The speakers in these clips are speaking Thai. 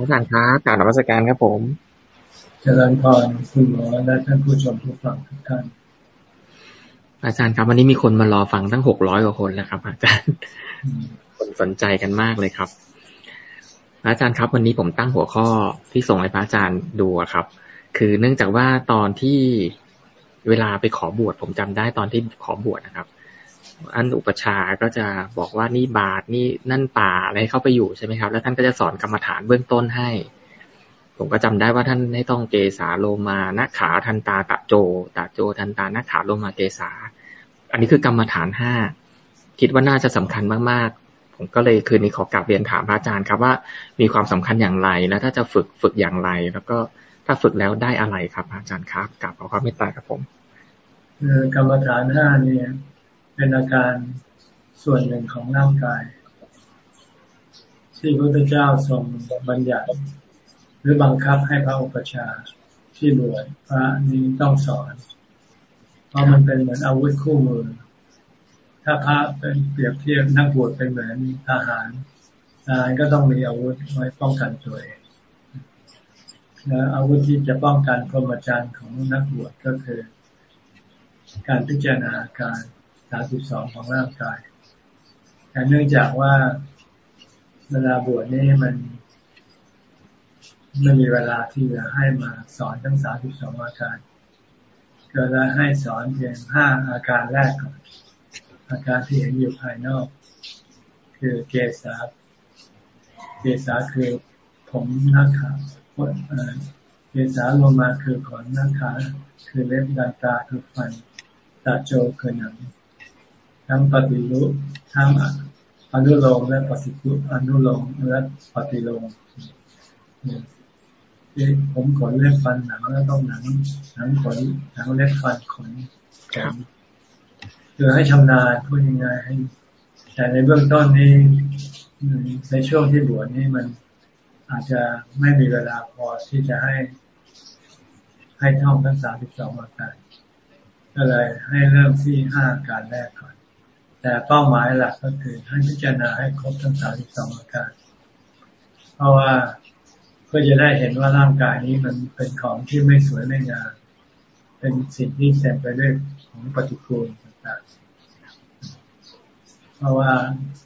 อาจารย์ครับกล่าวนมัสการครับผมเจริญพรคุณหมอและท่านผู้ชมผู้ฟังทุกท่านอาจารย์ครับวันนี้มีคนมารอฟังตั้งหกร้อยกว่าคนแล้วครับ อาจารย์ คนสนใจกันมากเลยครับ อาจารย์ครับ วันนี้ผมตั้งหัวข้อที่ส่งให้พระอาจารย์ดูครับ คือเนื่องจากว่าตอนที่เวลาไปขอบวชผมจำได้ตอนที่ขอบวชนะครับ อันอุปชาก็จะบอกว่านี่บาทนี่นั่นป่าอะไรเข้าไปอยู่ใช่ไหมครับ แล้วท่านก็จะสอนกรรมฐานเบื้องต้นให้ ผมก็จำได้ว่าท่านให้ต้องเกสาโลมานาขาทันตาตะโจตะโจทันตานาขาโลมาเกสา อันนี้คือกรรมฐานห้าคิดว่าน่าจะสำคัญมากๆ ผมก็เลยคืนนี้ขอกลับเรียนถามพระอาจารย์ครับว่ามีความสำคัญอย่างไร แล้วถ้าจะฝึกฝึกอย่างไร แล้วก็ถ้าฝึกแล้วได้อะไรครับอาจารย์ครับกลับขอความเมตตาครับผมกรรมฐานห้าเนี่ย เป็นอาการส่วนหนึ่งของร่างกาย ที่พระพุทธเจ้าทรงบัญญัติ หรือบังคับให้พระอุปชาที่บวชพระนี้ต้องสอน เพราะมันเป็นเหมือนอาวุธคู่มือ ถ้าพระเป็นเปรียบเทียบนักบวชเป็นเหมือนทหารทหารก็ต้องมีอาวุธไว้ป้องกันตัวเองและอาวุธที่จะป้องกันพรหมจรรย์ของนักบวชก็คือ การพิจารณาการ สามสิบสองของร่างกายแต่เนื่องจากว่าเวลาบวชนี่มันไม่มีเวลาที่จะให้มาสอนทั้งสามสิบสองอาการก็จะให้สอนเพียงห้าอาการแรกก่อนอาการที่เห็นอยู่ภายนอก คือเกสาเกสาคือผมหน้าขาเกสาลงมาคือขนหน้าขาคือเล็บดันตาคือฟันตาโจคือหนัง ทั้งปฏิรุทั้งอนุโลมและปฏิกุอนุโลมและปฏิโลมที่ผมขนเล็บฟันหนังแล้วต้องหนังหนังขนหนังเล็บฟันขนขนคือให้ชำนาญพูดยังไงให้แต่ในเบื้องต้นนี้ในช่วงที่บวชนี้มันอาจจะไม่มีเวลาพอที่จะให้ ให้ท่องทั้งสามสิบสองอาการก็เลยให้เริ่มที่ห้าการแรกก่อน แต่เป้าหมายหลักก็คือให้พิจารณาให้ครบทั้งสามสิบสองอาการ เพราะว่าเพื่อจะได้เห็นว่าร่างกายนี้มันเป็นของที่ไม่สวยไม่งามเป็นสิ่งที่เต็มไปด้วยของปฏิกูลต่างๆ เพราะว่า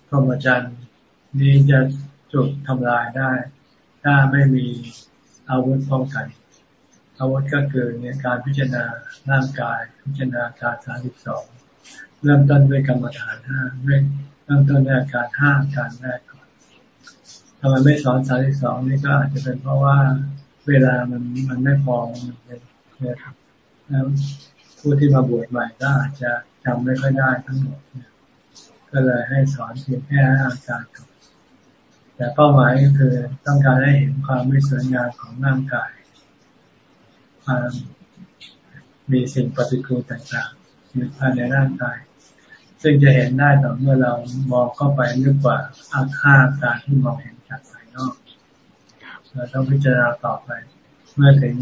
พรหมจรรย์นี้จะจุดทำลายได้ ถ้าไม่มีอาวุธป้องกันอาวุธก็คือเนี่ยการพิจารณาร่างกายพิจารณาการสามสิบสอง เริ่มต้นด้วยกรรมฐานห้าเริ่มต้นด้วยอาการห้าการแรกก่อนทำไมไม่สอนสายที่สองนี่ก็อาจจะเป็นเพราะว่าเวลามันมันไม่พอมันเป็นนะครับแล้วผู้ที่มาบวชใหม่ก็อาจจะจำไม่ค่อยได้ทั้งหมดก็เลยให้สอนเพียงแค่อาการก่อนแต่เป้าหมายก็คือต้องการให้เห็นความไม่สวยงามของร่างกายความมีสิ่งปฏิกูลต่างๆอยู่ภายในร่างกาย ซึ่งจะเห็นได้ต่อเมื่อเรามองเข้าไปลึกกว่าอาคาการที่มองเห็นจากภายนอกเราต้องพิจารณาต่อไป เมื่อถึง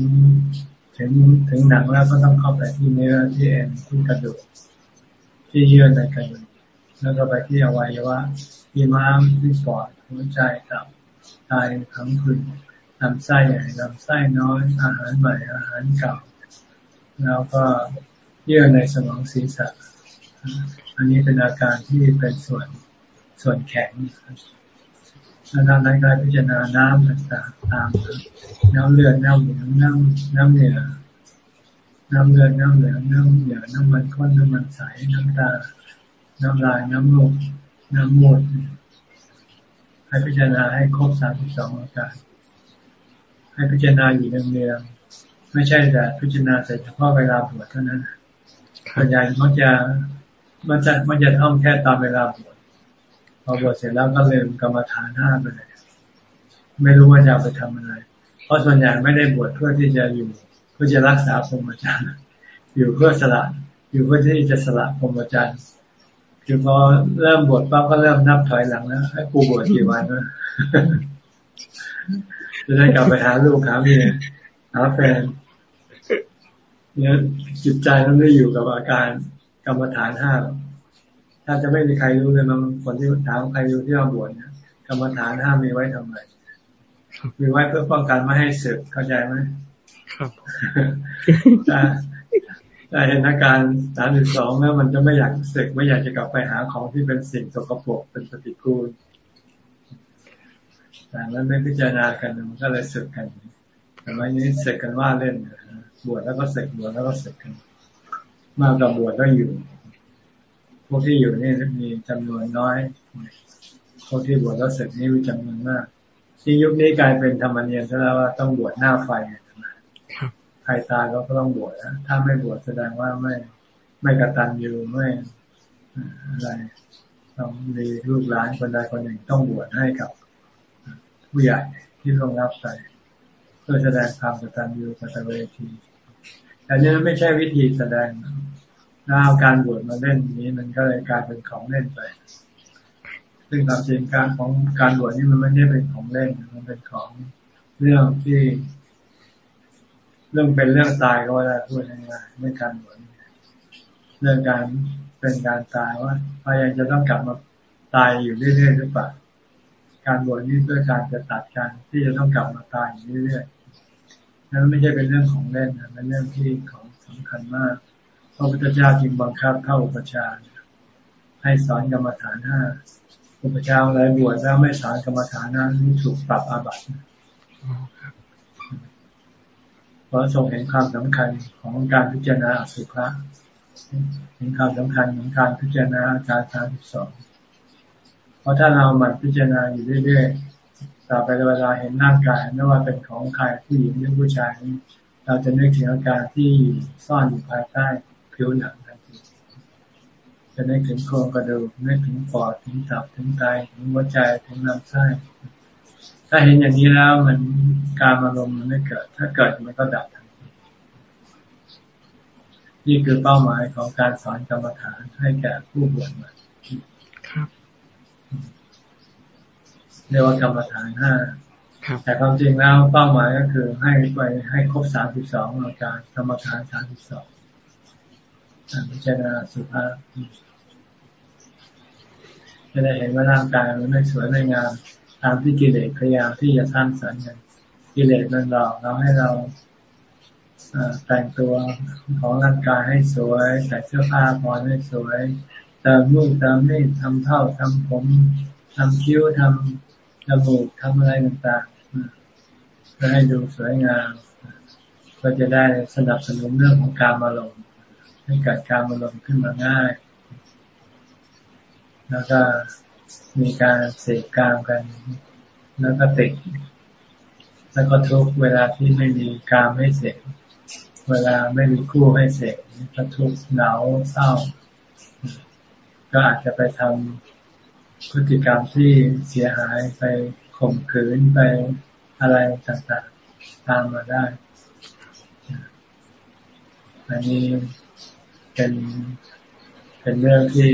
ถึงถึงหนังแล้วก็ต้องเข้าไปที่เนื้อที่เอ็นที่กระดูกที่เยื่อในกระดูกแล้วก็ไปที่อวัยวะที่ม้ามที่ปอดหัวใจตับไตทั้งคืนลำไส้ใหญ่ลำไส้น้อยอาหารใหม่อาหารเก่า แล้วก็เยื่อในสมองศีรษะ อันนี้เป็นอาการที่เป็นส่วนส่วนแข็งแล้วทางนั้นการพิจารณาน้ำต่างๆตามน้ำเลือดน้ำเหลืองน้ำน้ำเหนือน้ำเลือดน้ำเหลืองน้ำเหนือน้ำมันข้นน้ำมันใสน้ำตา น้ำลายน้ำมูกน้ำมูดให้พิจารณาให้ครบสามสิบสองอาการ ให้พิจารณาอยู่เนืองๆไม่ใช่แต่พิจารณาแต่เฉพาะเวลาบวชเท่านั้นส่วนใหญ่เขาจะ มันจะมันจะท่องแค่ตามเวลาบวชพอบวชเสร็จแล้วก็ลืมกรรมฐานห้าไปเลยไม่รู้ว่าจะไปทำอะไร เพราะส่วนใหญ่ไม่ได้บวชเพื่อที่จะอยู่ เพื่อจะรักษาพรหมจรรย์อยู่เพื่อสละอยู่เพื่อที่จะสละพรหมจรรย์คือพอเริ่มบวชปั๊บก็เริ่มนับถอยหลังแล้วให้กูบวชกี่วันนะจะได้กลับไปหาลูกหาเมียหาแฟนเนี่ยจิตใจมันไม่อยู่กับอาการ รรมฐานห้าถ้าจะไม่มีใครรู้เลยบางคนที่ถามใครรู้ที่เราบวชเนี่ยกรรมฐานห้ามีไว้ทำไมมีไว้เพื่อป้องกันไม่ให้สึกเข้าใจไหมครับแต่เห็นอาการสามสิบสองแล้วมันจะไม่อยากสึกไม่อยากจะกลับไปหาของที่เป็นสิ่งสกปรกเป็นปฏิกูลแต่แล้วไม่พิจารณากันมันก็เลยสึกกันแต่ไม่นี้สึกกันว่าเล่นบวชแล้วก็สึกบวชแล้วก็สึกกัน มากกับบวชก็อยู่ พวกที่อยู่นี่มีจำนวนน้อย พวกที่บวชแล้วสึกนี่มีจำนวนมาก ที่ยุคนี้กลายเป็นธรรมเนียมซะแล้วว่าต้องบวชหน้าไฟใครตายก็ต้องบวชนะถ้าไม่บวชแสดงว่าไม่ไม่กระตันอยู่ไม่อะไรต้องมีลูกหลานคนใดคนหนึ่งต้องบวชให้กับผู้ใหญ่ที่ต้องรับใส่เพื่อแสดงความกตัญญูกตเวที แต่นี่ไม่ใช่วิธีแสดงถ้าเอาการบวชมาเล่นนี้มันก็เลยกลายเป็นของเล่นไป ซึ่งตามจริงการของการบวชนี่มันไม่ได้เป็นของเล่น มันเป็นของเรื่องที่เรื่องเป็นเรื่องตายก็ว่าได้พูดง่ายๆไม่การบวชเรื่องการเป็นการตายว่าพยายามจะต้องกลับมาตายอยู่เรื่อยๆหรือเปล่าการบวชนี่เพื่อการจะตัดการที่จะต้องกลับมาตายอยู่เรื่อยๆ นั้นไม่ใช่เป็นเรื่องของเล่นนะเป็นเรื่องที่ของสำคัญมากพระพุทธเจ้าจึงบังคับเข้าอุปชาให้สอนกรรมฐานห้าอุปชาอะไรบวชแล้วไม่สอนกรรมฐานนั้นถูกปรับอาบัติเพราะทรงเห็นความสำคัญของการพิจารณาสุภะเห็นความสำคัญของการพิจารณาอาการสามสิบสองเพราะถ้าเราหมั่นพิจารณาอยู่เรื่อยๆ ต่อไปเวลาเห็นร่างกายไม่ว่าเป็นของใครผู้หญิงหรือผู้ชายเราจะนึกถึงอาการที่ซ่อนอยู่ภายใต้ผิวหนังทันทีจะนึกถึงโครงกระดูกนึกถึงปอดถึงตับถึงไตถึงหัวใจถึงลำไส้ถ้าเห็นอย่างนี้แล้วมันการอารมณ์มันไม่เกิด ถ้าเกิดมันก็ดับทันทีนี่คือเป้าหมายของการสอนกรรมฐานให้แก่ผู้บวชใหม่ครับ เรียกว่ากรรมฐานห้าแต่ความจริงแล้วเป้าหมายก็คือให้ไปให้ครบสามสิบสองอาการกรรมฐานสามสิบสองพิจารณาสุภาพจะได้เห็นว่าร่างกายมันไม่สวยไม่งามตามที่กิเลสพยายามที่จะสร้างสรรค์กันกิเลสมันหลอกเราให้เราแต่งตัวของร่างกายให้สวยใส่เสื้อผ้าพอให้สวยเติมนู่นเติมนี่ทำเท่าทำผมทำคิ้วทำ จมูกทำอะไรต่างๆเพื่อให้ดูสวยงามก็จะได้สนับสนุนเรื่องของการมาลงให้เกิดการมาลงขึ้นมาง่าย แล้วก็มีการเสกกามกัน แล้วก็ติดแล้วก็ทุกเวลาที่ไม่มีการให้เสกเวลาไม่มีคู่ให้เสกก็ทุกเหงาเศร้า ก็อาจจะไปทำ พฤติกรรมที่เสียหายไปข่มขืนไปอะไรต่างๆ ตามมาได้ อันนี้เป็นเป็นเรื่องที่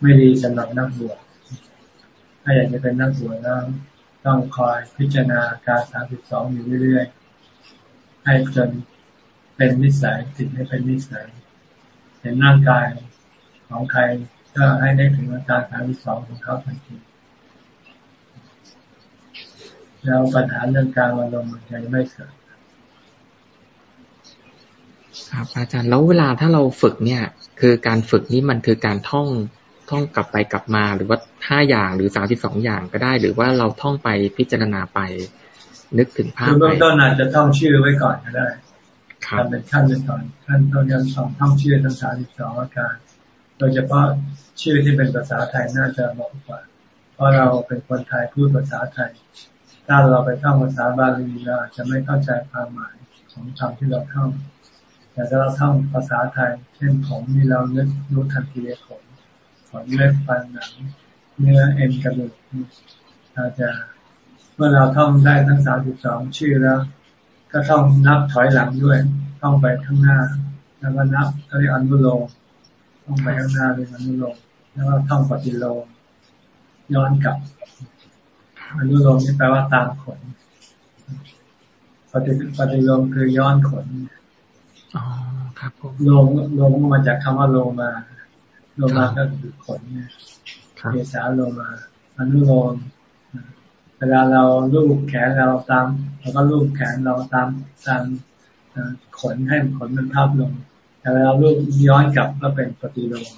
ไม่ดีสำหรับนักบวช ถ้าอยากจะเป็นนักบวชแล้วต้องคอยพิจารณาการสามสิบสองอยู่เรื่อยๆ ให้จนเป็นนิสัยติดให้เป็นนิสัย เห็นร่างกายของใคร ก็ให้ได้ถึงอาการฐานที่สองของเขาทันทีแล้วปัญหาเรื่องการอารมณ์มันจะไม่เกิดครับอาจารย์แล้วเวลาถ้าเราฝึกเนี่ย คือการฝึกนี้มันคือการท่องท่องกลับไปกลับมาหรือว่าห้าอย่างหรือสามสิบสองอย่างก็ได้ หรือว่าเราท่องไปพิจารณาไป นึกถึงภาพไปเบื้องต้นอาจจะท่องชื่อไว้ก่อนก็ได้ทำเป็นขั้นเป็นตอนขั้นต้นยังสองท่องชื่อทั้งสามสิบสองอาการ โดยเฉพาะชื่อที่เป็นภาษาไทยน่าจะเหมาะกว่า เพราะเราเป็นคนไทยพูดภาษาไทย ถ้าเราไปท่องภาษาบาลีเราจะไม่เข้าใจความหมายของคำที่เราท่องแต่ถ้าเราท่องภาษาไทย เช่นผมนี่เราเนึกรู้ทันทีเลผมขนเล็บฟันหนังเนื้อเอ็นกระดูกเราจะเมื่อเราท่องได้ทั้งสามสิบสองชื่อแล้ว ก็ท่องนับถอยหลังด้วยท่องไปข้างหน้า แล้วก็นับก็เรียกอนุโลม ต้องไปข้างหน้าเลยอนุโลมแล้วก็ท่องปฏิโลมย้อนกลับอนุโลมนี่แปลว่าตามขนปฏิปฏิโลมคือย้อนขนอ๋อครับผมโลมโลมมาจากคำว่าโลมาโลมาก็คือขนเนี่ยเกสาโลมาอนุโลมเวลาเราลูบแขนเราตามเราก็ลูบแขนเราตามตามขนให้ขนมันทับลง แต่เวลาลูบย้อนกลับก็เป็นปฏิโลม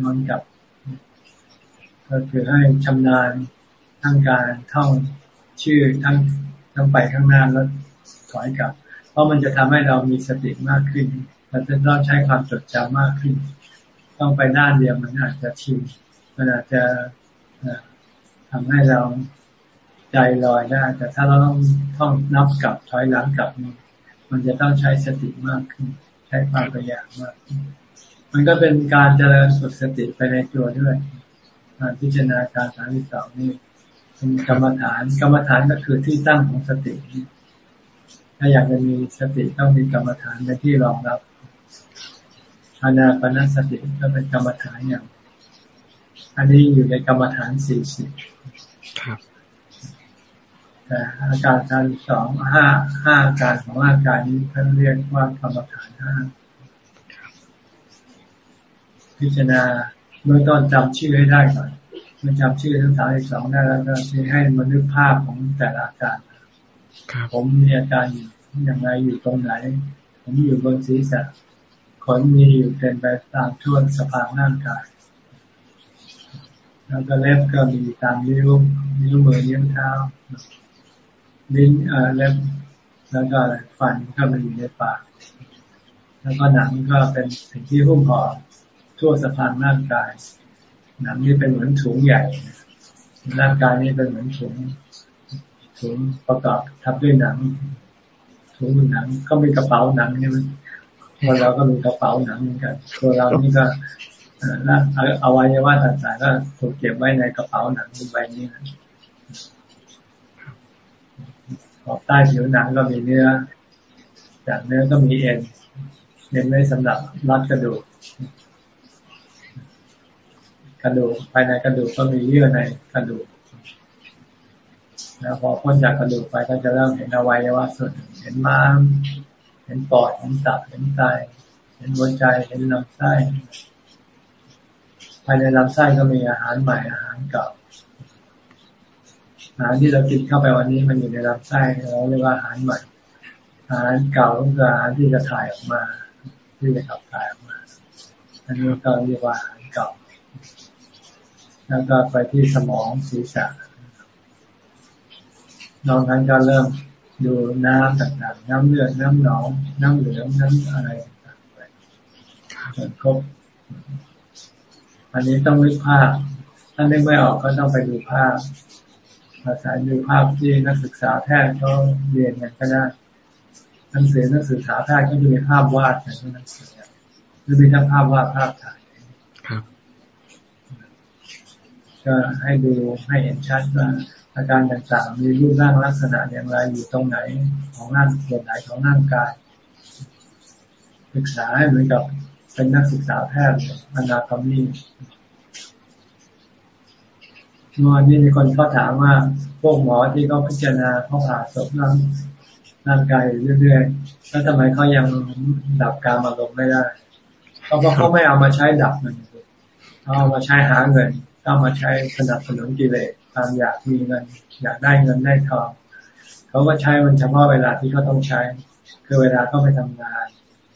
ย้อนกลับ ก็คือให้ชำนาญทั้งการท่องชื่อทั้งทั้งไปข้างหน้าแล้วถอยกลับ เพราะมันจะทำให้เรามีสติมากขึ้นเราจะต้องใช้ความจดจำมากขึ้น ต้องไปด้านเดียวมันอาจจะชินมันอาจจะทำให้เราใจลอยได้ แต่ถ้าเราต้องต้องนับกลับถอยหลังกลับมันจะต้องใช้สติมากขึ้น ใช้ความพยายามมาก มันก็เป็นการเจริญฝึกสติไปในตัวด้วย การพิจารณาการสามสิบสองนี่เป็นกรรมฐานกรรมฐานก็คือที่ตั้งของสติ ถ้าอยากจะมีสติต้องมีกรรมฐานในที่รองรับอานาปนสติก็เป็นกรรมฐานอย่าง อันนี้อยู่ในกรรมฐานสี่สิบครับ แต่อาการการสองห้าห้าอาการของร่างกายนี้ท่านเรียกว่ากรรมฐานห้าพิจารณาเมื่อต้นจำชื่อให้ได้ก่อนเมื่อจำชื่อทั้งสามอีกสองได้แล้วก็ให้มันนึกภาพของแต่ละอาการผมมีอาการอยู่อย่างไรอยู่ตรงไหน ผมอยู่บนศีรษะขนมีอยู่เต็มไปตามทั่วสภาพร่างกายแล้วก็เล็บก็มีตามนิ้วนิ้วมือนิ้วเท้า ลิ้นเอ่อเล็บแล้วก็ฟันก็มันอยู่ในปาก แล้วก็หนังก็เป็นสิ่งที่หุ้มห่อทั่วสะพานร่างกาย หนังนี่เป็นเหมือนถุงใหญ่ ร่างกายนี่เป็นเหมือนถุงถุงประกอบทับด้วยหนัง ถุงหนังก็มีกระเป๋าหนังนี่มันคนเราก็มีกระเป๋าหนังเหมือนกันตัวเรานี่ก็เอาไว้ว่าต่างๆก็ถูกเก็บไว้ในกระเป๋าหนังใบนี้นะ ขอบใต้ผิวหนังก็มีเนื้อ จากเนื้อก็มีเอ็นเอ็นไว้สำหรับรัดกระดูก กระดูกภายในกระดูกก็มีเยื่อในกระดูก แล้วพอพ้นจากกระดูกไปก็จะเริ่มเห็นอวัยวะส่วนเห็นม้าม เห็นปอด เห็นตับ เห็นไต เห็นหัวใจ เห็นลำไส้ ภายในลำไส้ก็มีอาหารใหม่อาหารเก่า อาหารที่เรากินเข้าไปวันนี้มันอยู่ในลำไส้เราเรียกว่าอาหารใหม่อาหารเก่าคืออาหารที่จะถ่ายออกมา ที่จะขับถ่ายออกมา อันนี้ก็เรียกว่าอาหารเก่า แล้วก็ไปที่สมองศีรษะนอกนั้นก็เริ่มดูน้ำต่างๆ น้ำเลือด น้ำหนอง น้ำเหลือง น้ำอะไรต่างๆไปจนครบ อันนี้ต้องวิภาพ ถ้านึกไม่ออกก็ต้องไปดูภาพ อาศัยดูภาพที่นักศึกษาแพทย์เขาเรียนกันก็ได้หนังสือนักศึกษาแพทย์ก็จะมีภาพวาดในหนังสือหรือมีทั้งภาพวาดภาพถ่ายครับก็ให้ดูให้เห็นชัดว่าอาการต่างๆมีรูปร่างลักษณะอย่างไรอยู่ตรงไหนของร่างส่วนไหนของร่างกาย ศึกษาให้เหมือนกับเป็นนักศึกษาแพทย์อนาคอมี เมื่อนี้มีคนเขาถามว่าพวกหมอที่เขาพิจารณาเขาผ่าศพร่างร่างกายเรื่อยๆแล้วทำไมเขายังดับการมาลงไม่ได้เพราะเขาไม่เอามาใช้ดับมันเขาเอามาใช้หาเงินเอามาใช้สนับสนุนกิเลสตามอยากมีเงิน อยากได้เงินได้ทองเขาก็ใช้มันเฉพาะเวลาที่เขาต้องใช้ คือเวลาเขาไปทำงาน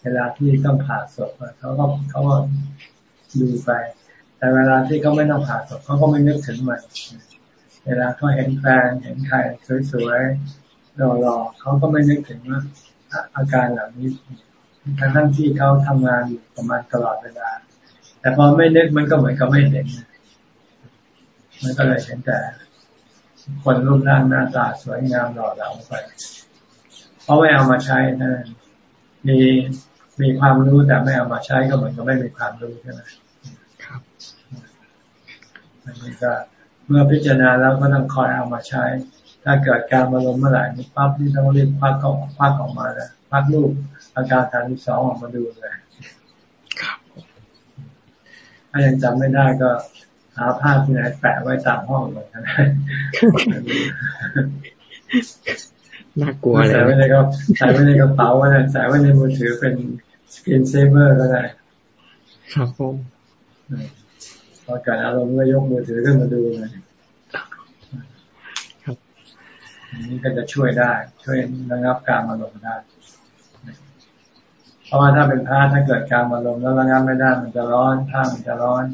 เวลาที่ต้องผ่าศพเขาก็เขาก็ดูไป แต่เวลาที่เขาไม่ต้องผ่าศพเขาก็ไม่นึกถึงมัน เวลาเขาเห็นแฟนเห็นใครสวยๆหล่อๆเขาก็ไม่นึกถึงว่าอาการเหล่านี้ทั้งทั้งที่เขาทำงานอยู่ประมาณตลอดเวลา แต่พอไม่นึกมันก็เหมือนกับไม่เห็น มันก็เลยเห็นแต่ คนรูปร่างหน้าตาสวยงามหล่อเหลาไป เพราะไม่เอามาใช้นั่นมีมีความรู้แต่ไม่เอามาใช้ก็เหมือนกับไม่มีความรู้ใช่ไหม อันนี้ก็เมื่อพิจารณาแล้วก็ต้องคอยเอามาใช้ ถ้าเกิดกามารมณ์เมื่อไหร่นี่ปั๊บที่ต้องรีบควักก็ควักออกมาแล้วควักรูปอาการสามสิบสองออกมาดูเลยถ้ายังจำไม่ได้ก็หาภาพที่ไหนแปะไว้ตามห้องเลยนะน่ากลัวเลยใส่ไว้ในกระใส่ไว้ในกระเป๋าก็ได้ใส่ไว้ในมือถือเป็น screensaver ก็ได้ครับผม พอเกิดอารมณ์ก็ยกมือถือขึ้นมาดูเลยอันนี้ก็จะช่วยได้ ช่วยระงับการมาลงได้ เพราะว่าถ้าเป็นพระถ้าเกิดการมาลงแล้วระงับไม่ได้มันจะร้อนผ้ามันจะร้อน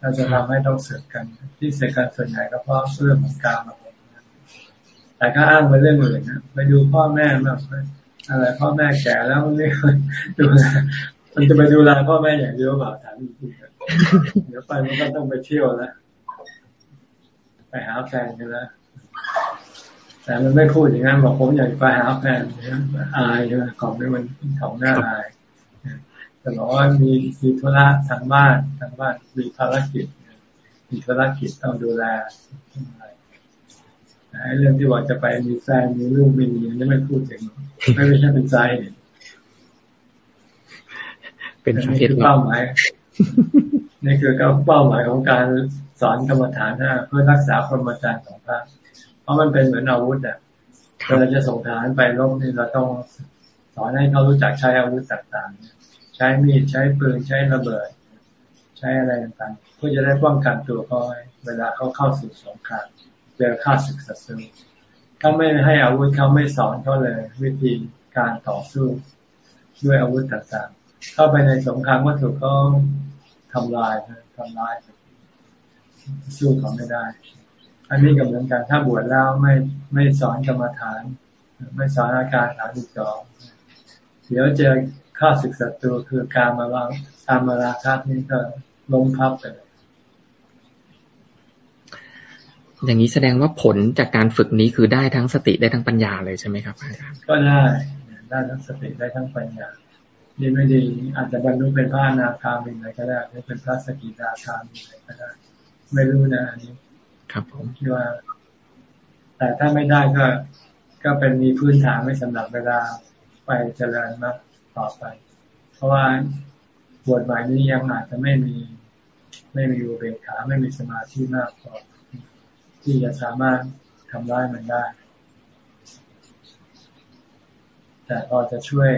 เราจะทำให้ต้องเสือกกัน ที่เสือกกันส่วนใหญ่ก็เพราะเรื่องของการมาลงแต่ก็อ้างไปเรื่องอื่นนะไปดูพ่อแม่แบบอะไรพ่อแม่แก่แล้วไม่ดูแลมันจะไปดูแลพ่อแม่อย่างเดียวเปล่าถามจริง เดี๋ยวไปมันก็ต้องไปเที่ยวแล้ว ไปหาแฟนกันแล้ว แต่มันไม่พูดอย่างนั้นบอกผมอยากไปหาแฟนอายใช่ไหมของไม่มันของหน้าอายแต่บอกว่ามีมีธุระทางบ้านทางบ้านมีภารกิจ มีธุรกิจต้องดูแลไอ้เรื่องที่ว่าจะไปมีแฟนมีลูกมีเมียนี่ไม่พูดถึงไม่ไม่ใช่เป็นใจเป็นสาเหตุเป้าหมาย นี่คือเป้าหมายของการสอนกรรมฐานนะเพื่อรักษาพรหมจรรย์ของพระ เพราะมันเป็นเหมือนอาวุธอะเวลาจะส่งทหารไปรบนี่เราต้องสอนให้เขารู้จักใช้อาวุธต่างๆ ใช้มีดใช้ปืนใช้ระเบิด ใช้อะไรต่างๆเพื่อจะได้ป้องกันตัวเขาเวลาเขาเข้าสู่สงครามเจอข้าศึกศัตรูถ้าไม่ให้อาวุธเขาไม่สอนเขาเลย วิธีการต่อสู้ด้วยอาวุธต่างๆ เข้าไปในสงครามวัตถุก็ ทำลายทำลายสู้เขาไม่ได้ อันนี้ก็เหมือนกันถ้าบวชแล้วไม่ไม่สอนกรรมฐาน ไม่สอนอาการฐานที่สองเดี๋ยวเจอข้าศึกศัตรูคือการมาลางตามมาราคานี่ก็ล้มพับไปอย่างนี้แสดงว่าผลจากการฝึกนี้คือได้ทั้งสติได้ทั้งปัญญาเลยใช่ไหมครับอาจารย์ก็ได้ได้ทั้งสติได้ทั้งปัญญา ดีไม่ดีอาจจะบรรลุเป็นพระอนาคามีอะไรก็ได้หรือเป็นพระสกิทาคามีอะไรก็ได้ไม่รู้นะอันนี้ ครับผมคิดว่า แต่ถ้าไม่ได้ก็ ก็เป็นมีพื้นฐานไม่สำหรับเวลาไปเจริญมากต่อไป เพราะว่าบวชใหม่นี้ยังอาจจะไม่มี ไม่มีอุเบกขาไม่มีสมาธิมากพอที่จะสามารถทำร้ายมันได้ แต่พอจะช่วย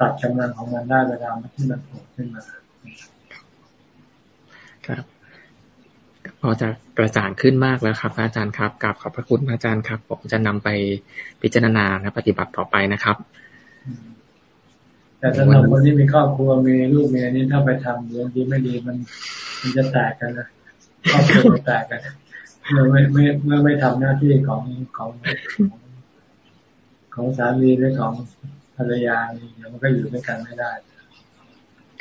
ตัดกำลังของมันได้เวลาที่มันโผล่ขึ้นมา ครับพอจะกระจ่างขึ้นมากแล้วครับ อาจารย์ครับกราบขอบพระคุณอาจารย์ครับ ผมจะนำไปพิจารณาและปฏิบัติต่อไปนะครับ แต่สำหรับคนที่มีครอบครัวมีลูกมีอันนี้ถ้าไปทำเรื่องดีไม่ดีมันมันจะแตกกันนะครอบครัวแตกกันเมื่อไม่ไม่เมื่อไม่ทำหน้าที่ของของของสามีหรือของ ภรรยาเดี๋ยวมันก็อยู่ด้วยกันไม่ได้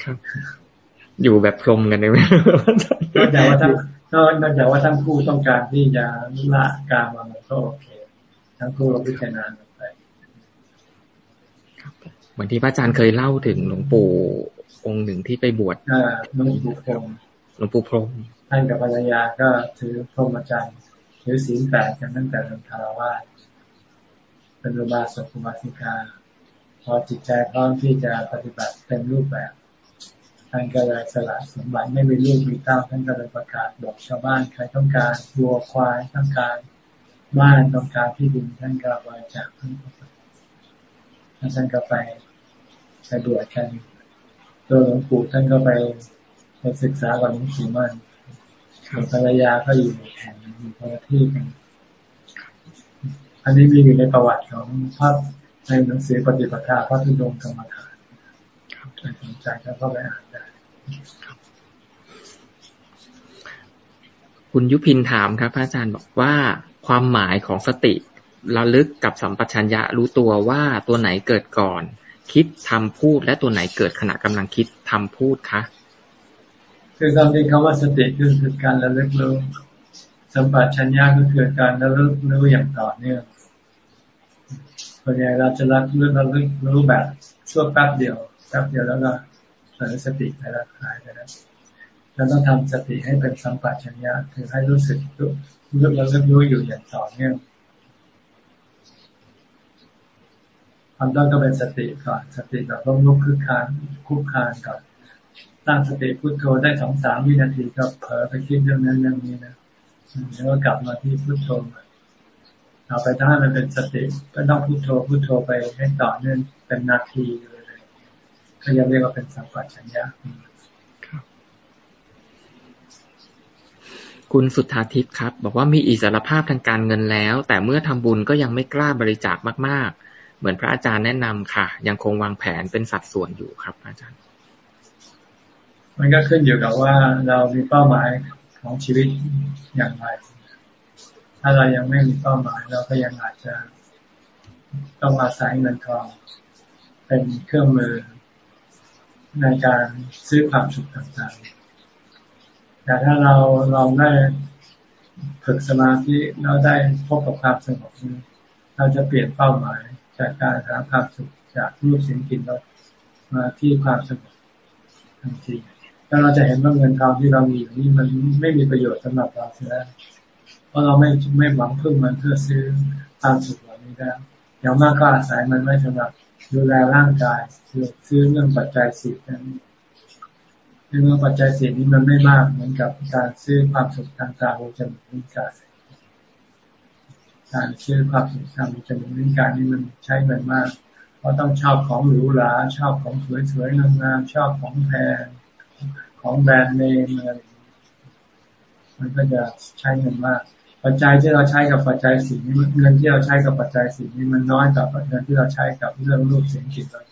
ครับ อยู่แบบพรมกันเลยไหมนอกจากว่าทั้งนอกจากว่าทั้งคู่ต้องการที่จะละการมาก็โอเคทั้งคู่เราพิจารณาไปเหมือนที่พระอาจารย์เคยเล่าถึงหลวงปู่องค์หนึ่งที่ไปบวชหลวงปู่พรมหลวงปู่พรมท่านกับภรรยาก็ถือพรหมจรรย์ถือศีลแปดกันตั้งแต่เป็นคารวะเป็นรูบาสกุบาสิกา พอจิตใจพร้อมที่จะปฏิบัติเต็มรูปแบบท่านก็เลยสละสมบัติไม่มีลูกมีเต้าท่านก็เลยประกาศบอกชาวบ้านใครต้องการวัวควายต้องการบ้านต้องการที่ดินท่านก็บริจาคท่านก็ไปท่านก็ไปไปบวชกันตัวหลวงปู่ท่านก็ไปไปศึกษากับหลวงปู่มั่นภรรยาก็อยู่แห่งอยู่คนละที่กันอันนี้มีอยู่ในประวัติของพระ ในหนังสือปฏิปทาพระทุดงกรรมฐานใครสนใจก็เข้าไปอ่านได้คุณยุพินถามครับ พระอาจารย์บอกว่าความหมายของสติระลึกกับสัมปชัญญะรู้ตัวว่าตัวไหนเกิดก่อน คิดทำพูดและตัวไหนเกิดขณะกำลังคิดทำพูดคะคือความจริงคำว่าสติคือคือการระลึกรู้สัมปชัญญะก็คือการระลึกรู้อย่างต่อเนื่อง ส่วนใหญ่เราจะรักรู้ระลึกรู้แบบชั่วแป๊บเดียวแป๊บเดียวแล้วก็เลิสติไปแล้วหายไปแล้วเราต้องทำสติให้เป็นสัมปชัญญะคือให้รู้สึกรู้รู้ระลึกรู้อยู่อย่างต่อเนื่องความต้นก็เป็นสติก่อน สติแบบล้มลุกคือคานคุกคานก่อนตั้งสติพุโทโธได้สองสามวินาทีก็เผลอไปคิดเรื่องนั้นเรื่องนี้นะแล้วก็กลับมาที่พุโทโธ เอาไปถ้ามันเป็นสติก็ต้องพุโทโธพุโทโธไปให้ต่อเนื่องเป็นนาทีเลยก็ยังเรียกว่าเป็นสัมปชัญญะคุคุณสุทธาทิพย์ครับ บอกว่ามีอิสรภาพทางการเงินแล้ว แต่เมื่อทำบุญก็ยังไม่กล้าบริจาคมาก ๆ เหมือนพระอาจารย์แนะนำค่ะ ยังคงวางแผนเป็นสัดส่วนอยู่ครับอาจารย์ มันก็ขึ้นอยู่กับว่าเรามีเป้าหมายของชีวิตอย่างไร ถ้าเรายังไม่มีเป้าหมาย เราก็ยังอาจจะต้องอาศัยเงินทอง เป็นเครื่องมือในการซื้อความสุขต่างๆ แต่ถ้าเราลองได้ฝึกสมาธิแล้วได้พบกับความสงบนี้เราจะเปลี่ยนเป้าหมายจากการหาความสุขจากรูปเสียงกลิ่นรสมาที่ความสงบทันทีแล้วเราจะเห็นว่าเงินทองที่เรามีอยู่นี่มันไม่มีประโยชน์สำหรับเราเสียแล้ว ราะเราไม่ไม่หวังพึ่งมันเพื่อซื้อความสุขเหล่านี้ได้อย่างมากก็อาศัยมันไว้สำหรับดูแลร่างกายซื้อเรื่องปัจจัยสี่นั้นเรื่องปัจจัยสี่นี้มันไม่มากเหมือนกับการซื้อความสุขทางตาหูจมูกลิ้นกายการซื้อความสุขทางจมูกลิ้นกายนี่มันใช้เงินมาก เพราะต้องชอบของหรูหราชอบของสวยๆงามๆชอบของแพงของแบรนด์เนมอะไรมันก็จะใช้เงินมาก ปัจจัยที่เราใช้กับปัจจัยสี่นี้เงินที่เราใช้กับปัจจัยสี่นี้มันน้อยกว่าเงินที่เราใช้กับเรื่องรูปเสียงกลิ่นรส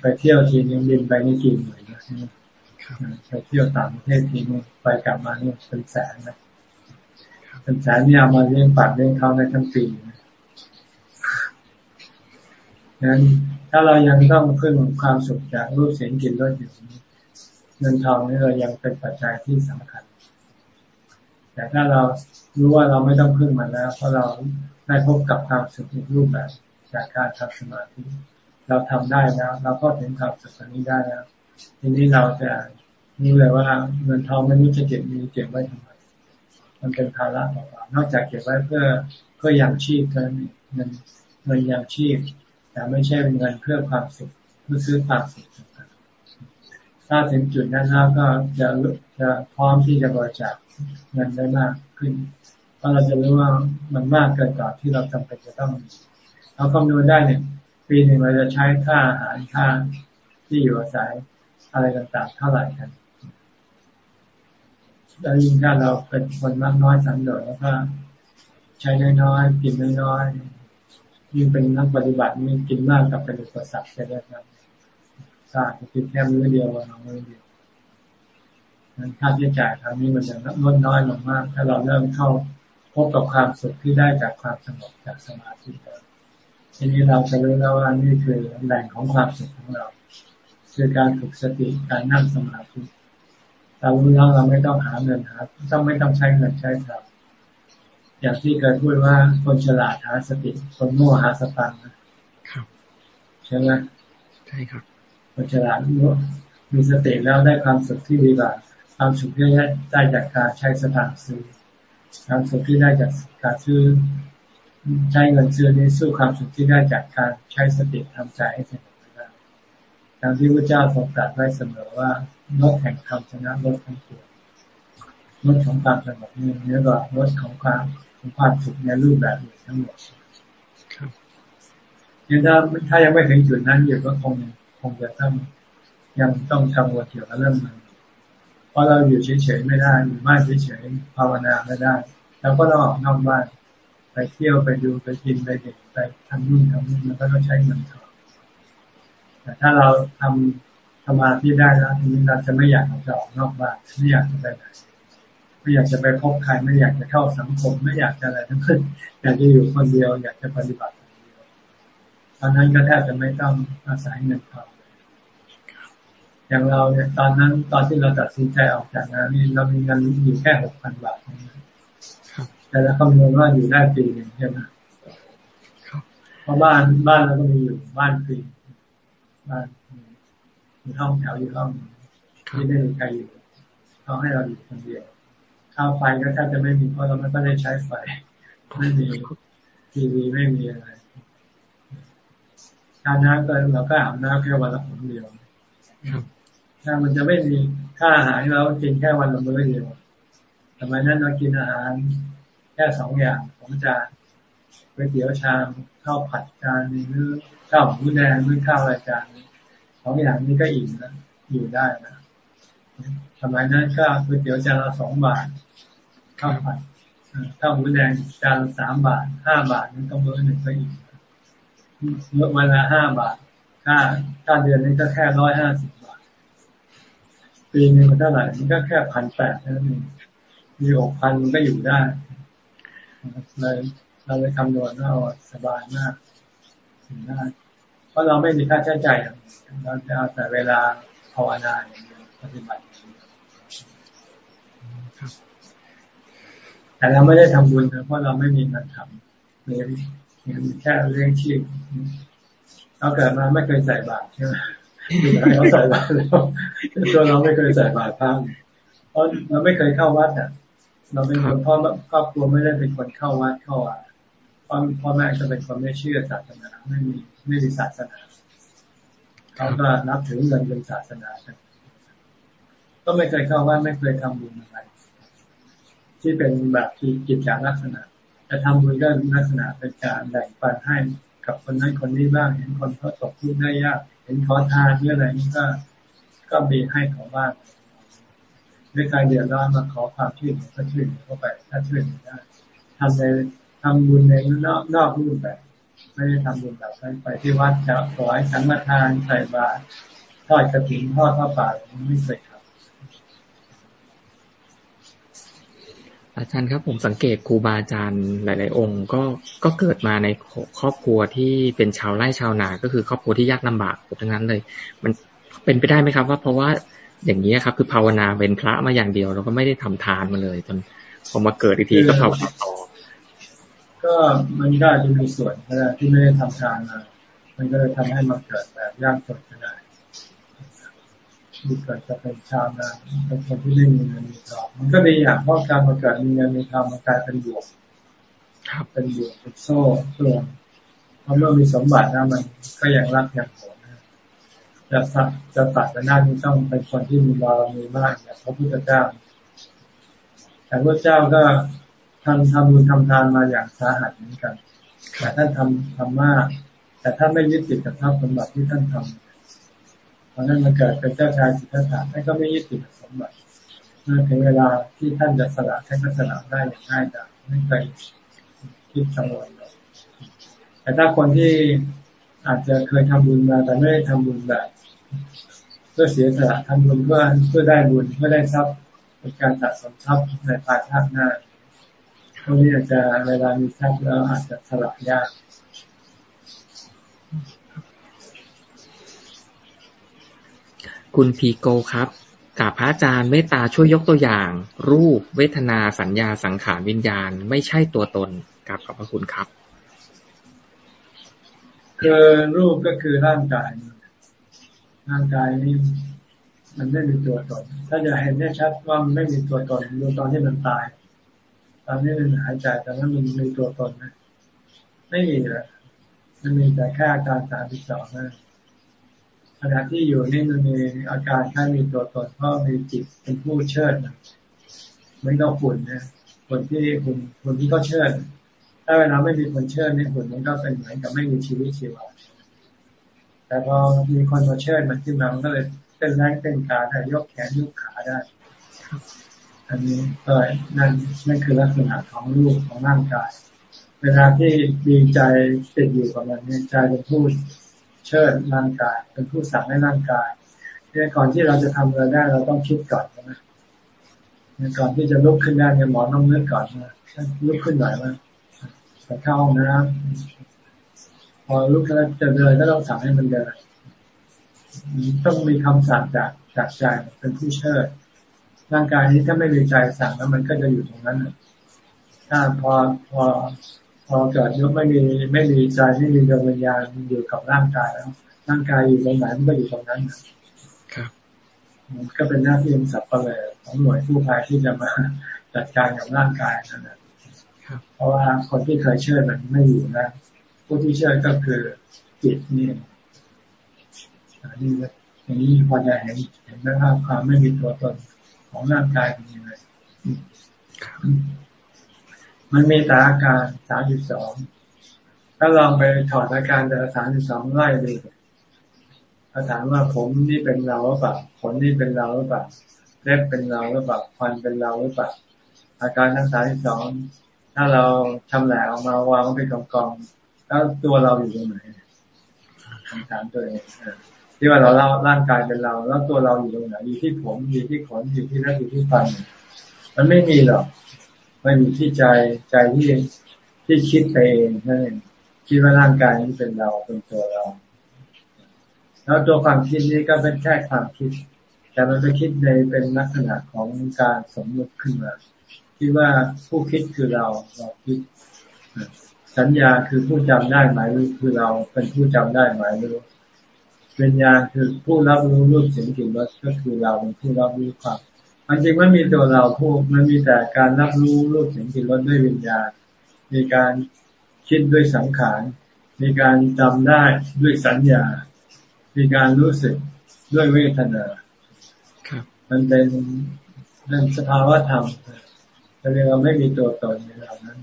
ไปเที่ยวทีนึงบินไปนี่กี่หมื่นนะไปเที่ยวต่างประเทศทีนึงไปกลับมานี่เป็นแสนนะเป็นแสนนี่ยมาเลี้ยงปากเลี้ยงเขาในทั้งปีนะงั้นถ้าเรายังต้องพึ่งความสุขจากรูปเสียงกลิ่นรสอยู่เงินทองนี่เรายังเป็นปัจจัยที่สำคัญ แต่ถ้าเรารู้ว่าเราไม่ต้องพึ่งมันแล้ว เพราะเราได้พบกับความสุขในรูปแบบจากการทำสมาธิเราทำได้แล้วเราก็ถึงความสุขนี้ได้แล้วทีนี้เราจะนี่เลยว่าเงินทองไม่รู้จะเก็บมีเก็บไว้ทำไมมันเป็นภาระของเรานอกจากเก็บไว้เพื่อเพื่อยังชีพเท่านั้นเงินเงินยังชีพ แต่ไม่ใช่เงินเพื่อความสุขเพื่อซื้อความสุข ถ้าถึงจุดนั้นแล้วก็จะจะพร้อมที่จะบริจาคเงินได้มากขึ้นเพราะเราจะรู้ว่ามันมากเกินกว่าที่เราจำเป็นจะต้องเราคำนวณได้เนี่ยปีหนึ่งเราจะใช้ค่าอาหารค่าที่อยู่อาศัยอะไรต่างๆเท่าไหร่กันแล้วยิ่งถ้าเราเป็นคนมากน้อยสันโดษแล้วก็ใช้น้อยๆกินน้อยๆยิ่งเป็นนักปฏิบัตินี่กินมากกับเป็นอุปสรรคใช่ไหมครั บทราบกินแค่มื้อเดียววันมื้อเดียวค่าใช้จ่ายครั้งนี้มันจะลดน้อยลงมาก ถ้าเราเริ่มเข้าพบกับความสุขที่ได้จากความสงบจากสมาธิแล้วทีนี้เราจะรู้แล้วว่านี่คือแหล่งของความสุขของเรา คือการฝึกสติการนั่งสมาธิเรารู้แล้วเราไม่ต้องหาเงินหาต้องไม่ต้องใช้เงินใช้ทองอย่างที่เคยพูดว่าคนฉลาดหาสติคนโง่หาสตังค์นะ ครับ ใช่ไหมใช่ครับ คนฉลาดมีสติแล้วได้ความสุขที่ดีกว่าความสุขที่ได้จากการใช้สถานซื้อความสุขที่ได้จากการซื้อใช้เงินซื้อนี้สู้ความสุขที่ได้จากการใช้สติทำใจให้สงบได้ตามที่พระเจ้าทรงตรัสไว้เสมอว่าลดแห่งธรรมชนะลดทั้งปวงลดของความสงบนี่เนื้อกว่าลดของความของความสุขในรูปแบบอื่นทั้งหมดครับยังถ้าถ้ายังไม่ถึงจุดนั้นอยู่ก็คงค งจะต้องยังต้องกังวลเกี่ยวกับเรื่องมันเพราะเราอยู่เฉยๆไม่ได้อยู่บ้านเฉยๆภาวนาไม่ได้เราก็ต้องออกนอกบ้านไปเที่ยวไปดูไปกินไปเด็กไปทำนู่นทำนี่มันก็ต้องใช้เงินทองแต่ถ้าเราทำสมาธิได้แล้วทีนี้เราจะไม่อยากจะออกนอกบ้านไม่อยากจะไปไหนไม่อยากจะไปพบใครไม่อยากจะเข้าสังคม ไม่อยากจะอะไรทั้งนั้นอยากจะอยู่คนเดียว อยากจะปฏิบัติคนเดียวตอนนั้นก็แทบจะไม่ต้องอาศัยเงินทอง อย่างเราเนี่ยตอนนั้นตอนที่เราตัดสินใจออกจากงานนี่เรามีเงินอยู่แค่หกพันบาทแต่เราคำนวณว่าอยู่ได้ปีหนึ่งใช่ไหมเพราะบ้านบ้านเราก็มีอยู่บ้านฟรีบ้านมีห้องแถวอยู่ห้องที่ไม่มีใครอยู่เขาให้เราอยู่คนเดียวข้าวไฟก็แทบจะไม่มีเพราะเราไม่ได้ใช้ไฟไม่มีทีวีไม่มีอะไรการน้ำก็เราก็อาบน้ำแค่วันละหนเดียว ถ้ามันจะไม่มีค่าอาหารเรากินแค่วันละมื้อเดียวสมัยนั้นเรากินอาหารแค่สองอย่างของจานก๋วยเตี๋ยวชามข้าวผัดจานนึงหรือข้าวหมูแดงหรือข้าวอะไรจานสองอย่างนี้ก็อิ่มแล้วอยู่ได้นะสมัยนั้นก็ก๋วยเตี๋ยวจานละสองบาทข้าวผัดข้าวหมูแดงจานละสามบาทห้าบาทนี่ก็มื้อหนึ่งก็อีกเมื่อวันละห้าบาทค่าค่าเดือนนี้ก็แค่ร้อยห้าสิบ ปีนึงมันเท่าไหร่มันก็แค่พันแปดนั่นเองมีหกพันมันก็อยู่ได้เลยเราเลยคำนวณว่าสบายมากถึงได้เพราะเราไม่มีค่าใช้จ่ายเราจะเอาแต่เวลาภาวนาปฏิบัติแต่เราไม่ได้ทำบุญนะเพราะเราไม่มีเงินทำเลยมีแค่เลี้ยงชีพเราเกิดมาไม่เคยใส่บาตรใช่ไหม เราใส่บาตรแล้วตัวเราไม่เคยใส่บาตรพังเพราะเราไม่เคยเข้าวัดอะ เราเป็นคนพ่อครอบครัวไม่ได้เป็นคนเข้าวัดเข้าวัดพ่อพ่อแม่จะเป็นคนไม่เชื่อศาสนาไม่มีไม่มีศาสนาเขาก็นับถือเงินเป็นศาสนาก็ไม่เคยเข้าวัดไม่เคยทำบุญอะไรที่เป็นแบบที่กิจจารลักษณะจะทำบุญก็ลักษณะเป็นการแบ่งปันให้กับคนนั้นคนนี้บ้างเห็นคนเขาตกทุกข์ได้ยาก ห็นขอทานเมื่ออะไรนี่ก็ ก็มีให้ของบ้างด้วยการเดือดร้อนมาขอความช่วยเหลือก็ช่วยเหลือเข้าไป ถ้าช่วยได้ทำในทำบุญในนอกนอกรูปแบบไม่ได้ทำบุญแบบไปที่วัดจะขอให้สังฆทานใส่บาตรทอดกระถิ่นทอดข้าวป่าไม่เคยท อาจารย์ครับผมสังเกตครูบาอาจารย์หลาย ๆ องค์ก็ก็เกิดมาในครอบครัวที่เป็นชาวไร่ชาวนา ก็คือครอบครัวที่ยากลำบากทั้งนั้นเลย มันเป็นไปได้ไหมครับ ว่าเพราะว่าอย่างนี้ครับ คือภาวนาเป็นพระมาอย่างเดียวเราก็ไม่ได้ทำทานมาเลยจนพอมาเกิดอีกทีก็ภาวนาต่อก็มันก็จะมีส่วนนะที่ไม่ได้ทำทานมามันก็เลยทำให้มาเกิดแบบยากจนก็ได้ ที่เกิดจะเป็นชาวนาเป็นคนที่ไม่มีเงินมีทองมันก็ดีอย่างเพราะการมาเกิดมีเงินมีทองมันกลายเป็นบวกครับเป็นบวกเป็นโซ่ส่วนเพราะเมื่อมีสมบัตินะมันก็ยังรักยังโหดจะสัตจะตัดไปหน้านี้ต้องเป็นคนที่มีบารมีมากอย่างพระพุทธเจ้า แต่พระเจ้าก็ทำทำบุญทำทานมาอย่างสาหัสเหมือนกันแต่ท่านทำทำมาก แต่ท่านไม่ยึดติดกับทรัพย์สมบัติที่ท่านทำราะนั้นมันเกิดเป็นเจ้าชายสิทธัตถะท่านก็ไม่ยึดติดสมบัติเมื่อถึงเวลาที่ท่านจะสละท่านก็สละได้อย่างง่ายดายไม่เคยคิดกังวลแต่ถ้าคนที่อาจจะเคยทำบุญมาแต่ไม่ได้ทำบุญแบบเพื่อเสียสละทำบุญเพื่อเพื่อได้บุญเพื่อได้ทรัพย์เป็นการสะสมทรัพย์ในภายภาคหน้าพวกนี้อาจจะเวลามีทรัพย์แล้วอาจจะสละยาก คุณพีโกครับกาบพระอาจารย์เมตตาช่วยยกตัวอย่าง รูปเวทนาสัญญาสังขารวิญญาณ ไม่ใช่ตัวตนกราบขอบพระคุณครับคือรูปก็คือร่างกาย ร่างกายนี้มันไม่มีตัวตน ถ้าจะเห็นได้ชัดว่ามันไม่มีตัวตนดูตอนที่มันตาย ตอนนี้มันหายใจแต่ว่ามันมีตัวตนไหมไม่มีเลยมันมีแต่แค่อาการสามสิบสองนะ ขณะที่อยู่นี่มันมีอาการแค่มีตัวตนเพราะมีจิตเป็นผู้เชิดไม่ต้องฝุ่นเนี่ยคนที่คุณคนที่ก็เชิดถ้าเวลาไม่มีคนเชิดเนี่ยฝุ่นมันก็เป็นเหมือนกับไม่มีชีวิตชีวาแต่พอมีคนมาเชิดมันขึ้นมามันก็เลยเป็นแรงเป็นขาได้ยกแขนยกขาได้ อันนี้ก็นั่นนั่นคือลักษณะของรูปของร่างกาย เวลาที่ดีใจติดอยู่กับมันเนี่ยใจเป็นผู้ เชิดร่างกาย เป็นผู้สั่งให้ร่างกายเนี่ยก่อนที่เราจะทำอะไรได้เราต้องคิดก่อนนะก่อนที่จะลุกขึ้นได้เนี่ยหมอต้องนึกก่อนนะลุกขึ้นหน่อยว่าไปเข้าห้องน้ำพอลุกแล้วจะเดินก็ต้องสั่งให้มันเดินต้องมีคำสั่งจากจากใจเป็นผู้เชิดร่างกายนี้ถ้าไม่มีใจสั่งแล้วมันก็จะอยู่ตรงนั้นถ้าพอพอ พอเกิดยกไม่มีไม่มีใจไม่มีดวงวิญญาณอยู่กับร่างกายแล้ว ร่างกายอยู่ตรงไหนมันก็อยู่ตรงนั้นครับมันก็เป็นหน้าที่ของสัพพะเลยของหน่วยผู้ภัยที่จะมาจัดการกับร่างกายนั่นแหละเพราะว่าคนที่เคยเชื่อมันไม่อยู่นะผู้ที่เชื่อก็คือจิตนี่อันนี้อย่างนี้พอจะเห็นเห็นได้ว่าความไม่มีตัวตนของร่างกายเป็นยังไง มันมีแต่อาการสามสิบสองถ้าลองไปถอดอาการแต่สามสิบสองไล่ดูถ้าถามว่าผมนี่เป็นเราหรือเปล่าขนนี่เป็นเราหรือเปล่าเล็บเป็นเราหรือเปล่าฟันเป็นเราหรือเปล่าอาการทั้งสามที่สองถ้าเราชำแหละออกมาวางเป็นกองๆแล้วตัวเราอยู่ตรงไหนคำถามตัวเองที่ว่าเราเล่าร่างกายเป็นเรา แล้วตัวเราอยู่ตรงไหนอยู่ที่ผมอยู่ที่ขนอยู่ที่นักอยู่ที่ฟัน มันไม่มีหรอก มันอยู่ที่ใจใจที่ที่คิดไปเองนั่นเองคิดว่าร่างกายนี้เป็นเราเป็นตัวเรา แล้วตัวความคิดนี้ก็เป็นแค่ความคิด แต่มันไปคิดในเป็นลักษณะของการสมมติขึ้นมาคิดว่าผู้คิดคือเราเราคิด สัญญาคือผู้จำได้หมายรู้คือเราเป็นผู้จำได้หมายรู้วิญญาณคือผู้รับรู้รูปเสียงกลิ่นรสก็คือเราเป็นผู้รับรู้ความ จริงไม่มีตัวเราผู้มันมีแต่การรับรู้รูปเสียงกลิ่นรสด้วยวิญญาณ มีการคิดด้วยสังขาร มีการจำได้ด้วยสัญญา มีการรู้สึกด้วยเวทนามันเป็นเป็นสภาวะธรรมเรียกว่าไม่มีตัวตนในเรานั้น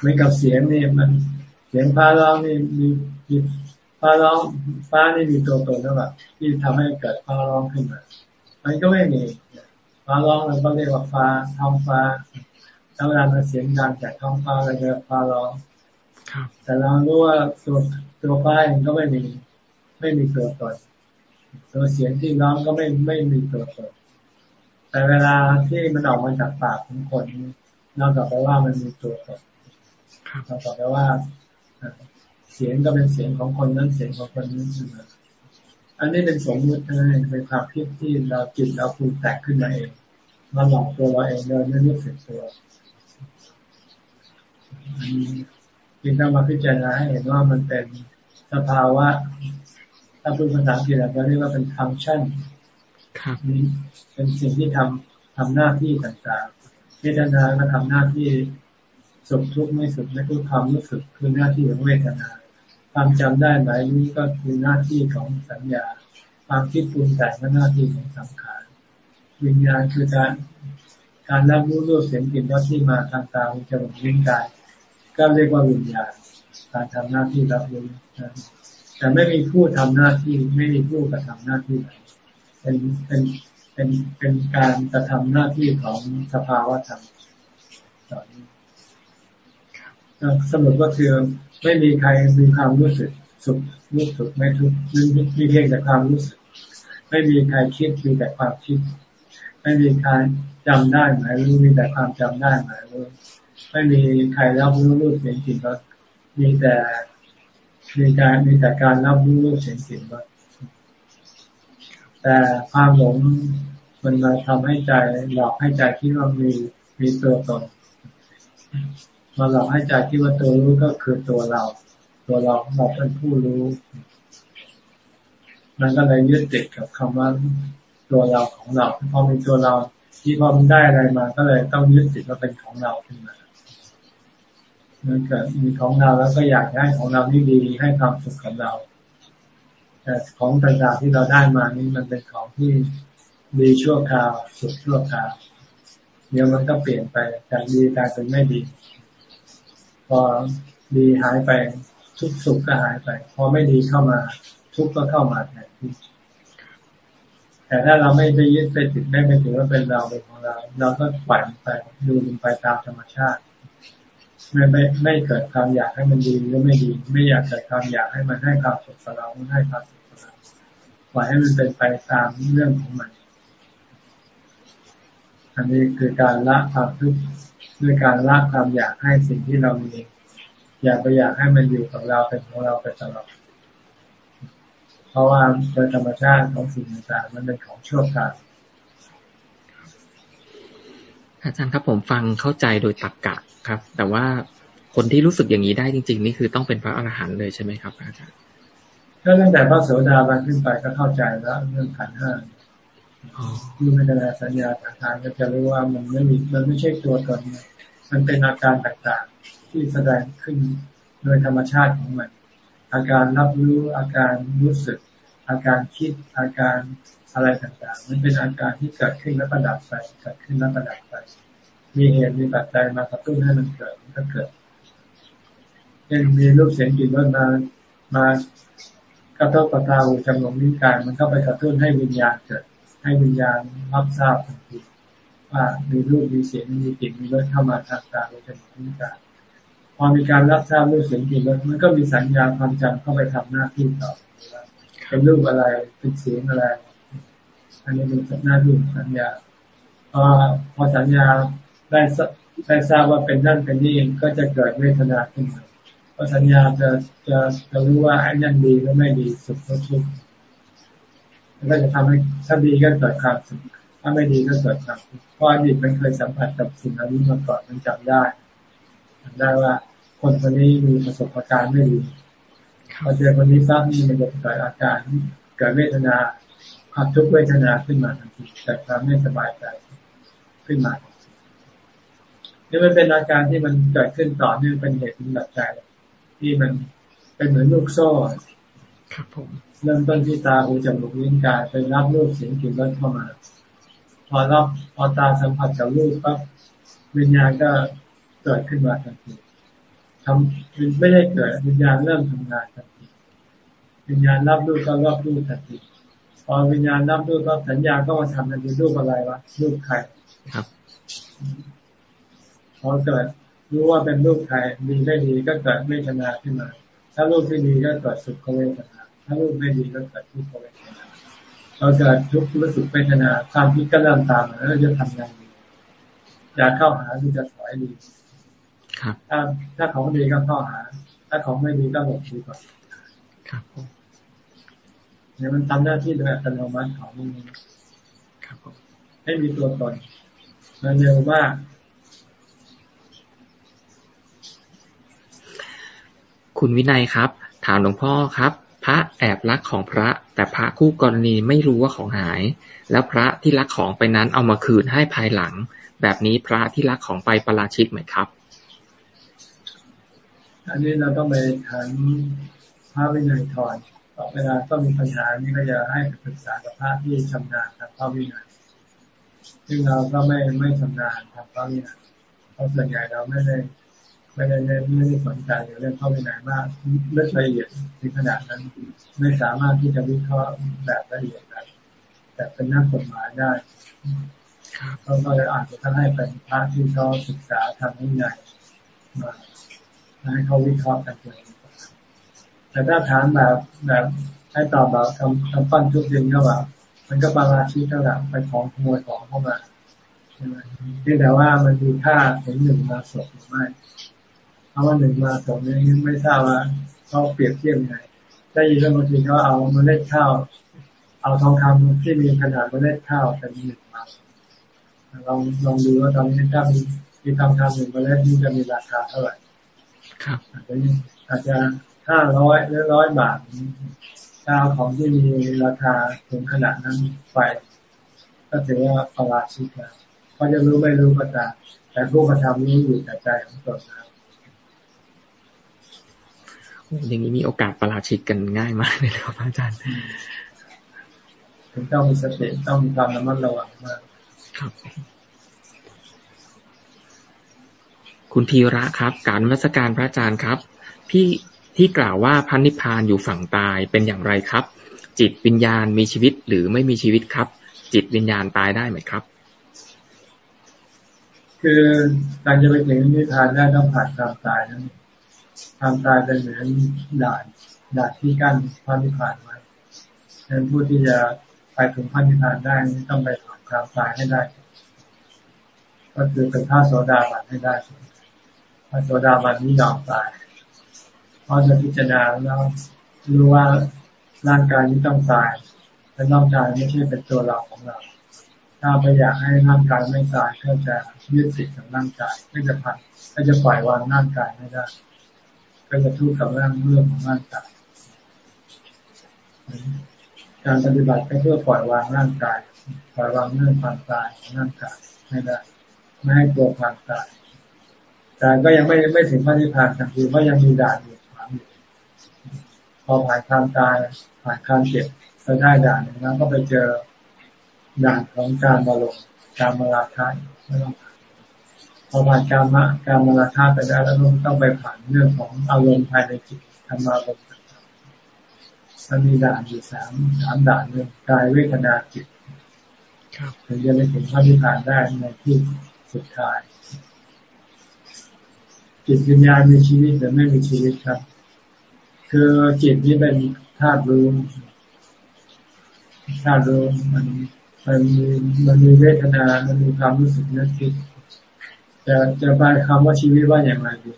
ไม่กับเสียงนี่มันเสียงฟ้าร้องนี่มีมีฟ้าร้องฟ้านี่มีตัวตนหรือเปล่าที่ทำให้เกิดฟ้าร้องขึ้นมา มันก็ไม่มี ฟ้าร้องเราก็เรียกว่าฟ้าท้องฟ้าแล้วเวลาเสียงดังจากท้องฟ้าเราจะฟ้าร้องแต่เรารู้ว่าตัวตัวฟ้าเองก็ไม่มีไม่มีตัวตนตัวเสียงที่ร้องก็ไม่ไม่มีตัวตนแต่เวลาที่มันออกมาจากปากของคนนอกจากแปลว่ามันมีตัวตนนอกจากแปลว่า เสียงก็เป็นเสียงของคนนั้นเสียงของคนนี้ขึ้นมา อันนี้เป็นสมมตินะเป็นความคิดที่เราจิตเราปรุงแต่งขึ้นมาเองมาหลอกตัวเราเองโดยไม่รู้สึกตัวอันนี้จึงต้องมาพิจารณาให้เห็นว่ามันเป็นสภาวะถ้าพูดภาษาอังกฤษเราเรียกว่าเป็นฟังก์ชันครับเป็นสิ่งที่ทำทำหน้าที่ต่างๆเวทนาก็ทำหน้าที่สุขทุกข์ไม่สุขไม่ทุกข์ความรู้สึกคือหน้าที่ของเวทนา ความจำได้หมายนี้ก็คือหน้าที่ของสัญญา ความคิดปรุงแต่งก็หน้าที่ของสังขารวิญญาณคือการการรับรู้รูปเสียงกลิ่นรสที่มาทางตาหูจมูกลิ้นกาย ก็เรียกว่าวิญญาณ การทำหน้าที่รับรู้แต่ไม่มีผู้ทำหน้าที่ไม่มีผู้กระทำหน้าที่เป็นเป็นเป็นเป็นการกระทำหน้าที่ของสภาวะธรรมตอนนี้ สรุปก็คือไม่มีใครมีความรู้สึกสุขรู้สึกไม่ทุกข์มีเพียงแต่ความรู้สึก ไม่มีใครคิดมีแต่ความคิด ไม่มีใครจำได้หมายรู้มีแต่ความจำได้หมายรู้ไม่มีใครรับรู้รูปเสียงกลิ่นรสมีแต่มีการมีแต่การรับรู้รูปเสียงกลิ่นรสแต่ความหลงมันมาทำให้ใจหลอกให้ใจคิดว่ามีมีตัวตน มาหลอกให้ใจคิดว่าตัวรู้ก็คือตัวเรา ตัวเราเราเป็นผู้รู้ มันก็เลยยึดติดกับคำว่าตัวเราของเราพอมีตัวเรา ที่พอมันได้อะไรมา ก็เลยต้องยึดติดว่าเป็นของเราขึ้นมามื่อเกิดมีของเราแล้วก็อยากให้ของเรานี่ดีให้ความสุขกับเรา แต่ของต่างๆที่เราได้มานี่มันเป็นของที่ดีชั่วคราวสุขชั่วคราวเดี๋ยวมันก็เปลี่ยนไปจากดีกลายเป็นไม่ดี พอดีหายไปทุกสุขก็หายไป พอไม่ดีเข้ามา ทุกก็เข้ามาแทนที่แต่ถ้าเราไม่ไปยึดไปติดไม่ไปถือว่าเป็นเราเป็นของเรา เราก็ปล่อยไปดูมันไปตามธรรมชาติ ไม่ไม่ไม่เกิดความอยากให้มันดีหรือไม่ดี ไม่อยากเกิดความอยากให้มันให้ความสุขกับเราไม่ให้ความสุขกับเราปล่อยให้มันเป็นไปตามเรื่องของมัน อันนี้คือการละความทุกข์ ด้วยการละความอยากให้สิ่งที่เรามี อยากไปอยากให้มันอยู่กับเราเป็นของเราไปตลอดเพราะว่าโดยธรรมชาติของสิ่งต่างๆมันเป็นของชั่วคราวอาจารย์ครับผมฟังเข้าใจโดยตรรกะครับ แต่ว่าคนที่รู้สึกอย่างนี้ได้จริง ๆ นี่คือต้องเป็นพระอรหันต์เลยใช่ไหมครับอาจารย์ก็ตั้งแต่พระโสดาบันขึ้นไปก็เข้าใจแล้วเรื่องขันห้าที่ไม่ได้สัญญาต่างๆก็จะรู้ว่ามันไม่มีมันไม่ใช่ตัวตน มันเป็นอาการต่างๆ ที่แสดงขึ้นโดยธรรมชาติของมัน อาการรับรู้อาการรู้สึก อาการคิดอาการอะไรต่างๆ มันเป็นอาการที่เกิดขึ้นแล้วประดับไปเกิดขึ้นแล้วประดับไปมีเหตุมีปัจจัยมากระตุ้นให้มันเกิดมันก็เกิดเช่นมีรูปเสียงกลิ่นรสมามากระทบกระตาหูจมูกนิ้วกายมันก็ไปกระตุ้นให้วิญญาณเกิด ให้วิญญาณรับทราบทันที ว่า มีรูปมีเสียงมีกลิ่นมีรสเข้ามาทางตาหูจมูกลิ้นกายพอมีการรับทราบรูปเสียงกลิ่นรสมันก็มีสัญญาความจำเข้าไปทำหน้าที่ต่อเป็นรูปอะไรเป็นเสียงอะไร อันนี้เป็นหน้าที่สัญญาพอพอสัญญาได้ได้ทราบว่าเป็นนั่นเป็นนี่ก็จะเกิดเวทนาขึ้นมาพอสัญญาจะจะจะรู้ว่าไอ้นั่นดีหรือไม่ดีสุขหรือทุกข์มันก็จะทำให้ถ้าดีก็เกิดความสุข ถ้าไม่ดีก็เกิดความทุกข์เพราะอดีตมันเคยสัมผัสกับสิ่งเหล่านี้มาก่อนมันจำได้จำได้ว่า คนคนนี้มีประสบการณ์ไม่ดีพอเจอคนนี้ปั๊บนี่มันจะเกิดอาการเกิดเวทนาความทุกข์เวทนาขึ้นมาทันทีเกิดความไม่สบายใจขึ้นมานี่มันเป็นอาการที่มันเกิดขึ้นต่อเนื่องเป็นเหตุเป็นปัจจัยที่มันเป็นเหมือนลูกโซ่ครับผมเริ่มต้นที่ตาหูจมูกลิ้นกายไปรับรูปเสียงกลิ่นรสเข้ามาพ อรับพอตาสัมผัสกับรูปปั๊บวิญญาณก็เกิดขึ้นมาทันทีทำไม่ได้เกิดวิญญาณเริ่มทำงานทันทีวิญญาณรับรูปก็รับรูปทันทีพอวิญญาณรับรูปปั๊บสัญญาก็มาทำทันทีรูปอะไรวะรูปใครครับพอเกิดรู้ว่าเป็นรูปใครดีไม่ดีก็เกิดเวทนาขึ้นมา ถ้ารูปที่ดีก็เกิดสุขเวทนาถ้ารูปไม่ดีก็เกิดทุกขเวทนา เราเกิดทุกข์รู้สึกเวทนาความคิดก็เริ่มตามมาแล้วจะทำยังไงอยากเข้าหาที่จะถอยดีครับถ้าถ้าของดีก็เข้าหา ถ้าของไม่ดีก็หลบดีกว่าครับเนี่ยมันทำหน้าที่โดยอัตโนมัติของมันครับผมให้มีตัวตนมันเร็วมาก คุณวินัยครับ ถามหลวงพ่อครับ พระแอบลักของพระ แต่พระคู่กรณีไม่รู้ว่าของหาย แล้วพระที่ลักของไปนั้นเอามาคืนให้ภายหลัง แบบนี้พระที่ลักของไปประราชิกไหมครับ อันนี้เราต้องไปถามพระวินัยทอนเวลาต้องมีปัญหานี้ก็จะให้ปรึกษากับพระที่ชำนาญทางพระวินัยซึ่งเราก็ไม่ไม่ชำนาญทางพระวินัยเพราะส่วนใหญ่เราไม่ได้ ไม่ได้ไม่ได้สนใจเรื่องเข้าไปไหนมากลึกละเอียดถึงขนาดนั้น ไม่สามารถที่จะวิเคราะห์แบบละเอียดได้แต่เป็นนักกฎหมายได้เขาก็เลยอาจจะต้องให้เป็นพระที่เขาศึกษาทางวินัยมาให้เขาวิเคราะห์กันเลยแต่ถ้าถามแบบแบบให้ตอบแบบคำคำปั้นทุกยินก็แบบมันก็บาราชีก็แบบไปของขโมยของเข้ามาใช่ไหมแต่ว่ามันมีค่าถึงหนึ่งมาสดหรือไม่ เอาว่าหนึ่งมาสองนี้ไม่ทราบว่าเขาเปรียบเทียบยังไงได้ยินว่าบางทีเขาเอาเมล็ดข้าว เอาทองคำที่มีขนาดเมล็ดข้าวเป็นหนึ่งมาลองลองดูว่าตอนนี้ถ้ามีมีทองคำหนึ่งเมล็ดนี่จะมีราคาเท่าไหร่ครับอาจจะอาจจะห้าร้อยหรือร้อยบาทถ้าของที่มีราคาถึงขนาดนั้นไปก็ถือว่าประหลาดชิดแล้วเขาจะรู้ไม่รู้ก็ตามแต่ผู้กระทำนี้อยู่แต่ใจของตนนะ อย่างนี้มีโอกาสประหลาดชิดกันง่ายมากเลยครับอาจารย์ต้องมีสติต้องมีความระมัดระวังมากครับ คุณธีระครับ การวัสการพระอาจารย์ครับ พี่ที่กล่าวว่าพันนิพพานอยู่ฝั่งตายเป็นอย่างไรครับ จิตวิญญาณมีชีวิตหรือไม่มีชีวิตครับ จิตวิญญาณตายได้ไหมครับ คือการจะไปถึงนิพพานได้ต้องผ่านความตายนั้น ความตายเป็นเหมือนด่านด่านที่กั้นพระนิพพานไว้ดังนั้นผู้ที่จะไปถึงพระนิพพานได้ต้องไปผ่านความตายให้ได้ ก็คือเป็นพระโสดาบันให้ได้พระโสดาบันนี้ยอมตายเพราะจะพิจารณาแล้วรู้ว่าร่างกายนี้ต้องตายและร่างกายไม่ใช่เป็นตัวเราของเรา ถ้าไปอยากให้ร่างกายไม่ตายก็จะยึดติดกับร่างกายก็จะผ่านก็จะปล่อยวางร่างกายไม่ได้ ก็จะทุกข์กับร่างเรื่องของร่างกายการปฏิบัติก็เพื่อปล่อยวางร่างกาย ปล่อยวางเรื่องความตายของร่างกายไม่ได้ไม่ให้ตัวความตายแต่ก็ยังไม่ไม่ถึงพระนิพพานทันทีเพราะยังมีด่านอยู่ขวางอยู่พอผ่านความตายผ่านความเจ็บก็ได้ด่านนึงแล้วก็ไปเจอด่านของการมาลงการมาลาคายไม่ต้อง อผ่านการมะการมราคาไปได้แล้วต้องไปผ่านเรื่องของอารมณ์ภายในจิตธรรมารมณ์มันมีด่านอยู่สามสามด่านเรื่งกายเวทนาจิตถึงจะไปถึงพระนิพพานได้ในที่สุดท้าย จิตวิญญาณมีชีวิตหรือไม่มีชีวิตครับ คือจิตนี้เป็นธาตุรู้ธาตุรู้มันมันมีมันมีเวทนา มันมีความรู้สึกนึกคิด จะจะแปลคำว่าชีวิตว่าอย่างไรดี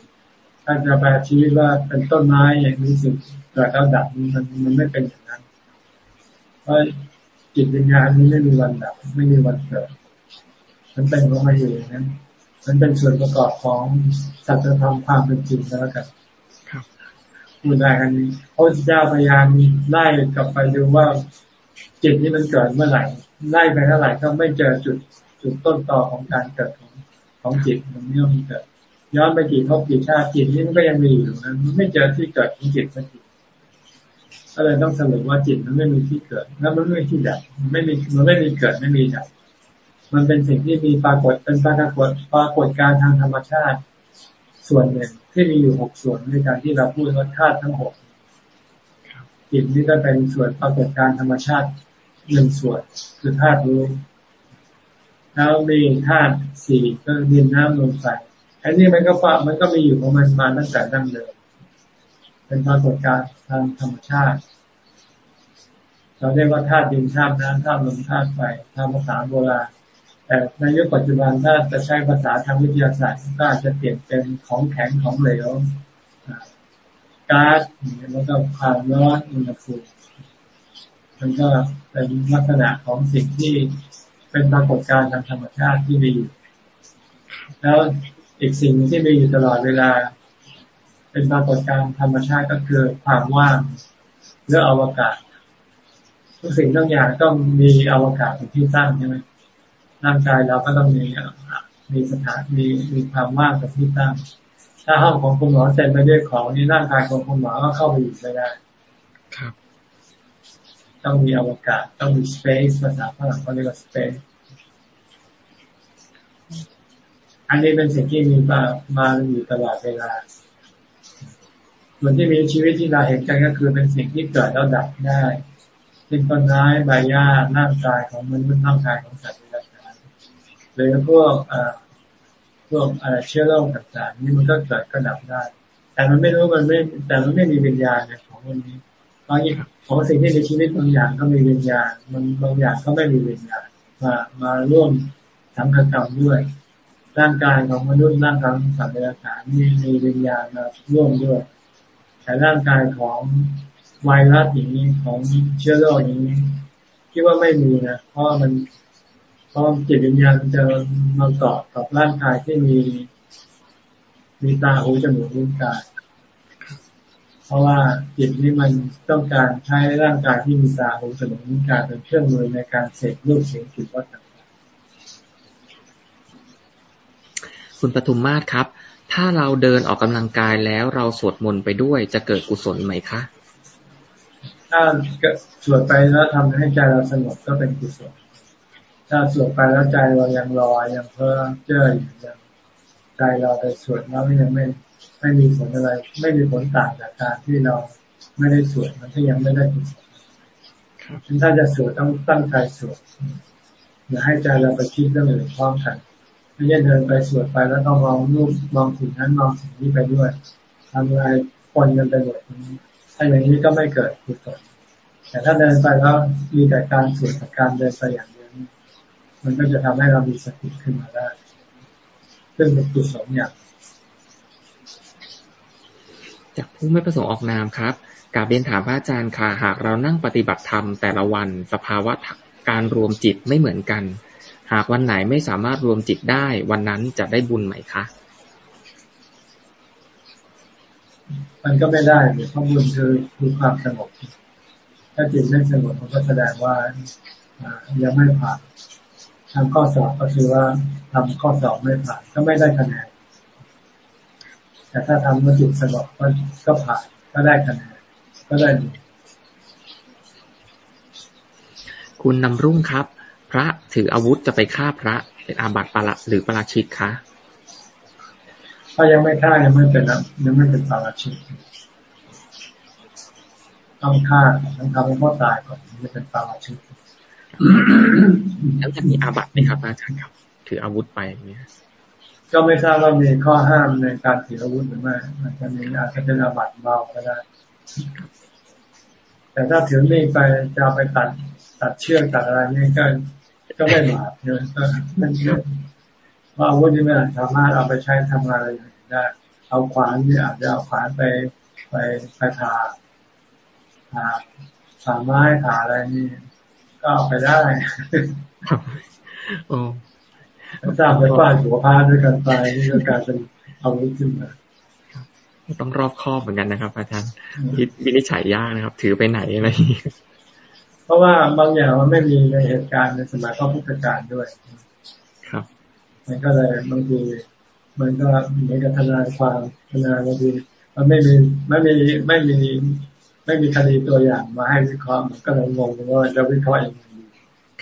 ถ้าจะแปลชีวิตว่าเป็นต้นไม้อย่างนี้สึกเกิดแล้วดับมันมันไม่เป็นอย่างนั้น เพราะจิตวิญญาณนี้ไม่มีวันดับ ไม่มีวันเกิดมันเป็นของมันอยู่อย่างนั้น มันเป็นส่วนประกอบของสัจธรรมความเป็นจริงแล้วกันพูดได้กันนี้พระเจ้าพยายามไล่กลับไปดูว่าจิตนี้มันเกิดเมื่อไหร่ไล่ไปเท่าไหร่ก็ไม่เจอจุดจุดต้นต่อของการเกิดของ ของจิตมันไม่มีเกิดย้อนไปกี่ทบกี่ชาติจิตนี้มันก็ยังมีอยู่นะมันไม่เจอที่เกิดของจิตสักทีก็เลยต้องสรุปว่าจิตมันไม่มีที่เกิด แล้วมันไม่มีที่ดับมันไม่มีมันไม่มีเกิดไม่มีดับมันเป็นสิ่งที่มีปรากฏเป็นปรากฏปรากฏการทางธรรมชาติ ส่วนหนึ่งที่มีอยู่หกส่วนในการที่เราพูดว่าธาตุทั้งหกจิตนี้ก็เป็นส่วนปรากฏการธรรมชาติหนึ่งส่วนคือธาตุรู้ แล้วมีธาตุสี่ก็ดินน้ำลมไฟอันนี้มันก็ปะมันก็มีอยู่ของมันมาตั้งแต่ดั้งเดิมเป็นปรากฏการณ์ทางธรรมชาติ เราเรียกว่าธาตุดินธาตุน้ำธาตุลมธาตุไฟทางภาษาโบราณแต่ในยุคปัจจุบันถ้าจะใช้ภาษาทางวิทยาศาสตร์ก็อาจจะเปลี่ยนเป็นของแข็งของเหลวก๊าซแล้วก็ความร้อนอุณหภูมิมันก็เป็นลักษณะของสิ่งที่ เป็นปรากฏการณ์ทางธรรมชาติที่มีอยู่ แล้วอีกสิ่งที่มีอยู่ตลอดเวลา เป็นปรากฏการณ์ธรรมชาติก็คือความว่างเรื่องอวกาศทุกสิ่งทุกอย่างต้องมีอวกาศเป็นที่ตั้งใช่ไหมร่างกายเราก็ต้องมีมีสถานมีมีความว่างเป็นที่ตั้ง ถ้าห้องของคุณหมอเต็มไปด้วยของนี่ร่างกายของคุณหมอก็เข้าไปอยู่ไม่ได้ ต้องมีอวกาศ ต้องมี space ภาษาฝรั่งเขาเรียกว่า space อันนี้เป็นสิ่งที่มีมามาอยู่ตลอดเวลา ส่วนที่มีชีวิตที่เราเห็นกันก็คือเป็นสิ่งที่เกิดแล้วดับได้เป็นต้นไม้ใบหญ้าร่างกายของมนุษย์ร่างกายของสัตว์ในรักาหรือพวกพวกอะไรเชื้อโรคต่างๆนี่มันก็เกิดก็ดับได้ แต่มันไม่รู้มันไม่แต่มันไม่มีวิญญาณของมันนี้ บางอย่างของสิ่งที่มีชีวิตบางอย่างก็มีวิญญาณมันบางอย่างก็ไม่มีวิญญาณมามาร่วมสังฆกรรมด้วย ร่างกายของมนุษย์ร่างกายของสัตว์เดรัจฉานมีมีวิญญาณมาร่วมด้วย แต่ร่างกายของไวรัสอย่างนี้ของเชื้อโรคอย่างนี้คิดว่าไม่มีนะเพราะมันเพราะจิตวิญญาณจะมาเกาะกับร่างกายที่มี มีตาหูจมูกลิ้นกาย เพราะว่าจิตนี้มันต้องการใช้ร่างกายที่มีตาหูจมูกลิ้นกายเป็นเครื่องมือในการเสกรูปเสียงกลิ่นรสต่างคุณปทุมมาศครับ ถ้าเราเดินออกกำลังกายแล้วเราสวดมนต์ไปด้วยจะเกิดกุศลไหมคะ ถ้าสวดไปแล้วทำให้ใจเราสงบก็เป็นกุศล ถ้าสวดไปแล้วใจเรายังรอยังเพ้อเจ้ออยู่ยังใจเราไปสวดแล้วยังไม่ ไม่มีผลอะไร ไม่มีผลต่างจากการที่เราไม่ได้สวดมันก็ยังไม่ได้กุศลถ้าจะสวดต้องตั้งใจสวดอย่าให้ใจเราไปคิดเรื่องอื่นพร้อมกันไม่ใช่เดินไปสวดไปแล้วต้องมองรูปมองสิ่งนั้นมองสิ่งนี้ไปด้วยทำอะไรปนกันไปหมดถ้าอย่างนี้ก็ไม่เกิดกุศลแต่ถ้าเดินไปแล้วมีแต่การสวดกับการเดินไปอย่างเดียวมันก็จะทำให้เรามีสติขึ้นมาได้ซึ่งเป็นกุศลอย่าง จากผู้ไม่ประสงค์ออกนามครับกาเบียนถามพระอาจารย์ค่ะหากเรานั่งปฏิบัติธรรมแต่ละวันสภาวะการรวมจิตไม่เหมือนกัน หากวันไหนไม่สามารถรวมจิตได้ วันนั้นจะได้บุญไหมคะ มันก็ไม่ได้เพราะบุญคือคือความสงบถ้าจิตไม่สงบมันก็แสดงว่ายังไม่ผ่านทำข้อสอบก็คือว่าทำข้อสอบไม่ผ่านก็ไม่ได้คะแนน แต่ถ้าทำเมื่อจิตสงบก็ก็ผ่านก็ได้คะแนนก็ได้บุญคุณนำรุ่งครับ พระถืออาวุธจะไปฆ่าพระเป็นอาบัติปาระหรือปาราชิกคะถ้ายังไม่ฆ่ายังไม่เป็นยังไม่เป็นปาราชิกต้องฆ่าต้องทำให้พ่อตายก่อนถึงจะเป็นปาราชิกแล้วจะมีอาบัติไหมครับอาจารย์ครับ ถืออาวุธไปอย่างเงี้ย ก็ไม่ทราบว่ามีข้อห้ามในการถืออาวุธหรือไม่อาจจะมีอาจจะเป็นอาบัติเบาก็ได้ แต่ถ้าถือมีดไปจะไปตัดตัดเชือกตัดอะไรนี่ก็ก็ไม่บาปเนอะก็นั่นเองว่าอาวุธนี่มันสามารถเอาไปใช้ทำอะไรได้ เอาขวานนี่อาจจะเอาขวานไปไปไปผ่าผ่าผ่าไม้ผ่าอะไรนี่ ก็เอาไปได้โอ้ ทราบไปฟาดหัวพาด้วยกันไปนี่ก็กลายเป็นอาวุธขึ้นมาต้องรอบคอบเหมือนกันนะครับ อาจารย์วินิจฉัยยากนะครับ ถือไปไหนอะไรเพราะว่าบางอย่างมันไม่มีในเหตุการณ์ในสมัยพระพุทธการด้วย ครับ มันก็เลยบางทีมันก็เหมือนกับทนายความทนายบางทีมันไม่มีไม่มีไม่มีไม่มีคดีตัวอย่างมาให้วิเคราะห์มันก็เลยงงว่าจะวิเคราะห์ยังไง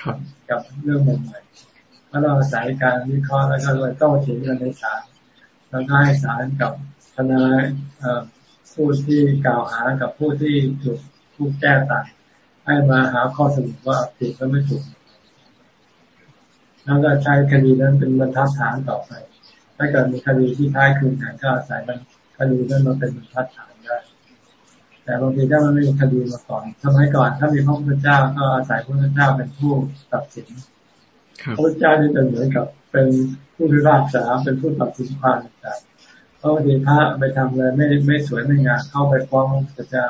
ครับ กับเรื่องใหม่ๆ ก็ต้องอาศัยการวิเคราะห์แล้วก็เลยต้องถึงกันในศาลแล้วก็ให้ศาลกับทนายผู้ที่กล่าวหากับผู้ที่ถูกผู้แก้ต่างให้มาหาข้อสรุปว่าผิดหรือไม่ถูก แล้วก็ใช้คดีนั้นเป็นบรรทัดฐานต่อไป ถ้าเกิดมีคดีที่ท้ายคืนกันก็อาศัยมันคดีนั้นมาเป็นบรรทัดฐานได้ แต่บางทีถ้ามันไม่มีคดีมาก่อนสมัยก่อน ถ้ามีพระพุทธเจ้าก็อาศัยพระพุทธเจ้าเป็นผู้ตัดสิน พระพุทธเจ้านี่เป็นเหมือนกับเป็นผู้พิพากษาเป็นผู้ตัดสินความต่างเพราะบางทีพระไปทำอะไรไม่ไม่สวยไม่งามเข้าไปฟ้องพระพุทธเจ้า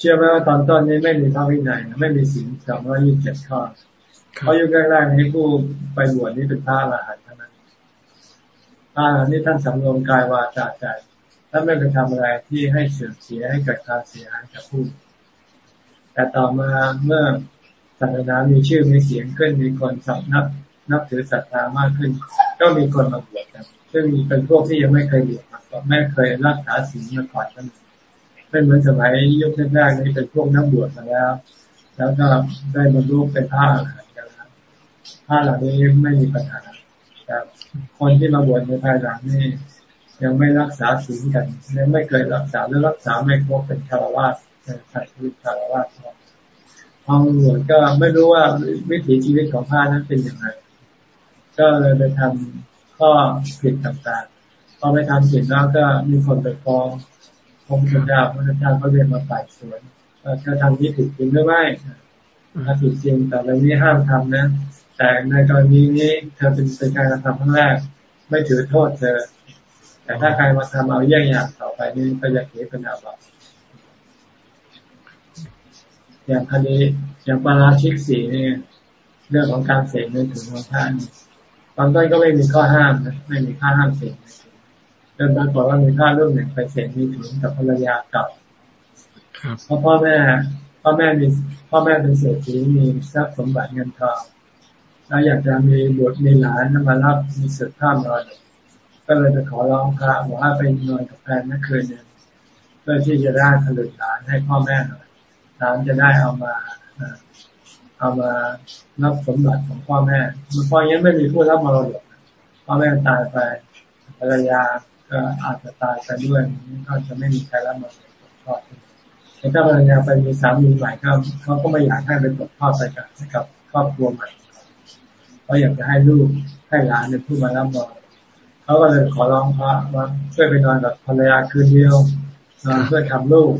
ชื่อไหมว่าตอนต้นนี้ไม่มีพระวินัยไม่มีศีลสองร้อยี่สิบเจ็ดข้อเขาอยู่แรกๆนี้ผู้ไปบวชนี่เป็นพระอรหันต์เท่านั้นพระอรหันต์นี่ท่านสำรวมกายวาจาใจท่านไม่ไปทำอะไรที่ให้เสื่อมเสียให้เกิดการเสียหายกับผู้แต่ต่อมาเมื่อ ศาสนามีชื่อมีเสียงขึ้นมีคนสับนับนับถือศรัทธามากขึ้น ก็มีคนมาบวชกันซึ่งเป็นพวกที่ยังไม่เคยบวชมาก่อนไม่เคยรักษาศีลมาก่อนนั่นไม่เหมือนสมัยยุคแรกๆนี่เป็นพวกนักบวชมาแล้ว แล้วก็ได้บรรลุเป็นพระอรหันต์กันแล้วพระเหล่านี้ไม่มีปัญหาแต่คนที่มาบวชในภายหลังนี่ยังไม่รักษาศีลกันยังไม่เคยรักษาหรือรักษาไม่ครบเป็นคารวะเป็นใส่ชีวิตคารวะ พอบวชก็ไม่รู้ว่าวิถีชีวิตของพระนั้นเป็นอย่างไร ก็เลยไปทำข้อผิดต่างๆ พอไปทำผิดแล้วก็มีคนไปฟ้องพระพุทธเจ้าพระพุทธเจ้าก็เรียกมาไต่สวนว่าเธอทำนี้ผิดจริงหรือไม่ถ้าผิดจริงแต่เรื่องนี้ห้ามทำนะ แต่ในกรณีนี้เธอเป็นเป็นการกระทำครั้งแรก ไม่ถือโทษเธอ แต่ถ้าใครมาทำเอาแย่งอย่างต่อไปนี่ก็จะเขียเป็นอาบัติ อย่างคดีอย่างปาราชิกสีนี่เรื่องของการเสกในถึงของท่านตอนต้นก็ไม่มีข้อห้ามนะไม่มีข้อห้ามเสกจนปรากฏว่ามีข้ารุ่นหนึ่งไปเสพมีถึงกับภรรยาเก่าเพราะพ่อแม่พ่อแม่มีพ่อแม่เป็นเศรษฐีมีทรัพย์สมบัติเงินทองแล้วอยากจะมีบุตรมีหลานมารับมีสืบข้ามนอนก็เลยไปขอร้องพระบอกว่าไปนอนกับแฟนนั่คืนหนึ่งเพื่อที่จะได้ผลิตหลานให้พ่อแม่หน่อยหลานจะได้เอามาเอามารับสมบัติของพ่อแม่พอยังไม่มีผู้รับมรดกพ่อแม่ตายไปภรรยาก็อาจจะตายไปด้วยก็จะไม่มีใครรับมาตกทอดแต่ถ้าภรรยาไปมีสามีใหม่ก็เขาก็ไม่อยากให้ไปตกทอดไปกับกับครอบครัวใหม่เขาอยากจะให้ลูกให้หลานเป็นผู้มารับมาเขาก็เลยขอร้องพระว่าช่วยไปนอนกับภรรยาคืนเดียวนอนเพื่อทำลูก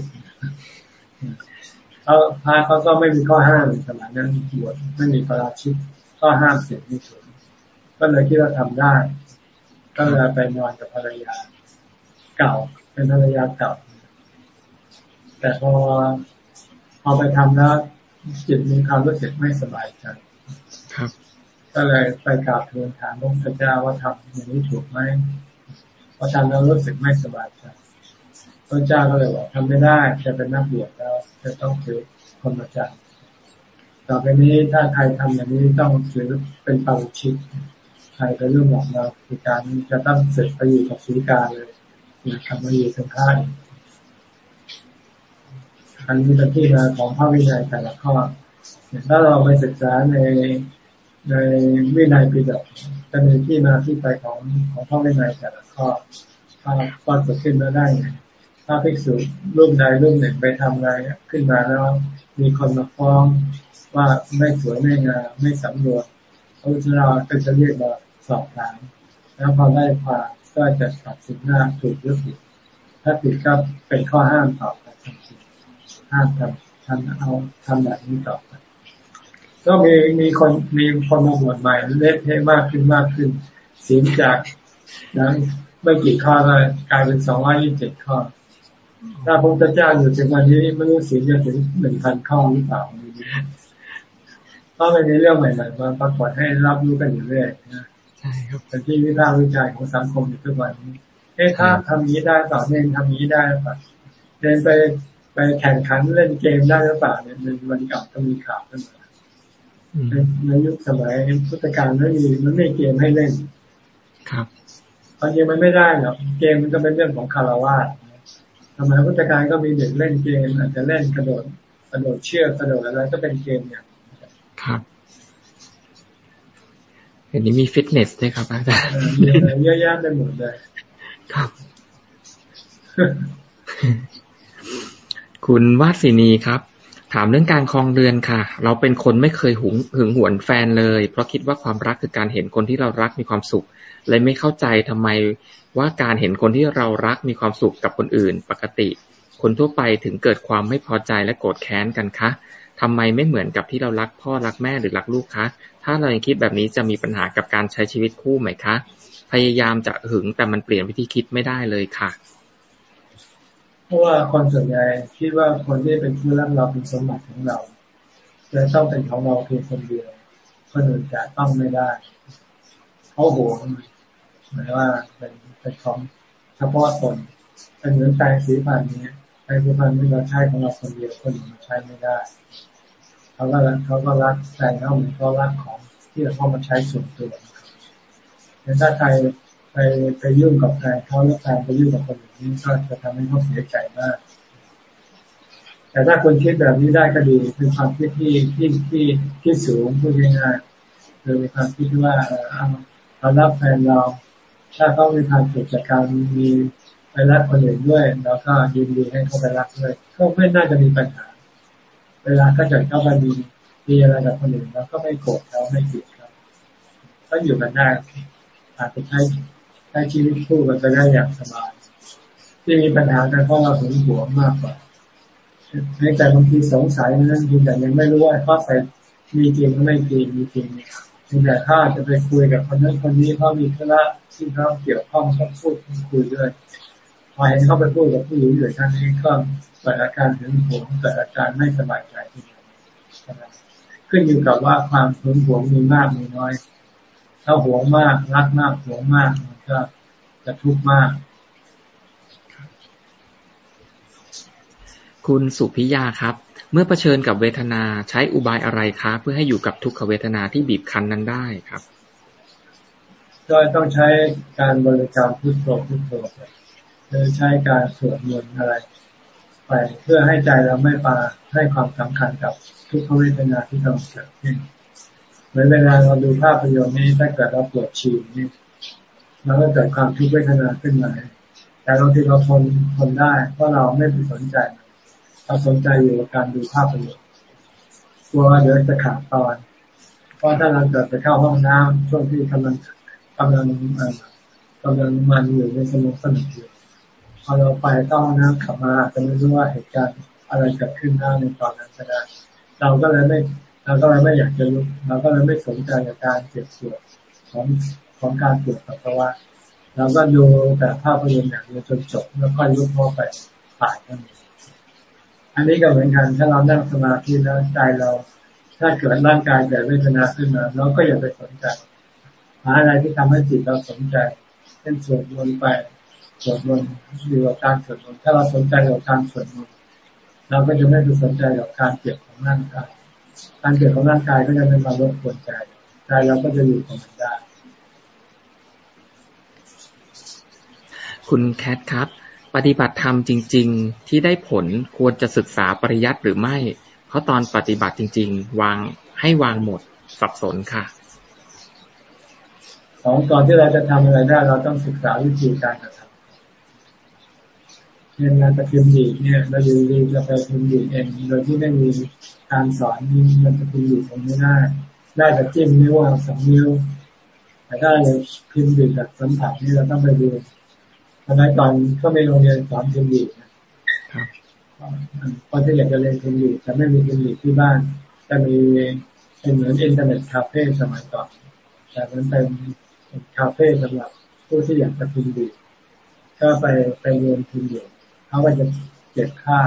เขาพระเขาก็ไม่มีข้อห้ามสมัยนั้นบวชไม่มีประราชิกข้อห้ามเสียไม่ถึงก็เลยคิดว่าทำได้ ก็เลยไปนอนกับภรรยาเก่า เป็นภรรยาเก่า แต่พอพอไปทำแล้วจิตมีความรู้สึกไม่สบายใจครับ ก็เลยไปกราบทูลถามพระพุทธเจ้าว่าทำอย่างนี้ถูกไหมพอทำแล้วรู้สึกไม่สบายใจพ ระเจ้าก็เลยบอกทำไม่ได้จะเป็นนักบวชแล้วจะต้องถือคนมาจัดต่อไปนี้ถ้าใครทำอย่างนี้ต้องถือเป็นปาชิตใครเป็นเรื่องของเราคือการจะต้องเสร็จไปอยู่กับสีกาเลยนะครับมาอยู่ทางค่ายอันนี้เป็นที่มาของพระวินัยแต่ละข้อถ้าเราไปศึกษาในในวินัยปีดกจะมีที่มาที่ไปของของพระวินัยแต่ละข้อถ้าก็เกิดขึ้นมาได้ ถ้าภิกษุรูปใดรูปหนึ่งไปทำอะไรขึ้นมาแล้ว มีคนมาฟ้องว่าไม่สวยไม่งามไม่สำรวจพระพุทธเจ้าก็จะเรียกมาสอบถามแล้วพอได้ความก็จะตัดสินหน้าถูกหรือผิด ถ้าผิดก็เป็นข้อห้ามต่อไปทันทีห้ามทำทำเอาทำแบบนี้ต่อไปก็มีมีคนมีคนมาบวชใหม่เละเทะมากขึ้นมากขึ้นสีลจากนั้นไม่กี่ข้อเลยกลายเป็นสองร้อยยี่สิบเจ็ดข้อ ถ้าพระพุทธเจ้าอยู่ถึงวันนี้ไม่รู้สีลจะถึงหนึ่งพันข้อหรือเปล่าเพราะมันมีเรื่องใหม่ๆมาปรากฏให้รับรู้กันอยู่เรื่อยนะใช่ครับเป็นที่วิพากษ์วิจารณ์ของสังคมอยู่ทุกวันนี้เอ๊ะถ้าทำนี้ได้ต่อเนื่องทำนี้ได้หรือเปล่าเดินไปไปแข่งขันเล่นเกมได้หรือเปล่าเนี่ยในวันก่อนก็มีข่าวขึ้นมาในยุคสมัยพุทธกาลไม่มีมันไม่เกมให้เล่น ครับตอนนี้มันไม่ได้หรอกเกมมันก็เป็นเรื่องของคารวะ สมัยพุทธกาลก็มีเด็กเล่นเกมอาจจะเล่นกระโดดกระโดดเชือกกระโดดอะไรก็เป็นเกมอย่างครับเห็นนี้มีฟิตเนสด้วยครับอาจารย์เยอะแยะไปหมดเลยครับ คุณวาสินีครับ ถามเรื่องการคลองเรือนค่ะ เราเป็นคนไม่เคยหึงหึงหวนแฟนเลย เพราะคิดว่าความรักคือการเห็นคนที่เรารักมีความสุข เลยไม่เข้าใจทำไมว่าการเห็นคนที่เรารักมีความสุขกับคนอื่น ปกติ คนทั่วไปถึงเกิดความไม่พอใจและโกรธแค้นกันคะทำไมไม่เหมือนกับที่เรารักพ่อรักแม่หรือรักลูกคะ ถ้าเรายังคิดแบบนี้จะมีปัญหากับการใช้ชีวิตคู่ไหมคะ พยายามจะหึงแต่มันเปลี่ยนวิธีคิดไม่ได้เลยค่ะ ราะว่าคนส่วนใหญ่คิดว่าคนที่เป็นผู้รักเราเป็นสมบัติของเราจะต้องเป็นของเราเพียงคนเดียว คนอื่นจะต้องไม่ได้เขาหวงหมายว่าเป็นเป็นของเฉพาะตนเป็นเหมือนแปรงสีฟันนี้แปรงสีฟันนี่เราใช้ของเราคนเดียวคนอื่นมาใช้ไม่ได้เขาก็เขาก็รักแปรงเขาเหมือนเขารักของที่เขามาใช้ส่วนตัวแต่ถ้าใคร ไปไปยุ่งกับใครเขาแล้วแฟนไปยุ่งกับคนอื่นนี่ก็จะทำให้เขาเสียใจมาก แต่ถ้าคนคิดแบบนี้ได้ก็ดีเป็นความคิดที่ที่ที่ที่สูงพูดง่ายๆคือมีความคิดว่าเอาเรารับแฟนเราถ้าเขามีความสุขจากการมีไปรักคนอื่นด้วย แล้วก็ยินดีให้เขาไปรักด้วยก็ไม่น่าจะมีปัญหา เวลาก็จะเข้าไปมีมีอะไรกับคนอื่นแล้วก็ไม่โกรธเขาไม่เกลียดเขาก็อยู่กันได้อาจจะใช้ ช้ชีวิตคู่กันไปได้อย่างสบาย ที่มีปัญหากันเพราะเราถึงหัวมากกว่าในใจบางทีสงสัยนั่นจริงแต่ยังไม่รู้ว่าข้อใส่มีจริงหรือไม่จริงมีจริงจริงแต่ถ้าจะไปคุยกับคนนั้นคนนี้เขามีธุระที่เขาเกี่ยวข้องต้องพูดคุยด้วยพอเห็นเขาไปพูดกับผู้หญิงอยู่ท่านนี้ก็เกิดอาการถึงหัวเกิดอาการไม่สบายใจที่ขึ้นอยู่กับว่าความหึงหวงมีมากมีน้อย ถ้าหวงมากรักมากหวงมาก ก็จะทุกข์มาก คุณสุพิยาครับ เมื่อเผชิญกับเวทนาใช้อุบายอะไรคะ เพื่อให้อยู่กับทุกขเวทนาที่บีบคั้นนั้นได้ครับก็ต้องใช้การบริกรรมพุทโธพุทโธหรือใช้การสวดมนต์อะไร ไปเพื่อให้ใจเราไม่ปาให้ความสำคัญกับทุกขเวทนาที่เราเกิดขึ้นเหมือนเวลาเราดูภาพยนตร์นี้ถ้าเกิดเราปวดฉี่นี่ เราก็เกิดความทุกข์เวทนาขึ้นมาแต่บางทีเราทนทนได้ เพราะเราไม่ไปสนใจ เราสนใจอยู่กับการดูภาพยนตร์กลัวว่าเดี๋ยวจะขาดตอน เพราะถ้าเราเกิดไปเข้าห้องน้ำช่วงที่กำลังกำลังกำลังมันอยู่ในสมองสนุกอยู่พอเราไปเข้าห้องน้ำขับมาจะไม่รู้ว่าเหตุการณ์อะไรเกิดขึ้นได้ในตอนนั้นก็ได้เราก็เลยไม่เราก็เลยไม่อยากจะรู้เราก็เลยไม่สนใจกับการเจ็บปวดของ ของการตรวจปัสสาวะเราก็ดูแต่ภาพยนตร์อย่างเดียวจนจบแล้วก็ยุบเข้าไปตายกันอันนี้ก็เหมือนกันถ้าเรานั่งสมาธิแล้วใจเรา ถ้าเกิดร่างกายเกิดเวทนาขึ้นมา เราก็อย่าไปสนใจหาอะไรที่ทำให้จิตเราสนใจเช่นสวดมนต์ไปสวดมนต์ดูการสวดมนต์ถ้าเราสนใจกับการสวดมนต์เราก็จะไม่ไปสนใจกับการเจ็บของร่างกายการเจ็บของร่างกายก็จะไม่มารบกวนใจใจเราก็จะอยู่กับมันได้ คุณแคทครับ ปฏิบัติธรรมจริง ๆ ที่ได้ผลควรจะศึกษาปริยัติหรือไม่ เพราะตอนปฏิบัติจริง ๆ วางให้วางหมดสับสนค่ะของก่อนที่เราจะทำอะไรได้ เราต้องศึกษาวิธีการกระทำเรียนงานจะพิมพ์ดีเนี่ยเราอยู่ดีจะไปพิมพ์ดีเองโดยที่ไม่มีการสอนนี่มันจะพิมพ์ดีตรงไม่ได้ได้แต่จิ้มนิ้วสองนิ้วแต่ถ้าเราพิมพ์ดีแบบสัมผัสนี่เราต้องไปดู สมัยก่อนก็มีโรงเรียนสอนพิมพ์ดีนะครับเพราะถ้าอยากจะเรียนพิมพ์ดีแต่ไม่มีพิมพ์ดีที่บ้านจะมีเป็นเหมือนอินเทอร์เน็ตคาเฟ่สมัยก่อนแต่มันเป็นคาเฟ่สำหรับผู้ที่อยากจะพิมพ์ดีดก็ไปไปเรียนพิมพ์ดีดเขาก็จะเก็บค่า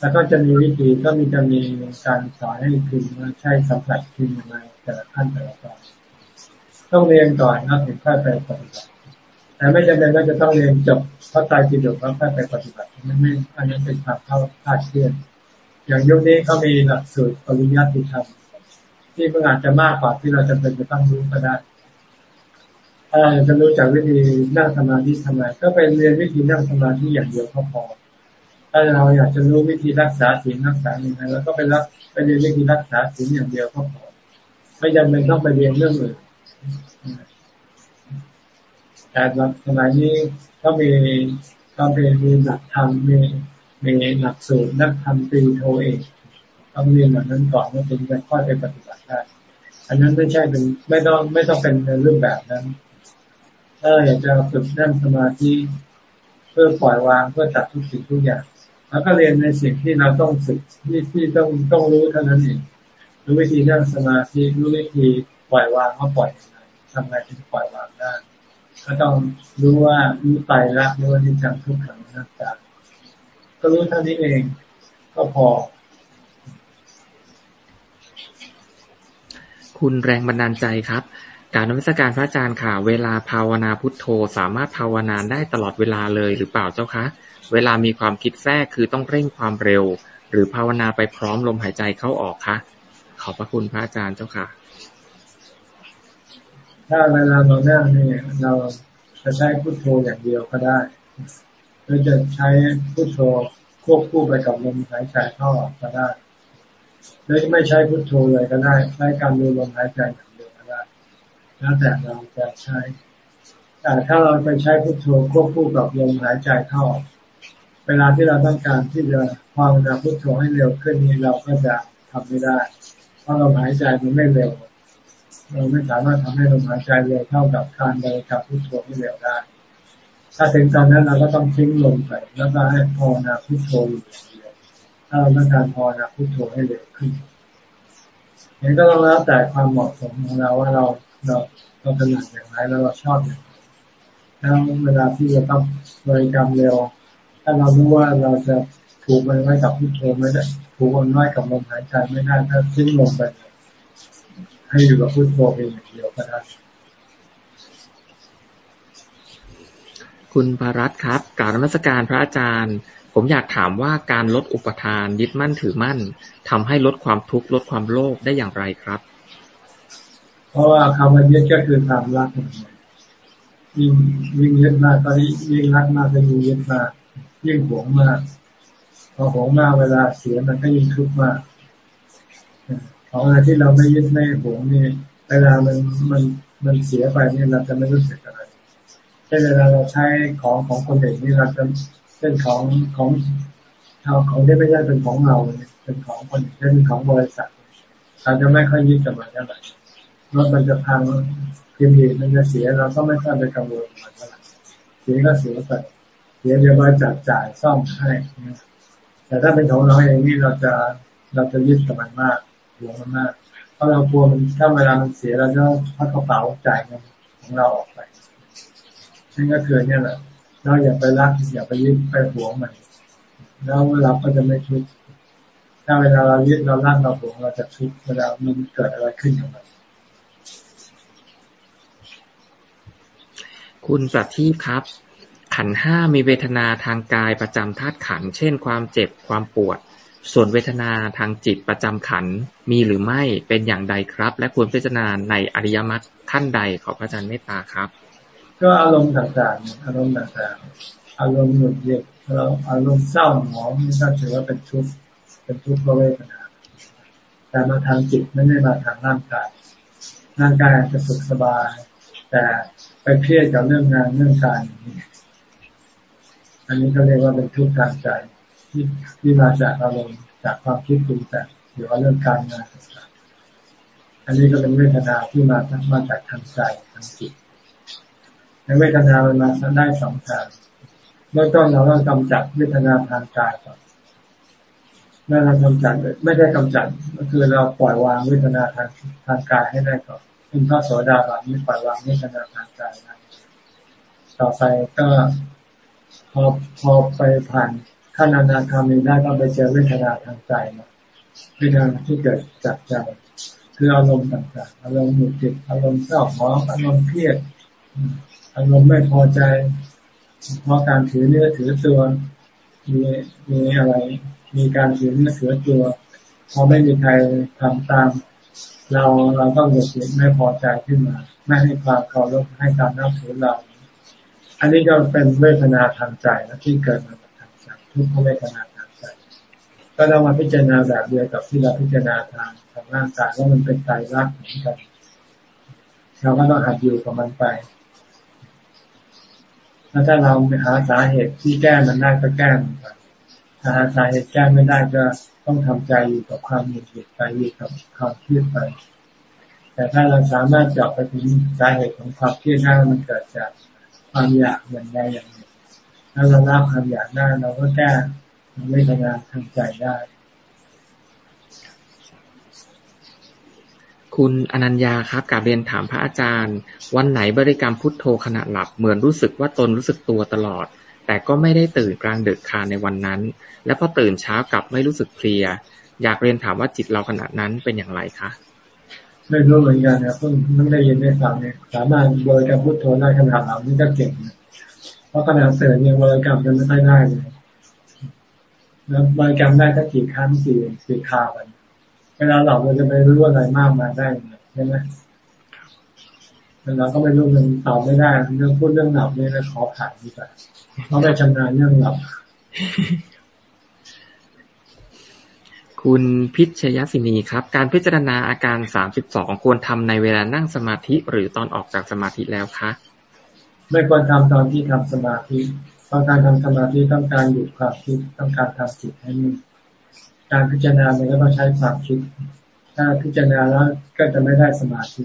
แล้วก็จะมีวิธีก็มีจะมีการสอนให้พิมพ์ว่าใช้สัมผัสพิมพ์ยังไงแต่ละขั้นแต่ละตอนต้องเรียนก่อนนะถึงค่อยไปปฏิบัติ แต่ไม่จำเป็นว่าจะต้องเรียนจบพระไตรปิฎกแล้วค่อยไปปฏิบัติไม่ไม่อันนั้นเป็นความเข้าคาดเคลื่อน อย่างยุคนี้เขามีหลักสูตรปริยัติธรรมที่มันอาจจะมากกว่าที่เราจะเป็นจะต้องรู้ก็ได้ถ้าจะรู้จักวิธีนั่งสมาธิทำไมก็ไปเรียนวิธีนั่งสมาธิอย่างเดียวก็พอถ้าเราอยากจะรู้วิธีรักษาศีลรักษาอย่างไรเราก็ไปรักไปเรียนวิธีรักษาศีลอย่างเดียวก็พอไม่จำเป็นต้องไปเรียนเรื่องอื่น แต่สมัยนี้ก็มีก็เป็นมีหลักธรรมมีมีหลักสูตรนักธรรมตีโทเอกต้องเรียนแบบนั้นก่อนแล้วถึงจะค่อยไปปฏิบัติได้อันนั้นไม่ใช่เป็นไม่ต้องไม่ต้องเป็นในรูปแบบนั้นถ้าอยากจะฝึกนั่งสมาธิเพื่อปล่อยวางเพื่อตัดทุกสิ่งทุกอย่างแล้วก็เรียนในสิ่งที่เราต้องฝึกที่ที่ต้องต้องรู้เท่านั้นเองรู้วิธีนั่งสมาธิรู้วิธีปล่อยวางก็ปล่อยยังไงทำไงถึงปล่อยวางได้ ก็ต้องรู้ว่ารู้ไตละรู้ว่านิจังทุกขังนักตาก็รู้เท่านี้เองก็พอ คุณแรงบันดาลใจครับ การนมัสการพระอาจารย์ค่ะ เวลาภาวนาพุทโธสามารถภาวนาได้ตลอดเวลาเลยหรือเปล่าเจ้าคะ เวลามีความคิดแทรกคือต้องเร่งความเร็ว หรือภาวนาไปพร้อมลมหายใจเข้าออกคะขอบพระคุณพระอาจารย์เจ้าค่ะ ถ้าเวลาเรานั่งเนี่ยเราจะใช้พุทโธอย่างเดียวก็ได้หรือจะใช้พุทโธควบคู่ไปกับลมหายใจเข้าออกก็ได้หรือไม่ใช้พุทโธเลยก็ได้ ใช้การดูลมหายใจอย่างเดียวก็ได้ แล้วแต่เราจะใช้ แต่ถ้าเราไปใช้พุทโธควบคู่กับลมหายใจเข้าเวลาที่เราต้องการที่จะภาวนาพุทโธให้เร็วขึ้นนี้เราก็จะทำไม่ได้ เพราะลมหายใจมันไม่เร็ว เราไม่สามารถทำให้ลมหายใจเร็วเท่ากับการเดินกับพุทโธที่เร็วได้ ถ้าถึงตอนนั้นเราก็ต้องทิ้งลมไปแล้วก็ให้ภาวนาพุทโธอยู่เดียวถ้าเราต้องการภาวนาพุทโธให้เร็วขึ้นนี่ก็ต้องแล้วแต่ความเหมาะสมของเราว่าเราเราเราถนัดอย่างไรแล้วเราชอบอย่างไรแล้วเวลาที่เราต้องบริกรรมเร็ว ถ้าเรารู้ว่าเราจะถูกมันไว้กับพุทโธไม่ได้ถูกมันไว้กับลมหายใจไม่ได้ถ้าทิ้งลมไป ให้อยู่กับพุทโธเพียงอย่างเดียวก็ได้คุณปารัตครับกล่าวนมัสการพระอาจารย์ ผมอยากถามว่าการลดอุปทานยึดมั่นถือมั่นทำให้ลดความทุกข์ลดความโลภได้อย่างไรครับ เพราะว่าคำว่ายึดก็คือความรักยิ่งยิ่งยึดมากตอนนี้ยิ่งรักมากก็ยิ่งยึดมากยิ่งหวงมากพอหวงมากเวลาเสียมันก็ยิ่งทุกข์มาก ของอะไรที่เราไม่ยึดไม่หวงนี่เวลามันมันมันเสียไปนี่เราจะไม่รู้สึกอะไรเช่นเวลาเราใช้ของของคนอื่นนี่เราจะเป็นของของเราของที่ไม่ใช่เป็นของเราเป็นของคนอื่นเป็นของบริษัทเราจะไม่ค่อยยึดกับมันเท่าไหร่รถมันจะพังพิมพ์ดีมันจะเสียเราก็ไม่ค่อยไปกังวลมันเท่าไหร่เสียก็เสียไปเสียเดี๋ยวมาจัดจ่ายซ่อมให้แต่ถ้าเป็นของเราเองนี่เราจะเราจะยึดกับมันมาก หวงมันมากเพราะเรากลัวมันถ้าเวลามันเสียเราจะพักกระเป๋าจ่ายเงินของเราออกไปนั่นก็คือเนี่ยแหละเราอย่าไปรักอย่าไปยึดไปหวงมันแล้วเราก็จะไม่ทุกข์ถ้าเวลาเรายึดเราลักเราหวงเราจะทุกข์เวลามันเกิดอะไรขึ้นกับมันคุณประทีปครับ ขันห้ามีเวทนาทางกายประจำธาตุขัน เช่นความเจ็บความปวด ส่วนเวทนาทางจิตประจำขันมีหรือไม่เป็นอย่างใดครับ และควรพิจารณาในอริยมรรคขั้นใดขอพระอาจารย์เมตตาครับ ก็อารมณ์ต่างๆอารมณ์ต่างๆอารมณ์หงุดหงิดเราอารมณ์เศร้าหมองนี่ก็ถือว่าเป็นทุกข์เป็นทุกข์เวทนาแต่มาทางจิตไม่ได้มาทางร่างกายร่างกายจะสุขสบาย แต่ไปเครียดกับเรื่องงานเรื่องการ อันนี้ก็เรียกว่าเป็นทุกข์ทางใจ ที่ที่มาจากอารมณ์จากความคิดปรุงแต่งหรือว่าเรื่องการงานต่างๆอันนี้ก็เป็นเวทนาที่มามาจากทางใจทางจิตในเวทนามันมาได้สองทางเมื่อต้นเราต้องกำจัดเวทนาทางกายก่อนเมื่อเรากำจัดไม่ได้กำจัดก็คือเราปล่อยวางเวทนาทางทางกายให้ได้ก่อนเป็นพระโสดาบันนี้ปล่อยวางเวทนาทางกายได้ต่อไปก็พอพอไปผ่าน ขั้นอนาคามีได้ก็ไปเจอเวทนาทางใจมาเวทนาที่เกิดจากใจคืออารมณ์ต่างๆ อารมณ์หงุดหงิดอารมณ์เศร้าหมองอารมณ์เครียด อารมณ์ไม่พอใจ เพราะการถือเนื้อถือตัว มีมีอะไร มีการถือเนื้อถือตัว พอไม่มีใครทำตาม เราเราก็หงุดหงิดไม่พอใจขึ้นมา ไม่ให้ความเคารพให้การนับถือเรา อันนี้ก็เป็นเวทนาทางใจนะที่เกิดมา ทุกขเวทนาทางใจก็ต้องมาพิจารณาแบบเดียวกับที่เราพิจารณาทางทางร่างกายว่ามันเป็นใจรักเหมือนกันเราก็ต้องหัดอยู่กับมันไปแล้วถ้าเราไปหาสาเหตุที่แก้มันได้ก็แก้มันไปถ้าหาสาเหตุแก้ไม่ได้ก็ต้องทำใจอยู่กับความหงุดหงิดไปอยู่กับความเครียดไป แต่ถ้าเราสามารถเจาะไปถึงสาเหตุของความเครียดได้มันเกิดจากความอยากอย่างใดอย่างหนึ่ง ถ้าเราละความอยากได้เราก็แก้เวทนาทางใจได้ คุณอนัญญาครับกาบเรียนถามพระอาจารย์ วันไหนบริกรรมพุทโธขณะหลับเหมือนรู้สึกว่าตนรู้สึกตัวตลอด แต่ก็ไม่ได้ตื่นกลางดึกคาในวันนั้น และพอตื่นเช้ากลับไม่รู้สึกเพลีย อยากเรียนถามว่าจิตเราขณะนั้นเป็นอย่างไรคะไม่รู้เหมือนกันนะเพิ่งเพิ่งได้ยินได้ฟังเนี่ยสามารถบริกรรมพุทโธได้ขนาดหลับนี่ก็เก่งนะเพ ราะขนาดตื่นยังบริกรรมยังไม่ได้ได้เลย แล้วบริกรรมได้สักกี่ครั้งสี่สี่คาวันเวลาหลับเราจะไปรู้อะไรมากมาได้ใช่ไหมเราก็ไม่รู้เรื่องตอบไม่ได้เรื่องพูดเรื่องหลับเนี่ยขอผ่านดีกว่าเพราะไม่ชำนาญเรื่องหลับ คุณพิชยศินีครับ การพิจารณาอาการสามสิบสองควรทำในเวลานั่งสมาธิหรือตอนออกจากสมาธิแล้วคะ ไม่ควรทำตอนที่ทำสมาธิเพราะการทำสมาธิต้องการหยุดความคิดต้องการทำจิตให้นิ่งการพิจารณามันก็ต้องใช้ความคิด ถ้าพิจารณาแล้วก็จะไม่ได้สมาธิ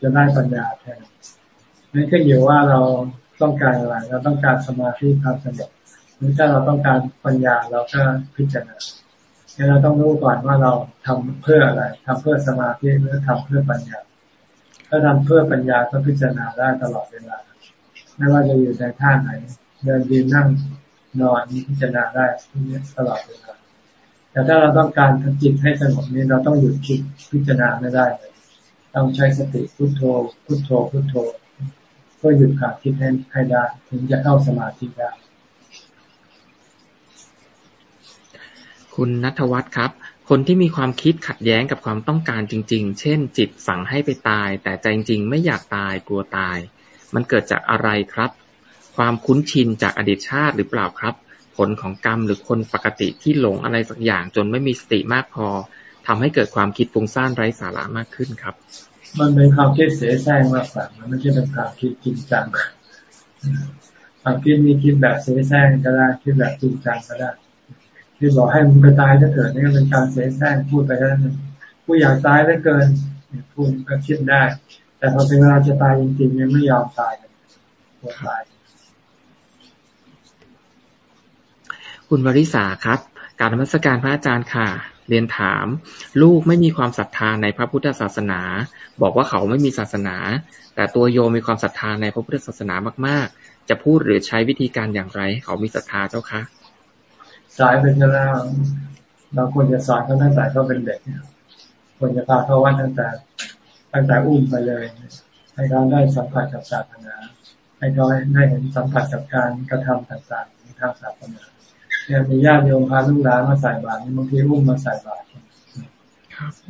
จะได้ปัญญาแทนนั่นขึ้นอยู่ว่าเราต้องการอะไร เราต้องการสมาธิความสงบหรือถ้าเราต้องการปัญญาเราก็พิจารณาเราต้องรู้ก่อนว่าเราทำเพื่ออะไรทำเพื่อสมาธิหรือทำเพื่อปัญญา ถ้าทำเพื่อปัญญาก็พิจารณาได้ตลอดเวลา ไม่ว่าจะอยู่ในท่าไหน เดินยืนนั่งนอนนี้พิจารณาได้ทุกนี้ตลอดเวลา แต่ถ้าเราต้องการทำจิตให้สงบนี้เราต้องหยุดคิดพิจารณาไม่ได้เลยต้องใช้สติพุทโธ พุทโธ พุทโธเพื่อหยุดขาดคิดให้ให้ได้ถึงจะเข้าสมาธิได้คุณนัทวัฒน์ครับ คนที่มีความคิดขัดแย้งกับความต้องการจริง ๆ เช่น จิตสั่งให้ไปตาย แต่ใจจริงๆไม่อยากตายกลัวตาย มันเกิดจากอะไรครับ ความคุ้นชินจากอดีตชาติหรือเปล่าครับ ผลของกรรมหรือคนปกติที่หลงอะไรสักอย่างจนไม่มีสติมากพอทำให้เกิดความคิดฟุ้งซ่านไร้สาระมากขึ้นครับ มันเป็นความคิดเสียแซงมากกว่ามันไม่ใช่เป็นความคิดจริงจังความคิดมีคิดแบบเสียแซงก็ได้คิดแบบจริงจังก็ได้ ที่บอกให้มันไปตายถ้าเกิดนี่เป็นการเสียแซงพูดไปแค่นั้นผู้อยากตายได้เกินพูดก็คิดได้ แต่พอเป็นเวลาจะตายจริงๆยังไม่ยอมตายกลัวตาย คุณวริษาครับ การนมัสการพระอาจารย์ค่ะเรียนถาม ลูกไม่มีความศรัทธาในพระพุทธศาสนา บอกว่าเขาไม่มีศาสนา แต่ตัวโยมมีความศรัทธาในพระพุทธศาสนามาก ๆ จะพูดหรือใช้วิธีการอย่างไร เขามีศรัทธาเจ้าคะ สายเป็นแล้วเราควรจะสอนเขาตั้งแต่เขาเป็นเด็กควรจะพาเขาวัดตั้งแต่ตั้งแต่อุ้มไปเลย ให้เขาได้สัมผัสกับศาสนา ให้เขาได้เห็นสัมผัสกับการกระทำต่างๆในทางศาสนาเนี่ยมีญาติโยมพาลูกหลานมาใส่บาตรบางทีอุ้มมาใส่บาตร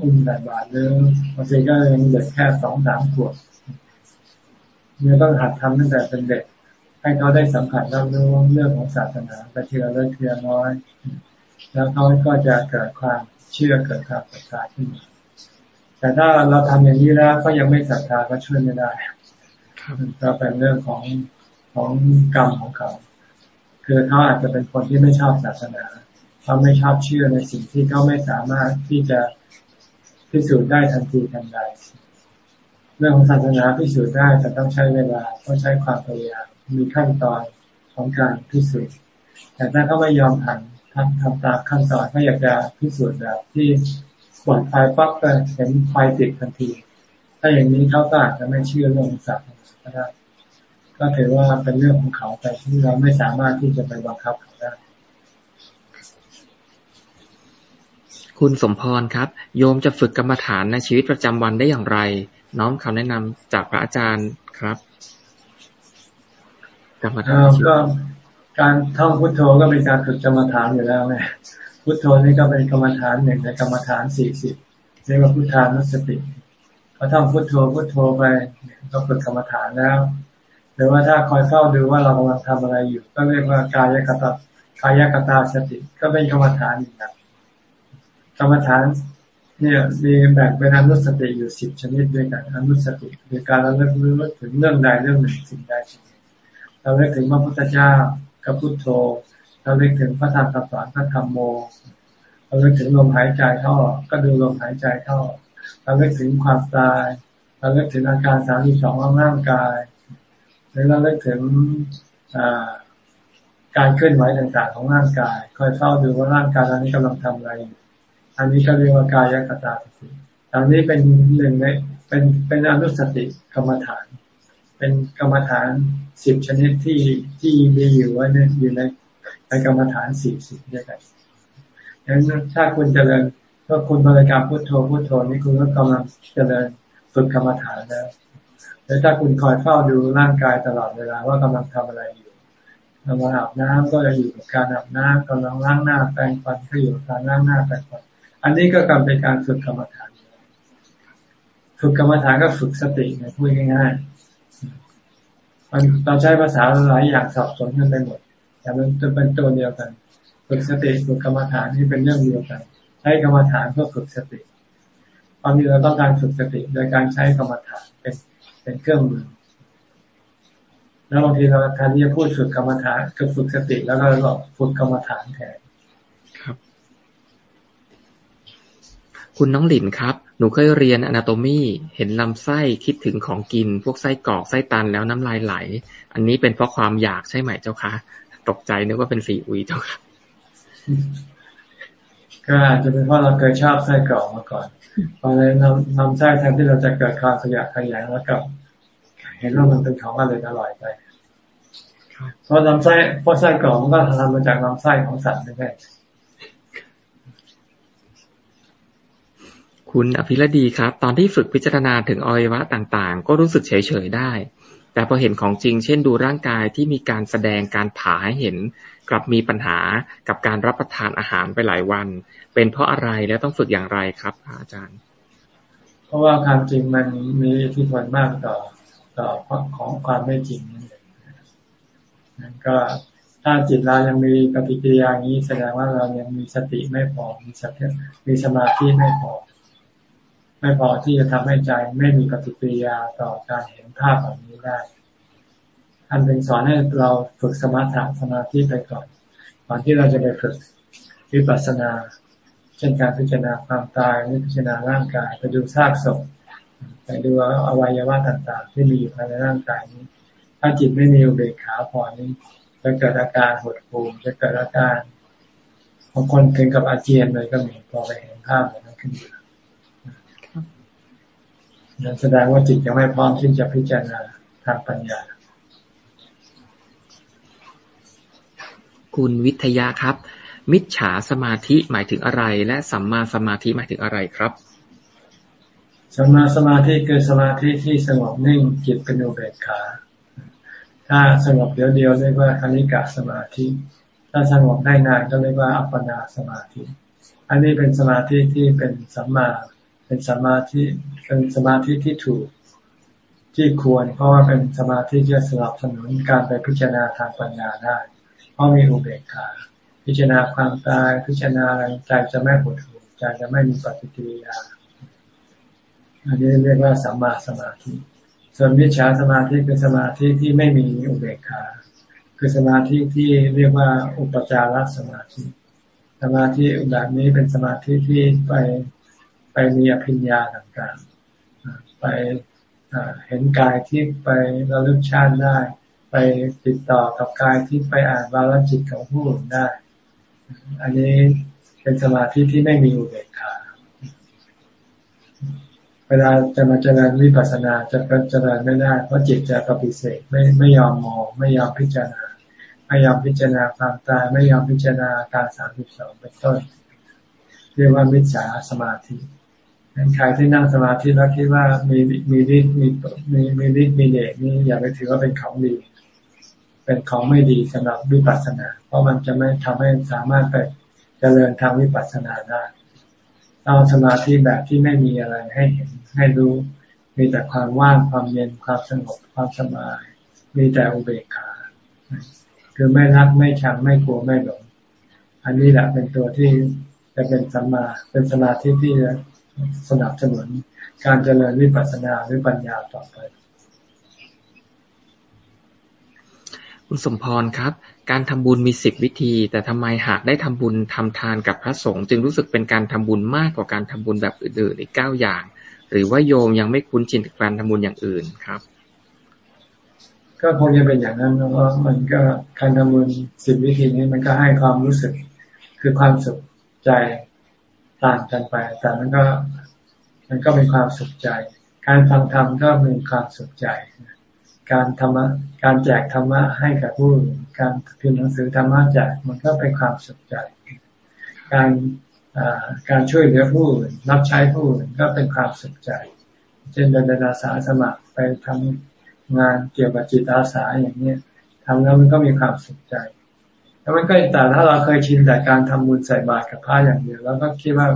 อุ้มใส่บาตรหรือบางทีก็ยังเด็กแค่สองสามขวบเนี่ยต้องหัดทำตั้งแต่เป็นเด็ก ให้เขาได้สัมผัสรับรู้เรื่องของศาสนาไปทีละเล็กทีละน้อย แล้วเขาก็จะเกิดความเชื่อเกิดความศรัทธาขึ้นมาแต่ถ้าเราทำอย่างนี้แล้วก็ยังไม่ศรัทธาก็ช่วยไม่ได้ก็เป็นเรื่องของของกรรมของเขา คือเขาอาจจะเป็นคนที่ไม่ชอบศาสนาเขาไม่ชอบเชื่อในสิ่งที่เขาไม่สามารถที่จะพิสูจน์ได้ทันทีทันใดเรื่องของศาสนาพิสูจน์ได้แต่ต้องใช้เวลาต้องใช้ความพยายาม มีขั้นตอนของการพิสูจน์แต่ถ้าเขาไม่ยอมทำทำทำตามขั้นตอนเขาอยากจะพิสูจน์แบบที่ปลดไฟปั๊บก็เห็นไฟติดทันที ถ้าอย่างนี้เขาก็อาจจะไม่เชื่อเรื่องศาสนาก็ได้ก็ถือว่าเป็นเรื่องของเขาแต่ที่เราไม่สามารถที่จะไปบังคับเขาได้คุณสมพรครับ โยมจะฝึกกรรมฐานในชีวิตประจำวันได้อย่างไร น้อมคำแนะนำจากพระอาจารย์ครับ กรรมฐานก็การท่องพุทโธก็เป็นการฝึกกรรมฐานอยู่แล้วไงพุทโธนี่ก็เป็นกรรมฐานหนึ่งในกรรมฐานสี่สิบเรียกว่าพุทธานุสติพอท่องพุทโธพุทโธไปก็ฝึกกรรมฐานแล้ว หรือว่าถ้าคอยเฝ้าดูว่าเรากำลังทำอะไรอยู่ ก็เรียกว่ากายกตากายกตาสติ ก็เป็นกรรมฐานอีกแบบกรรมฐานเนี่ยมีแบ่งเป็นอนุสติอยู่สิบชนิดด้วยกันอนุสติคือการราเลิกรู้ถึงเรื่องใดเรื่องหนึ่งสิ่งใดสิ่งหนึ่ง เราเลิกถึงพระพุทธเจ้ากับพุทโธ เราเลิกถึงพระธรรมคำสอนพระธรรมโม เราเลิกถึงลมหายใจเข้าก็ดูลมหายใจเข้า เราเลิกถึงความตาย เราเลิกถึงอาการสามสิบสองของร่างกายรือเราเลิกถึงการเคลื่อนไหวต่างๆ ของร่างกาย คอยเฝ้าดูว่าร่างกายตอนนี้กำลังทำอะไรอันนี้ก็เรียกว่ากายกตาสติอันนี้เป็นหนึ่งในเป็นเป็นอนุสติกรรมฐาน เป็นกรรมฐานสิบชนิดที่ที่มีอยู่ว่าเนี่ยอยู่ในในกรรมฐานสี่สิบด้วยกันดังนั้นถ้าคุณเจริญถ้าคุณบริกรรมพุทโธพุทโธนี่คุณก็กำลังเจริญฝึกกรรมฐานแล้วหรือถ้าคุณคอยเฝ้าดูร่างกายตลอดเวลาว่ากำลังทำอะไรอยู่กำลังอาบน้ำก็จะอยู่กับการอาบน้ำกำลังล้างหน้าแปรงฟันก็อยู่กับการล้างหน้าแปรงฟัน อันนี้ก็กำเป็นการฝึกกรรมฐาน ฝึกกรรมฐานก็ฝึกสติไงพูดง่ายๆ มันเราใช้ภาษาหลายอย่างสับสนกันไปหมด แต่มันจะเป็นตัวเดียวกันฝึกสติฝึกกรรมฐานนี่เป็นเรื่องเดียวกัน ใช้กรรมฐานเพื่อฝึกสติความที่เราต้องการฝึกสติโดยการใช้กรรมฐานเป็นเป็นเครื่องมือแล้วบางทีเราแทนที่จะพูดฝึกกรรมฐานก็ฝึกสติแล้วก็บอกฝึกกรรมฐานแทนครับ คุณน้องหลินครับ หนูเคยเรียนอนาโตมี เห็นลำไส้คิดถึงของกิน พวกไส้กรอกไส้ตันแล้วน้ำลายไหล อันนี้เป็นเพราะความอยากใช่ไหมเจ้าคะ ตกใจนึกว่าเป็นสีอุยเจ้าค่ะก็อาจจะเป็นเพราะเราเคยชอบไส้กรอกมาก่อนพอเลยนำนำไส้แทนที่เราจะเกิดความขยะขยงแล้วกับเห็นว่ามันเป็นของอร่อยอร่อยไปเพราะลำไส้เพราะไส้กรอกมันก็ทำมาจากลำไส้ของสัตว์ไม่ใช่ คุณอภิรดีครับ ตอนที่ฝึกพิจารณาถึงอวัยวะต่างๆ ก็รู้สึกเฉยๆได้ แต่พอเห็นของจริง เช่นดูร่างกายที่มีการแสดงการผ่าให้เห็น กลับมีปัญหากับการรับประทานอาหารไปหลายวัน เป็นเพราะอะไรและต้องฝึกอย่างไรครับ อาจารย์ เพราะว่าความจริงมันมีอิทธิพลมากต่อต่อของความไม่จริงนั่นเองนั่นก็ถ้าจิตเรายังมีปฏิกิริยานี้แสดงว่าเรายังมีสติไม่พอ มีสติมีสมาธิไม่พอ ไม่พอที่จะทำให้ใจไม่มีปฏิกิริยาต่อการเห็นภาพแบบนี้ได้ท่านเป็นสอนให้เราฝึกสมาธิสมาธิไปก่อนก่อนที่เราจะไปฝึกวิปัสสนาเช่นการพิจารณาความตายหรือพิจารณาร่างกายไปดูซากศพไปดูอวัยวะต่างๆ ที่มีอยู่ภายในร่างกายนี้ ถ้าจิตไม่มีอุเบกขาพอนี้จะเกิดอาการหดหู่จะเกิดอาการบางคนถึงกับอาเจียนเลยก็มีพอไปเห็นภาพแบบนั้นขึ้นมานั่น แสดงว่าจิตยังไม่พร้อมที่จะพิจารณาทางปัญญา คุณวิทยาครับ มิจฉาสมาธิหมายถึงอะไร และสัมมาสมาธิหมายถึงอะไรครับสัมมาสมาธิคือสมาธิที่สงบนิ่งจิตเป็นอุเบกขา ถ้าสงบเดียวเดียวเรียกว่าคณิกะสมาธิ ถ้าสงบได้นานก็เรียกว่าอัปปนาสมาธิ อันนี้เป็นสมาธิที่เป็นสัมมา เป็นสมาธิเป็นสมาธิที่ถูกที่ควร เพราะว่าเป็นสมาธิที่จะสนับสนุนการไปพิจารณาทางปัญญาได้ เพราะมีอุเบกขาพิจารณาความตายพิจารณาอะไรใจจะไม่หดหู่ใจจะไม่มีปฏิกิริยาอันนี้เรียกว่าสัมมาสมาธิ ส่วนมิจฉาสมาธิเป็นสมาธิที่ไม่มีอุเบกขา คือสมาธิที่เรียกว่าอุปจารสมาธิ สมาธิแบบนี้เป็นสมาธิที่ไป ไปมีอภิญญาต่างๆ ไปเห็นกายที่ไประลึกชาติได้ ไปติดต่อกับกายที่ไปอ่านวาลจิตของผู้อื่นได้ อันนี้เป็นสมาธิที่ไม่มีอุเบกขาเวลาจะมาเจริญวิปัสสนาจะเจริญไม่ได้ เพราะจิตจะปฏิเสธไม่ไม่ยอมมอง ไม่ยอมพิจารณา ไม่ยอมพิจารณาความตายไม่ยอมพิจารณาการสามสิบสองเป็นต้น เรียกว่ามิจฉาสมาธิ ใครที่นั่งสมาธิแล้วคิดว่ามีมีฤทธิ์มีมีมีฤทธิ์มีเดชนี่อย่าไปถือว่าเป็นของดี เป็นของไม่ดีสำหรับวิปัสสนา เพราะมันจะไม่ทำให้สามารถไปเจริญทางวิปัสสนาได้เอาสมาธิแบบที่ไม่มีอะไรให้เห็นให้รู้ มีแต่ความว่างความเย็นความสงบความสบาย มีแต่อุเบกขาคือไม่รักไม่ชังไม่กลัวไม่หลงอันนี้แหละเป็นตัวที่จะเป็นสัมมาเป็นสมาธิที่ สนับสนุนการเจริญวิปัสสนาหรือปัญญาต่อไป คุณสมพรครับ การทำบุญมีสิบวิธี แต่ทำไมหากได้ทำบุญทำทานกับพระสงฆ์จึงรู้สึกเป็นการทำบุญมากกว่าการทำบุญแบบอื่นๆอีกเก้าอย่าง หรือว่าโยมยังไม่คุ้นชินกับการทำบุญอย่างอื่นครับ ก็คงจะเป็นอย่างนั้นเพราะมันก็การทำบุญสิบวิธีนี้มันก็ให้ความรู้สึกคือความสุขใจ ต่างกันไป แต่มันก็ มันก็มีความสุขใจ การฟังธรรมก็มีความสุขใจ การธรรมะการแจกธรรมะให้กับผู้ การพิมพ์หนังสือธรรมะแจกมันก็เป็นความสุขใจ การการช่วยเหลือผู้รับใช้ผู้ก็เป็นความสุขใจ เช่นเดินอาสาสมัครไปทำงานเกี่ยวกับจิตอาสาอย่างนี้ทำแล้วมันก็มีความสุขใจ แล้วมันก็แต่ถ้าเราเคยชินแต่การทำบุญใส่บาตรกับพระอย่างเดียว แล้วก็คิดว่า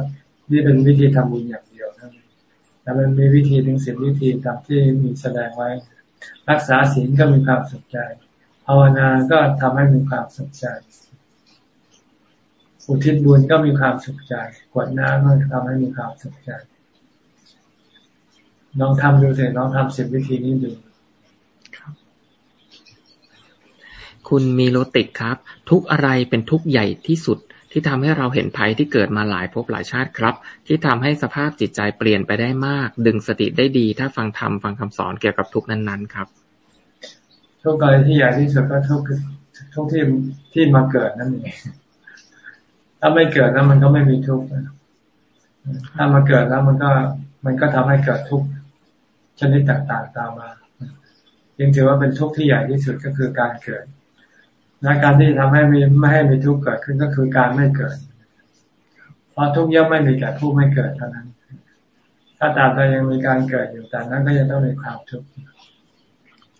นี่เป็นวิธีทำบุญอย่างเดียวนะแต่มันมีวิธีถึงสิบวิธีตามที่มีแสดงไว้ รักษาศีลก็มีความสุขใจภาวนาก็ทำให้มีความสุขใจอุทิศบุญก็มีความสุขใจกวดน้ำก็ทำให้มีความสุขใจลองทำดูเถอะลองทำสิบวิธีนี้ดู คุณมีโลติกครับ ทุกอะไรเป็นทุกใหญ่ที่สุด ที่ทำให้เราเห็นภัยที่เกิดมาหลายภพหลายชาติครับ ที่ทำให้สภาพจิตใจเปลี่ยนไปได้มาก ดึงสติได้ดี ถ้าฟังธรรมฟังคำสอนเกี่ยวกับทุกนั้นๆครับทุกอะไรที่ใหญ่ที่สุดก็ทุกทุกที่ที่มาเกิดนั่นเองถ้าไม่เกิดแล้วมันก็ไม่มีทุกข์ถ้ามาเกิดแล้วมันก็มันก็ทำให้เกิดทุกข์ชนิดต่างๆตามมายังถือว่าเป็นทุกข์ที่ใหญ่ที่สุดก็คือการเกิด และการที่ทำให้มีไม่ให้มีทุกข์เกิดขึ้นก็คือการไม่เกิด เพราะทุกข์ย่อมไม่มีแก่ผู้ไม่เกิดเท่านั้น ถ้าตามใดยังมีการเกิดอยู่แต่นั้นก็จะต้องมีความทุกข์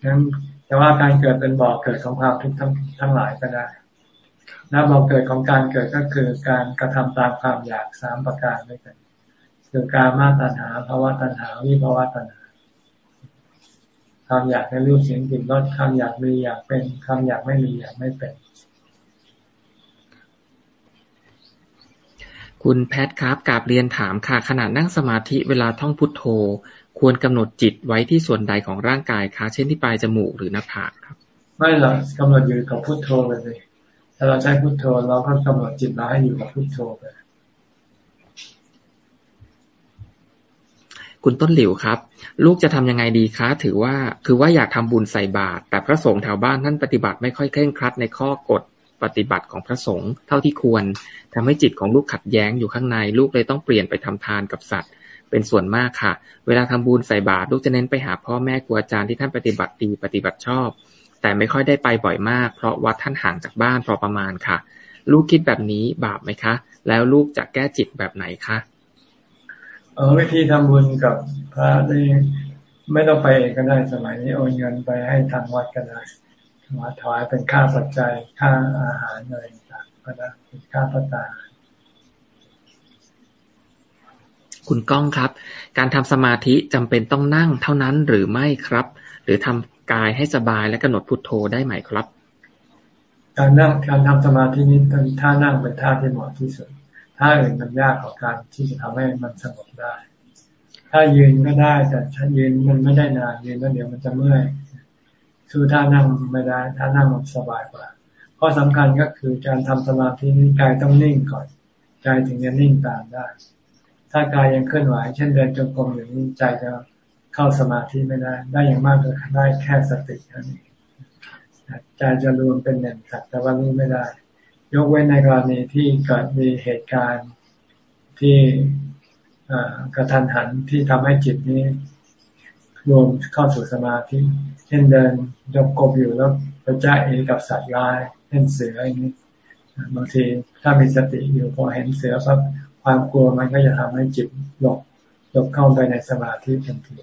นั้นแต่ว่าการเกิดเป็นบ่อเกิดของความทุกข์ทั้งทั้งหลายก็ได้และบ่อเกิดของการเกิดก็คือการกระทำตามความอยากสามประการด้วยกันคือการมาตัณหาภาวะตัณหาวิภาวะตัณหา ความอยากในรูปเสียงกลิ่นรสความอยากมีอยากเป็นความอยากไม่มีอยากไม่เป็น คุณแพทครับกาบเรียนถามค่ะ ขณะนั่งสมาธิเวลาท่องพุทโธ ควรกำหนดจิตไว้ที่ส่วนใดของร่างกายคะ เช่นที่ปลายจมูกหรือหน้าผากครับ ไม่หรอกกำหนดอยู่กับพุทโธไปเลยถ้าเราใช้พุทโธเราก็กำหนดจิตเราให้อยู่กับพุทโธไป คุณต้นหลิวครับ ลูกจะทำยังไงดีคะ ถือว่า คือว่าอยากทำบุญใส่บาตรแต่พระสงฆ์แถวบ้านท่านปฏิบัติไม่ค่อยเคร่งครัดในข้อกฎปฏิบัติของพระสงฆ์เท่าที่ควรทำให้จิตของลูกขัดแย้งอยู่ข้างในลูกเลยต้องเปลี่ยนไปทำทานกับสัตว์ เป็นส่วนมากค่ะ เวลาทำบุญใส่บาตรลูกจะเน้นไปหาพ่อแม่ครูอาจารย์ที่ท่านปฏิบัติดีปฏิบัติชอบ แต่ไม่ค่อยได้ไปบ่อยมาก เพราะวัดท่านห่างจากบ้านพอประมาณค่ะ ลูกคิดแบบนี้บาปไหมคะ แล้วลูกจะแก้จิตแบบไหนคะ เออวิธีทำบุญกับพระนี่ไม่ต้องไปเองก็ได้สมัยนี้โอนเงินไปให้ทางวัดก็ได้มาถวายเป็นค่าปัจจัยค่าอาหารอะไรต่างก็ได้เป็นค่าพระตาคุณก้องครับ การทำสมาธิจำเป็นต้องนั่งเท่านั้นหรือไม่ครับ หรือทำกายให้สบายและกำหนดพุทโธได้ไหมครับ การนั่งการทำสมาธินี้เป็นท่านั่งเป็นท่าที่เหมาะที่สุด ท่าอื่นมันยากกว่าการที่จะทำให้มันสงบได้ ถ้ายืนก็ได้แต่ถ้ายืนมันไม่ได้นานยืนแล้วเดี๋ยวมันจะเมื่อยสู้ท่านั่งไม่ได้ท่านั่งมันสบายกว่าข้อสำคัญก็คือการทำสมาธินี้กายต้องนิ่งก่อนใจถึงจะนิ่งตามได้ ถ้ากายยังเคลื่อนไหวเช่นเดินจงกรมอย่างนี้ใจจะเข้าสมาธิไม่ได้ ได้อย่างมากก็ได้แค่สติเท่านี้ใจจะรวมเป็นหนึ่งสัตว์แต่ว่ารู้ไม่ได้ ยกเว้นในกรณีที่เกิดมีเหตุการณ์ที่กระทันหันที่ทำให้จิตนี้ รวมเข้าสู่สมาธิ เช่นเดินยกกบอยู่แล้วไปจ้าเอกับสัตว์ร้ายเช่นเสืออย่างนี้บางทีถ้ามีสติอยู่พอเห็นเสือปั๊บความกลัวมันก็จะทำให้จิตหลบหลบเข้าไปในสมาธิทันที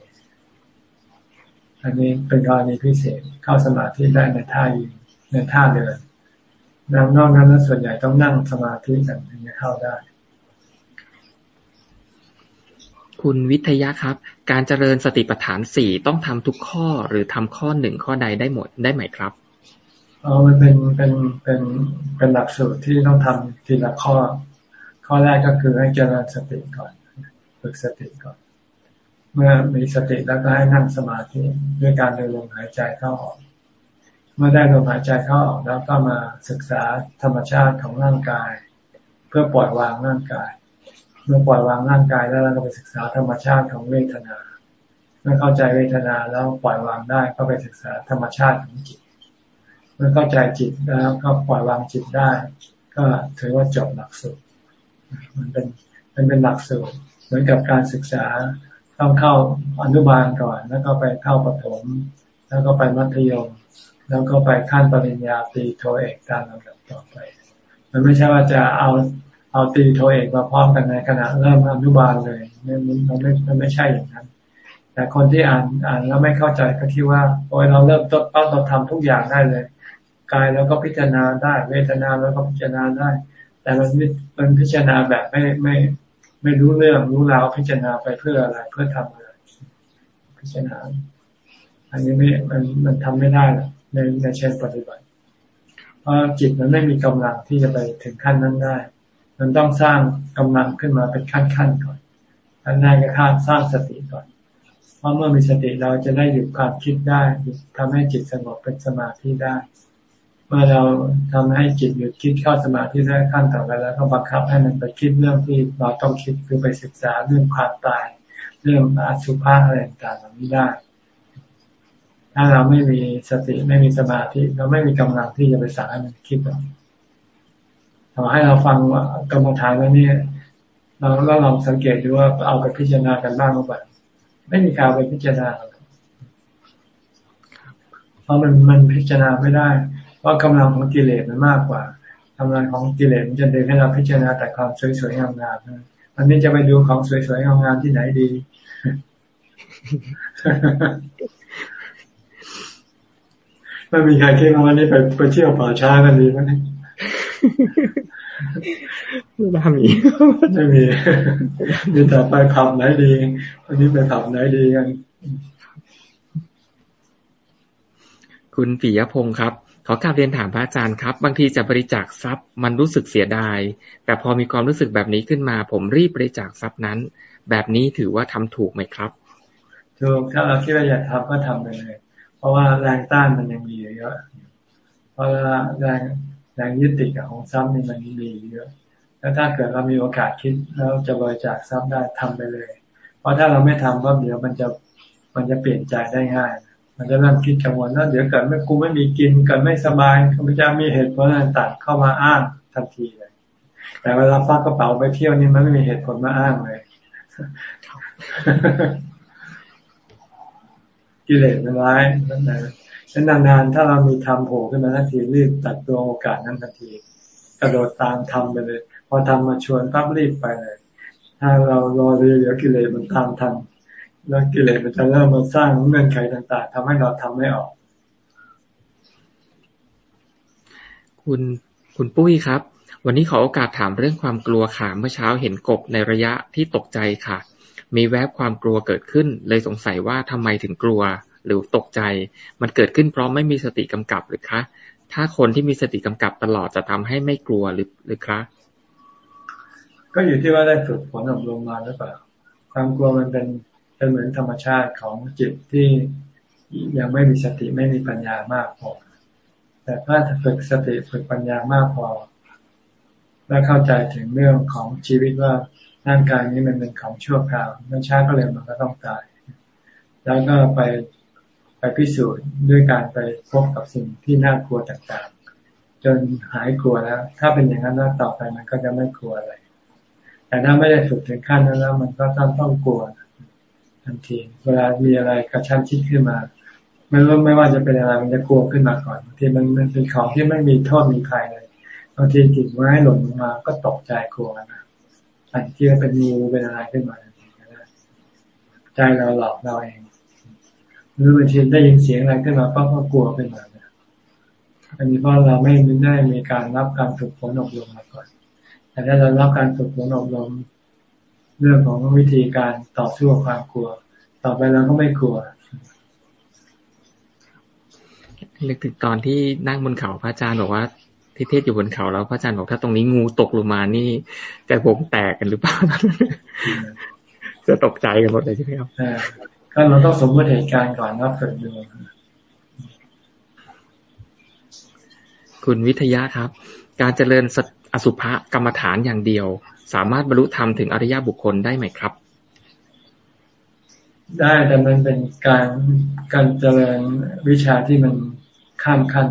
อันนี้เป็นกรณีพิเศษเข้าสมาธิได้ในท่ายืนในท่าเดิน นอกนั้นแล้วส่วนใหญ่ต้องนั่งสมาธิกันถึงจะเข้าได้ คุณวิทยาครับ การเจริญสติปัฏฐานสี่ต้องทำทุกข้อหรือทำข้อหนึ่งข้อใดได้หมดได้ไหมครับอ๋อมันเป็นเป็นเป็นเป็นหลักสูตรที่ต้องทำทีละข้อ ข้อแรกก็คือให้เจริญสติก่อนฝึกสติก่อน เมื่อมีสติแล้วก็ให้นั่งสมาธิด้วยการเดินลมหายใจเข้าออก เมื่อได้ลมหายใจเข้าออกแล้วก็มาศึกษาธรรมชาติของร่างกาย เพื่อปล่อยวางร่างกาย เมื่อปล่อยวางร่างกายแล้วเราก็ไปศึกษาธรรมชาติของเวทนาเมื่อเข้าใจเวทนาแล้วปล่อยวางได้ก็ไปศึกษาธรรมชาติของจิต เมื่อเข้าใจจิตแล้วก็ปล่อยวางจิตได้ ก็ถือว่าจบหลักสูตรมันเป็นมันเป็นหลักสูตรเหมือนกับการศึกษาต้องเข้าอนุบาลก่อน แล้วก็ไปเข้าประถม แล้วก็ไปมัธยม แล้วก็ไปขั้นปริญญาตรีโทเอกตามลำดับต่อไป มันไม่ใช่ว่าจะเอาเอาตีโทเอกมาพร้อมกันในขณะเริ่มอนุบาลเลยมันมันไม่มันไม่ใช่อย่างนั้น แต่คนที่อ่านอ่านแล้วไม่เข้าใจก็คิดว่าโอ้ยเราเริ่มต้นเราทำทุกอย่างได้เลยกายแล้วก็พิจารณาได้ เวทนาแล้วก็พิจารณาได้ แต่มันมันพิจารณาแบบไม่ไม่ไม่รู้เรื่องรู้ราวพิจารณาไปเพื่ออะไรเพื่อทำอะไรพิจารณา อันนี้ไม่มันมันทำไม่ได้หรอก ในในเชิงปฏิบัติ เพราะจิตมันไม่มีกำลังที่จะไปถึงขั้นนั้นได้ มันต้องสร้างกำลังขึ้นมาเป็นขั้นๆก่อนขั้นแรกก็ขั้นสร้างสติก่อน เพราะเมื่อมีสติเราจะได้หยุดความคิดได้ทำให้จิตสงบเป็นสมาธิได้ เมื่อเราทำให้จิตหยุดคิดเข้าสมาธิได้ขั้นต่อไปแล้วก็บังคับให้มันไปคิดเรื่องที่เราต้องคิดคือไปศึกษาเรื่องความตาย เรื่องอาชุภาอะไรต่างๆนี้ได้ ถ้าเราไม่มีสติไม่มีสมาธิเราไม่มีกำลังที่จะไปสั่งให้มันคิดหรอกขอให้เราฟังกรรมฐานแล้วนี่เราเราลองสังเกตดูว่าเอาไปพิจารณากันบ้างหรือเปล่าไม่มีการไปพิจารณาเพราะมันมันพิจารณาไม่ได้ เพราะกำลังของกิเลสมันมากกว่ากำลังของกิเลสมันจะเดินให้เราพิจารณาแต่ความสวยๆงามๆอันนี้จะไปดูของสวยๆงามๆที่ไหนดี ไม่มีใครคิดว่าวันนี้ไปไปเที่ยวป่าช้ากันดีไหมไม่น่ามีไม่มีมีแต่ไปผับไหนดีวันนี้ไปผับไหนดีกัน คุณปิยพงศ์ครับขอกราบเรียนถามพระอาจารย์ครับ บางทีจะบริจาคทรัพย์มันรู้สึกเสียดาย แต่พอมีความรู้สึกแบบนี้ขึ้นมา ผมรีบบริจาคทรัพย์นั้น แบบนี้ถือว่าทำถูกไหมครับถูกถ้าเราคิดว่าอยากทำก็ทำไปเลย เพราะว่าแรงต้านมันยังมีเยอะ เพราะว่าแรงแรงยึดติดกับของทรัพย์นี่มันมีเยอะ แล้วถ้าเกิดเรามีโอกาสคิดแล้วจะบริจาคทรัพย์ได้ทำไปเลย เพราะถ้าเราไม่ทำก็เดี๋ยวมันจะมันจะเปลี่ยนใจได้ง่าย มันจะเริ่มคิดกังวลว่าเดี๋ยวเกิดไม่กูไม่มีกินเกิดไม่สบายเขาจะมีเหตุผลต่างๆเข้ามาอ้างทันทีเลย แต่เวลาฟักกระเป๋าไปเที่ยวนี่มันไม่มีเหตุผลมาอ้างเลย กิเลสมันร้ายนั่นแหละฉะนั้นนานๆถ้าเรามีทำโผล่ขึ้นมาทันทีรีบตัดตัวโอกาสนั้นทันทีกระโดดตามทำไปเลย พอทำมาชวนปั๊บรีบไปเลย ถ้าเรารอเดี๋ยวกิเลสมันตามทันแล้วกิเลสมันจะเริ่มมาสร้างเงื่อนไขต่าง ๆทำให้เราทำไม่ออก คุณคุณปุ้ยครับ วันนี้ขอโอกาสถามเรื่องความกลัวค่ะ เมื่อเช้าเห็นกบในระยะที่ตกใจค่ะ มีแวบความกลัวเกิดขึ้น เลยสงสัยว่าทำไมถึงกลัว หรือตกใจ มันเกิดขึ้นเพราะไม่มีสติกำกับหรือคะ ถ้าคนที่มีสติกำกับตลอดจะทำให้ไม่กลัวหรือหรือคะก็อยู่ที่ว่าได้ฝึกฝนอบรมมาหรือเปล่าความกลัวมันเป็นเป็นเหมือนธรรมชาติของจิตที่ยังไม่มีสติไม่มีปัญญามากพอ แต่ถ้าฝึกสติฝึกปัญญามากพอ และเข้าใจถึงเรื่องของชีวิตว่า ร่างกายนี้มันเป็นของชั่วคราวมันช้าก็เร็วมันก็ต้องตาย แล้วก็ไปไปพิสูจน์ด้วยการไปพบกับสิ่งที่น่ากลัวต่างๆ จนหายกลัวแล้ว ถ้าเป็นอย่างนั้นแล้วต่อไปมันก็จะไม่กลัวอะไร แต่ถ้าไม่ได้ฝึกถึงขั้นนั้นแล้ว มันก็ต้องต้องกลัวทันทีเวลามีอะไรกระชั้นชิดขึ้นมาไม่ว่าไม่ว่าจะเป็นอะไรมันจะกลัวขึ้นมาก่อนบางทีมันมันเป็นของที่ไม่มีโทษมีภัยเลยบางทีกิ่งไม้หล่นลงมาก็ตกใจกลัวนะ อันที่เป็นงูเป็นอะไรขึ้นมาใจเราหลอกเราเองหรือบางทีได้ยินเสียงอะไรขึ้นมาก็ก็กลัวขึ้นมาอันนี้เพราะเราไม่ได้มีการรับการฝึกฝนอบรมมาก่อน แต่ถ้าเรารับการฝึกฝนอบรมเรื่องของวิธีการต่อสู้กับความกลัว ต่อไปเราก็ไม่กลัวเล็กถึงตอนที่นั่งบนเขาพระอาจารย์บอกว่า ที่เทศอยู่บนเขาแล้วพระอาจารย์บอกถ้าตรงนี้งูตกลงมานี่จะวงแตกกันหรือเปล่าจะตกใจกันหมดเลยใช่ไหมครับก็เราต้องสมมติเหตุการณ์ก่อนว่าเกิดดูคุณวิทยาครับ การเจริญอสุภะกรรมฐานอย่างเดียว สามารถบรรลุธรรมถึงอริยบุคคลได้ไหมครับ ได้แต่มันเป็นการการเจริญวิชาที่มันข้ามขั้น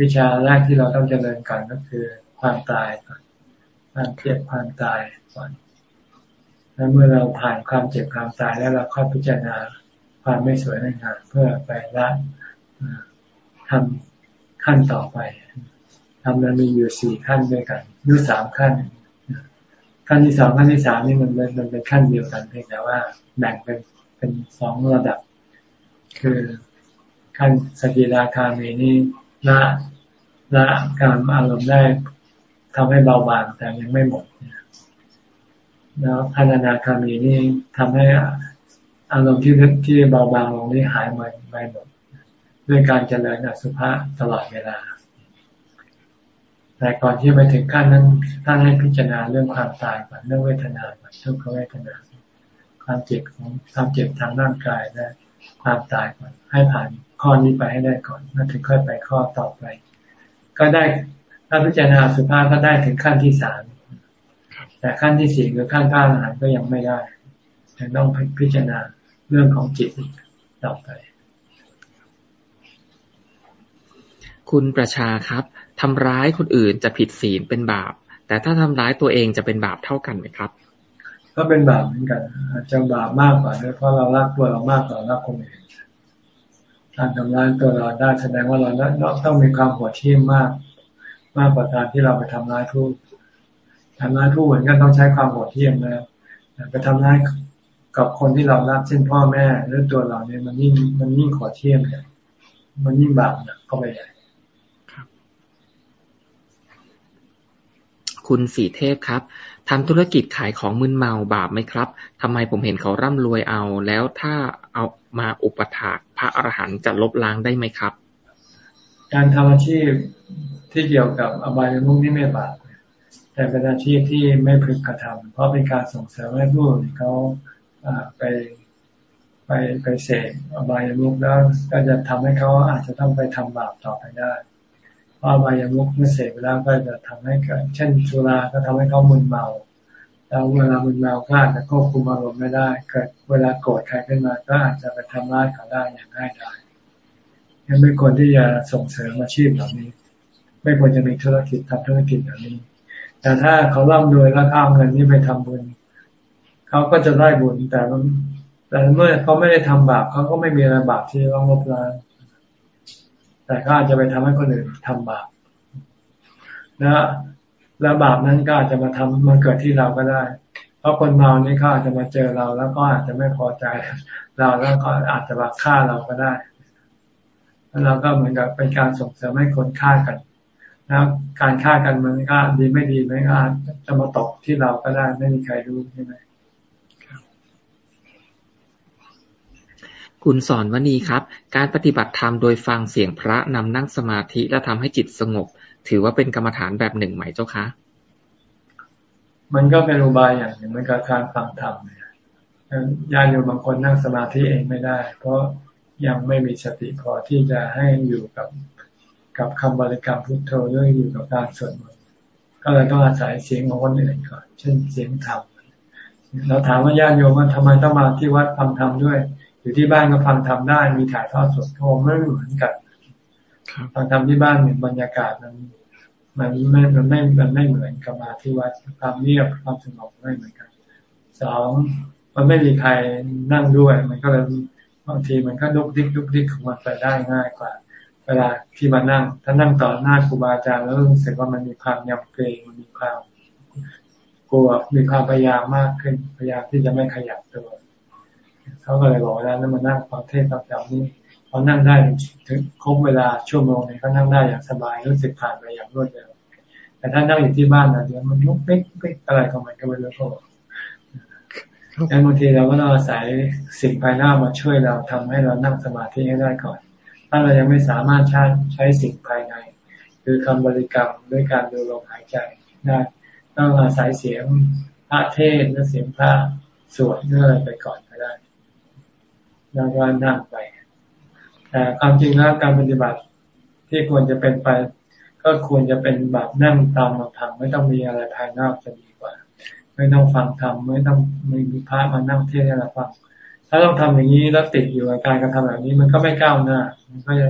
วิชาแรกที่เราต้องเจริญก่อนก็คือความตายก่อนความเจ็บความตายก่อนแล้วเมื่อเราผ่านความเจ็บความตายแล้วเราค่อยพิจารณาความไม่สวยในงานเพื่อไปละทำขั้นต่อไปทำมันมีอยู่สี่ขั้นด้วยกันยุสามขั้น ขั้นที่สองขั้นที่สามนี่มันมันเป็นขั้นเดียวกันเพียงแต่ว่าแบ่งเป็นเป็นสองระดับ คือขั้นสกิราคามีนี่ละ ละการอารมณ์ได้ทำให้เบาบางแต่ยังไม่หมดแล้วพัฒนาคามีนี่ทำให้อารมณ์ที่ที่เบาบางลงนี่หายไปไปหมดด้วยการเจริญอสุภะตลอดเวลา แต่ก่อนที่ไปถึงขั้นนั้นท่านให้พิจารณาเรื่องความตายก่อนเรื่องเวทนาก่อนทุกขเวทนา ความเจ็บของความเจ็บทางร่างกายและความตายก่อนให้ผ่านข้อนี้ไปให้ได้ก่อนแล้วถึงค่อยไปข้อต่อไป ก็ได้ถ้าพิจารณาสุภาพก็ได้ถึงขั้นที่สามแต่ขั้นที่สี่คือขั้นพระอรหันต์ก็ยังไม่ได้ยังต้องพิจารณาเรื่องของจิตต่อไป คุณประชาครับทำร้ายคนอื่นจะผิดศีลเป็นบาป แต่ถ้าทำร้ายตัวเองจะเป็นบาปเท่ากันไหมครับ ก็เป็นบาปเหมือนกันอาจจะบาปมากกว่าเพราะเรารักตัวเรามากกว่ารักคนอื่น การทำร้ายตัวเราได้แสดงว่าเราต้องมีความโหดเที่ยมมาก มากกว่าการที่เราไปทำร้ายผู้ทำร้ายผู้อื่นก็ต้องใช้ความโหดเที่ยมนะไปทำร้ายกับคนที่เรารักเช่นพ่อแม่หรือตัวเราเนี่ยมันยิ่งมันยิ่งขอเที่ยมเนี่ยมันยิ่งบาปนะก็ไปใหญ่คุณสีเทพครับทำธุรกิจขายของมึนเมาบาปไหมครับทำไมผมเห็นเขาร่ำรวยเอา แล้วถ้า มาอุปถากพระอรหันต์จะลบล้างได้ไหมครับ การทำอาชีพที่เกี่ยวกับอบายมุกนี่ไม่บาปแต่เป็นอาชีพที่ไม่พึงกระทำเพราะเป็นการส่งเสริมให้ผู้เขาไปไปไปเสพอบายมุกแล้วก็จะทำให้เขาอาจจะต้องไปทำบาปต่อไปได้ เพราะอบายมุกเมื่อเสพแล้วก็จะทำให้เกิดเช่นสุราก็ทำให้เขามึนเมา แล้วเวลามึนเมาก็อาจจะควบคุมอารมณ์ไม่ได้ เกิดเวลาโกรธใครขึ้นมาก็อาจจะไปทำร้ายเขาได้อย่างง่ายดายยังไม่ควรที่จะส่งเสริมอาชีพเหล่านี้ ไม่ควรจะมีธุรกิจทำธุรกิจแบบนี้ แต่ถ้าเขาร่ำรวยแล้วเอาเงินนี้ไปทำบุญเขาก็จะได้บุญแต่แต่เมื่อเขาไม่ได้ทำบาปเขาก็ไม่มีอะไรบาปที่ต้องลบล้างแต่เขาอาจจะไปทำให้คนอื่นทำบาปแล้ว แล้วบาปนั้นก็อาจจะมาทำมาเกิดที่เราก็ได้ เพราะคนเมานี่เขาอาจจะมาเจอเรา แล้วก็อาจจะไม่พอใจเราแล้วก็อาจจะมาฆ่าเราก็ได้ แล้วเราก็เหมือนกับเป็นการส่งเสริมให้คนฆ่ากันแล้วการฆ่ากันมันก็ดีไม่ดีไม่ก็จะมาตกที่เราก็ได้ไม่มีใครรู้ใช่ไหมคุณสอนวณีครับ การปฏิบัติธรรมโดยฟังเสียงพระนำนั่งสมาธิและทำให้จิตสงบ ถือว่าเป็นกรรมฐานแบบหนึ่งไหมเจ้าคะ มันก็เป็นอุบายอย่างหนึ่งมันก็การฟังธรรมญาติโยมบางคนนั่งสมาธิเองไม่ได้ เพราะยังไม่มีสติพอที่จะให้อยู่กับกับคำบริกรรมพุทโธหรืออยู่กับการสวดมนต์ก็เลยต้องอาศัยเสียงของคนอื่นก่อนเช่นเสียงธรรมเราถามว่าญาติโยมว่าทำไมต้องมาที่วัดฟังธรรมด้วย อยู่ที่บ้านก็ฟังธรรมได้มีถ่ายทอดสดโทไม่เหมือนกัน ฟังธรรมที่บ้านเนี่ยบรรยากาศมันมันไม่มันไม่มันไม่เหมือนกับมาที่วัดความเงียบความสงบไม่เหมือนกันสองมันไม่มีใครนั่งด้วย มันก็เลยบางทีมันก็ดุกดิกดุกดิกของมันไปได้ง่ายกว่า เวลาที่มานั่ง ถ้านั่งต่อหน้าครูบาอาจารย์แล้วรู้สึกว่ามันมีความยำเกรงมันมีความกลัวมีความพยายามมากขึ้นพยายามที่จะไม่ขยับตัวเขาก็เลยบอกว่าแล้วมานั่งฟังเทศน์ต่างๆนี้ พอนั่งได้ถึงครบเวลาชั่วโมงนี้ก็นั่งได้อย่างสบายรู้สึกผ่านไปอย่างรวดเร็วแต่ถ้านั่งอยู่ที่บ้านนะเดี๋ยวมันลุกเป๊กเป๊กอะไรของมันก็ไม่รู้ก็ดังบางทีเราก็ต้องอาศัยสิ่งภายนอกมาช่วยเราทำให้เรานั่งสมาธิให้ได้ก่อน ถ้าเรายังไม่สามารถใช้ใช้สิ่งภายใน คือคำบริกรรมด้วยการดูลมหายใจได้ต้องอาศัยเสียงพระเทศและเสียงพระสวดเรื่อยไปก่อนก็ได้แล้วก็นั่งไป แต่ความจริงแล้วการปฏิบัติที่ควรจะเป็นไป ก็ควรจะเป็นแบบนั่งตามลำพังไม่ต้องมีอะไรภายนอกจะดีกว่า ไม่ต้องฟังธรรมไม่ต้องมีพระมานั่งเทศให้เราฟังถ้าต้องทำอย่างนี้แล้วติดอยู่กับการกระทำแบบนี้ มันก็ไม่ก้าวหน้า มันก็จะ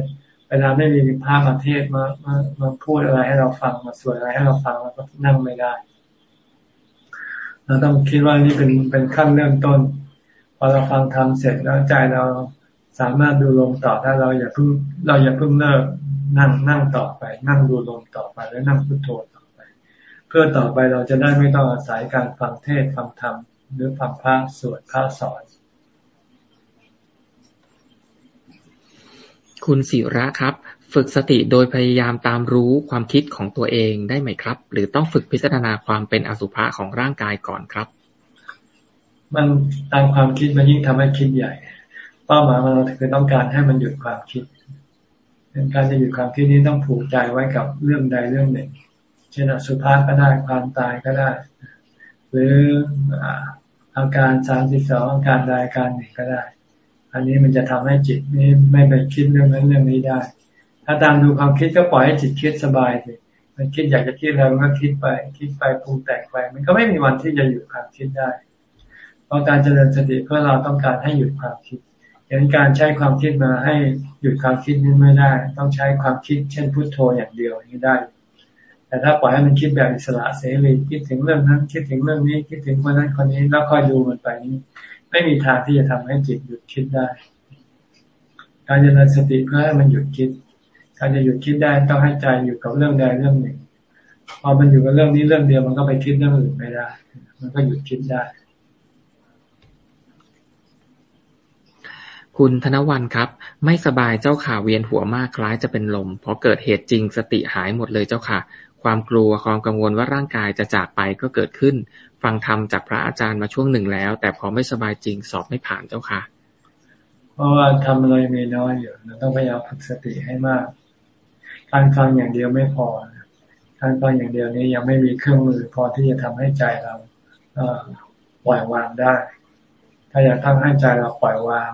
เวลาไม่มีพระมาเทศมามามาพูดอะไรให้เราฟังมาสวดอะไรให้เราฟังเราก็นั่งไม่ได้เราต้องคิดว่านี่เป็นเป็นขั้นเริ่มต้น พอเราฟังทำเสร็จแล้วใจเรา สามารถดูลมต่อถ้าเราอย่าเพิ่งเราอย่าเพิ่งเลิกนั่งนั่งต่อไป นั่งดูลมต่อไปแล้วนั่งพุทโธต่อไป เพื่อต่อไปเราจะได้ไม่ต้องอาศัยการฟังเทศฟังธรรมหรือฟังพระสวดพระสอน คุณศิระครับ ฝึกสติโดยพยายามตามรู้ความคิดของตัวเองได้ไหมครับ หรือต้องฝึกพิจารณาความเป็นอสุภะของร่างกายก่อนครับ มันตามความคิดมันยิ่งทำให้คิดใหญ่ เป้าหมายมันคือต้องการให้มันหยุดความคิดการจะหยุดความคิดนี้ต้องผูกใจไว้กับเรื่องใดเรื่องหนึ่ง เช่นสุภะก็ได้ความตายก็ได้ หรืออาการสามสิบสองอาการใดอาการหนึ่งก็ได้ อันนี้มันจะทำให้จิตนี้ไม่ไปคิดเรื่องนั้นเรื่องนี้ได้ ถ้าตามดูความคิดก็ปล่อยให้จิตคิดสบายสิมันคิดอยากจะคิดอะไรมันก็คิดไป คิดไปปรุงแต่งไป มันก็ไม่มีวันที่จะหยุดความคิดได้ เพราะการเจริญสติเพื่อเราต้องการให้หยุดความคิด ดังนั้นการใช้ความคิดมาให้หยุดความคิดนี้ไม่ได้ ต้องใช้ความคิด เช่นพุทโธอย่างเดียวนี้ได้ แต่ถ้าปล่อยให้มันคิดแบบอิสระเสรีคิดถึงเรื่องนั้นคิดถึงเรื่องนี้คิดถึงคนนั้นคนนี้แล้วคอยดูมันไปนี้ไม่มีทางที่จะทำให้จิตหยุดคิดได้ การเจริญสติเพื่อให้มันหยุดคิด การจะหยุดคิดได้ต้องให้ใจอยู่กับเรื่องใดเรื่องหนึ่งพอมันอยู่กับเรื่องนี้เรื่องเดียวมันก็ไปคิดเรื่องอื่นไม่ได้ มันก็หยุดคิดได้ คุณธนวันครับ ไม่สบายเจ้าข่าเวียนหัวมากคล้ายจะเป็นลมพอเกิดเหตุจริงสติหายหมดเลยเจ้าค่ะ ความกลัวความกังวลว่าร่างกายจะจากไปก็เกิดขึ้น ฟังธรรมจากพระอาจารย์มาช่วงหนึ่งแล้ว แต่พอไม่สบายจริงสอบไม่ผ่านเจ้าค่ะ เพราะว่าทำอะไรมีน้อยอยู่เราต้องพยายามฝึกสติให้มาก การฟังอย่างเดียวไม่พอการฟังอย่างเดียวนี้ยังไม่มีเครื่องมือพอที่จะทำให้ใจเราปล่อยวางได้ ถ้าอยากทำให้ใจเราปล่อยวาง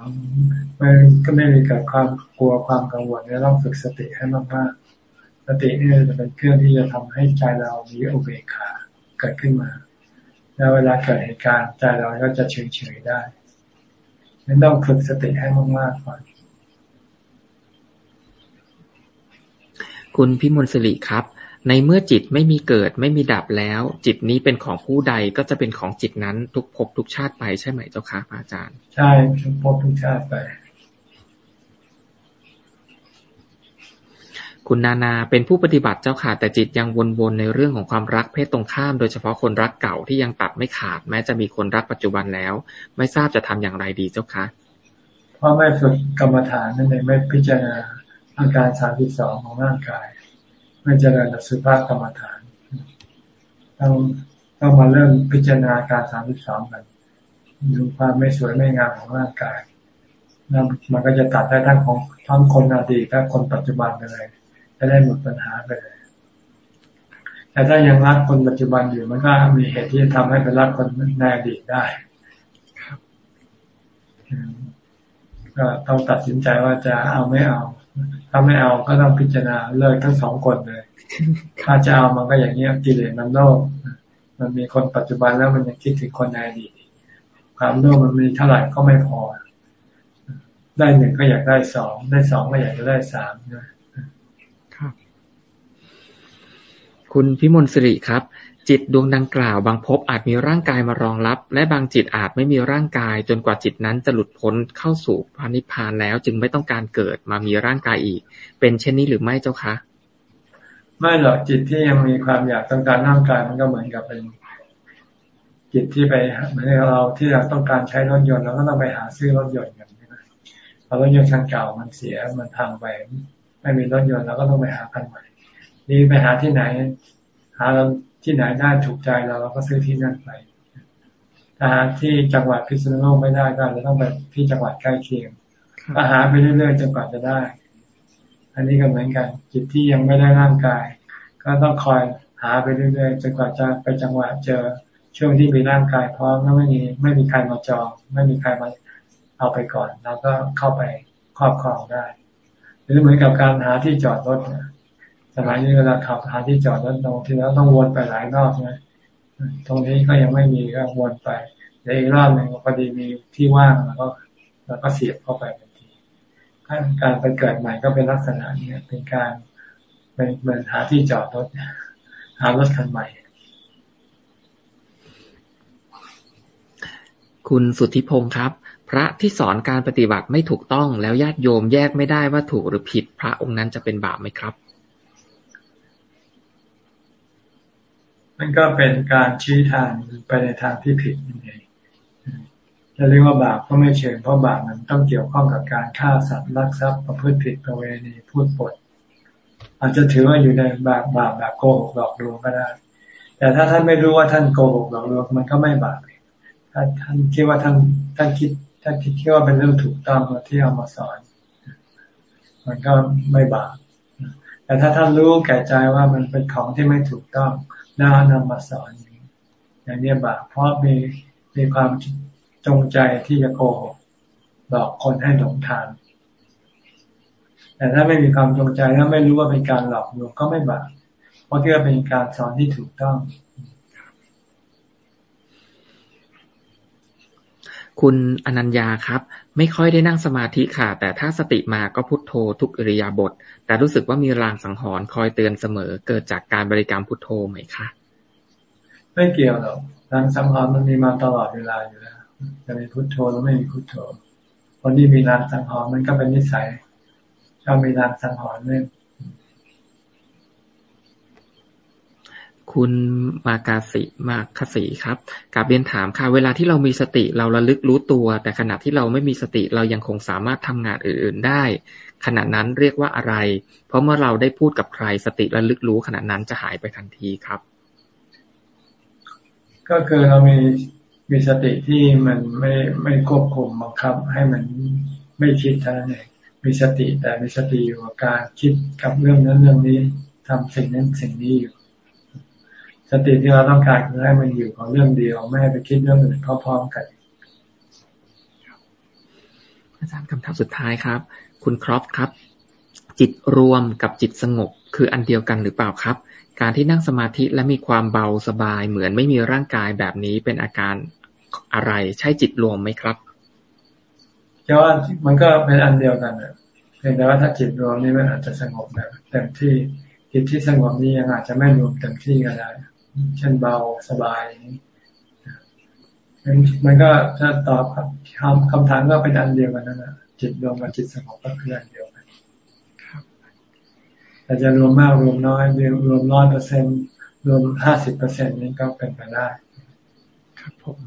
ไม่ก็ไม่มีเกิดความกลัวความกังวลเนี่ยต้องฝึกสติให้มากๆสตินี่จะเป็นเครื่องที่จะทำให้ใจเรามีอุเบกขาเกิดขึ้นมาแล้วเวลาเกิดเหตุการณ์ใจเราก็จะเฉยๆได้นั้นต้องฝึกสติให้มากๆก่อนคุณพิมลสิริครับ ในเมื่อจิตไม่มีเกิดไม่มีดับแล้ว จิตนี้เป็นของผู้ใดก็จะเป็นของจิตนั้นทุกภพทุกชาติไปใช่ไหมเจ้าค่ะอาจารย์ ใช่ทุกภพทุกชาติไป คุณนานาเป็นผู้ปฏิบัติเจ้าค่ะ แต่จิตยังวนๆในเรื่องของความรักเพศตรงข้าม โดยเฉพาะคนรักเก่าที่ยังตัดไม่ขาด แม้จะมีคนรักปัจจุบันแล้ว ไม่ทราบจะทำอย่างไรดีเจ้าค่ะเพราะไม่ฝึกกรรมฐานนั่นเองไม่พิจารณาอาการสามสิบสองของร่างกาย ไม่เจริญสุภาพกรรมฐานต้องต้องมาเริ่มพิจารณาการสามสิบสองกันดูความไม่สวยไม่งามของร่างกายนั่นมันก็จะตัดได้ทั้งของทั้งคนอดีตและคนปัจจุบันไปเลยจะได้หมดปัญหาไปเลย แต่ถ้ายังรักคนปัจจุบันอยู่มันก็มีเหตุที่จะทำให้ไปรักคนในอดีตได้ก็ต้องตัดสินใจว่าจะเอาไม่เอา ถ้าไม่เอาก็ต้องพิจารณาเลิกทั้งสองคนเลย ถ้าจะเอามันก็อย่างเงี้ยกิเลสมันโลภมันมีคนปัจจุบันแล้วมันยังคิดถึงคนในอดีตความโลภมันมีเท่าไหร่ก็ไม่พอ ได้หนึ่งก็อยากได้สองได้สองก็อยากจะได้สามนะครับ คุณพิมลสิริครับ จิตดวงดังกล่าว บางภพอาจมีร่างกายมารองรับ และบางจิตอาจไม่มีร่างกาย จนกว่าจิตนั้นจะหลุดพ้นเข้าสู่พระนิพพานแล้ว จึงไม่ต้องการเกิดมามีร่างกายอีก เป็นเช่นนี้หรือไม่เจ้าคะ ไม่หรอกจิตที่ยังมีความอยากต้องการร่างกายมันก็เหมือนกับเป็น จิตที่ไปเหมือนเราที่เราต้องการใช้รถยนต์เราก็ต้องไปหาซื้อรถยนต์กันใช่ไหมพอรถยนต์คันเก่ามันเสียมันพังไปไม่มีรถยนต์เราก็ต้องไปหาคันใหม่นี่ไปหาที่ไหน หา ที่ไหนได้ถูกใจเราเราก็ซื้อที่นั่นไปถ้าหาที่จังหวัดพิษณุโลกไม่ได้ก็เราต้องไปที่จังหวัดใกล้เคียงก็หาไปเรื่อยๆจนกว่าจะได้ อันนี้ก็เหมือนกันจิตที่ยังไม่ได้ร่างกาย ก็ต้องคอยหาไปเรื่อยๆจนกว่าจะไปจังหวัดเจอช่วงที่มีร่างกายพร้อมแล้วไม่มีไม่มีใครมาจอง ไม่มีใครมาเอาไปก่อนเราก็เข้าไปครอบครองได้ หรือเหมือนกับการหาที่จอดรถ สมัยนี้เวลาขับหาที่จอดรถตรงที่แล้วต้องวนไปหลายรอบนะตรงนี้ก็ยังไม่มีก็วนไปแล้วอีกรอบหนึ่งพอดีมีที่ว่างแล้วก็แล้วก็เสียบเข้าไปทันทีการไปเกิดใหม่ก็เป็นลักษณะนี้เป็นการเป็นเหมือนหาที่จอดรถหารถคันใหม่ คุณสุทธิพงศ์ครับ พระที่สอนการปฏิบัติไม่ถูกต้องแล้วญาติโยมแยกไม่ได้ว่าถูกหรือผิด พระองค์นั้นจะเป็นบาปไหมครับ มันก็เป็นการชี้ทางไปในทางที่ผิดนั่นเองจะเรียกว่าบาปก็ไม่เชิงเพราะบาปมันต้องเกี่ยวข้องกับการฆ่าสัตว์ลักทรัพย์ประพฤติผิดประเวณีพูดปด อาจจะถือว่าอยู่ในบาปบาปแบบโกหกหลอกลวงก็ได้ แต่ถ้าท่านไม่รู้ว่าท่านโกหกหลอกลวงมันก็ไม่บาปถ้าท่านคิดว่าท่านท่านคิดท่านคิดคิดว่าเป็นเรื่องถูกต้องที่เอามาสอน มันก็ไม่บาปแต่ถ้าท่านรู้แก่ใจว่ามันเป็นของที่ไม่ถูกต้อง แล้วนำมาสอนอย่างนี้บาปเพราะมีมีความจงใจที่จะโกหกหลอกคนให้หลงทาง แต่ถ้าไม่มีความจงใจแล้วไม่รู้ว่าเป็นการหลอกลวงก็ไม่บาปเพราะที่ว่าเป็นการสอนที่ถูกต้อง คุณอนัญญาครับ ไม่ค่อยได้นั่งสมาธิค่ะ แต่ถ้าสติมาก็พุทโธทุกอิริยาบถแต่รู้สึกว่ามีรางสังหรณ์คอยเตือนเสมอ เกิดจากการบริกรรมพุทโธไหมคะไม่เกี่ยวหรอกรางสังหรณ์มันมีมาตลอดเวลาอยู่แล้วจะมีพุทโธหรือไม่มีพุทโธคนที่มีรางสังหรณ์มันก็เป็นนิสัยชอบมีรางสังหรณ์เนี่ย คุณมากาสิมาคสีครับกาบเรียนถามค่ะ เวลาที่เรามีสติเราระลึกรู้ตัว แต่ขณะที่เราไม่มีสติเรายังคงสามารถทำงานอื่น ๆ ได้ ขณะนั้นเรียกว่าอะไร เพราะเมื่อเราได้พูดกับใครสติระลึกรู้ขณะนั้นจะหายไปทันทีครับ ก็คือเรามีมีสติที่มันไม่ไม่ควบคุมบังคับ ให้มันไม่คิดเท่านั้นเองมีสติแต่มีสติอยู่กับการคิดกับเรื่องนั้นเรื่องนี้ทำสิ่งนั้นสิ่งนี้อยู่ สติที่เราต้องการคือให้มันอยู่ของเรื่องเดียว ไม่ให้ไปคิดเรื่องอื่นพร้อมๆกันอาจารย์คำถามสุดท้ายครับ คุณครอปครับ จิตรวมกับจิตสงบคืออันเดียวกันหรือเปล่าครับ การที่นั่งสมาธิและมีความเบาสบายเหมือนไม่มีร่างกายแบบนี้เป็นอาการอะไรใช่จิตรวมไหมครับจะว่ามันก็เป็นอันเดียวกันนะเพียงแต่ว่าถ้าจิตรวมนี่มันอาจจะสงบแบบเต็มที่จิตที่สงบนี้ยังอาจจะไม่รวมเต็มที่ก็ได้ เช่นเบาสบายมันก็ถ้าตอบคำคำถามก็เป็นอันเดียวกันนั่นแหละจิตรวมกับจิตสงบก็คืออันเดียวกันแต่จะรวมมากรวมน้อยรวมร้อยเปอร์เซ็นรวมห้าสิบเปอร์เซ็นนี้ก็เป็นไปได้ ครับผม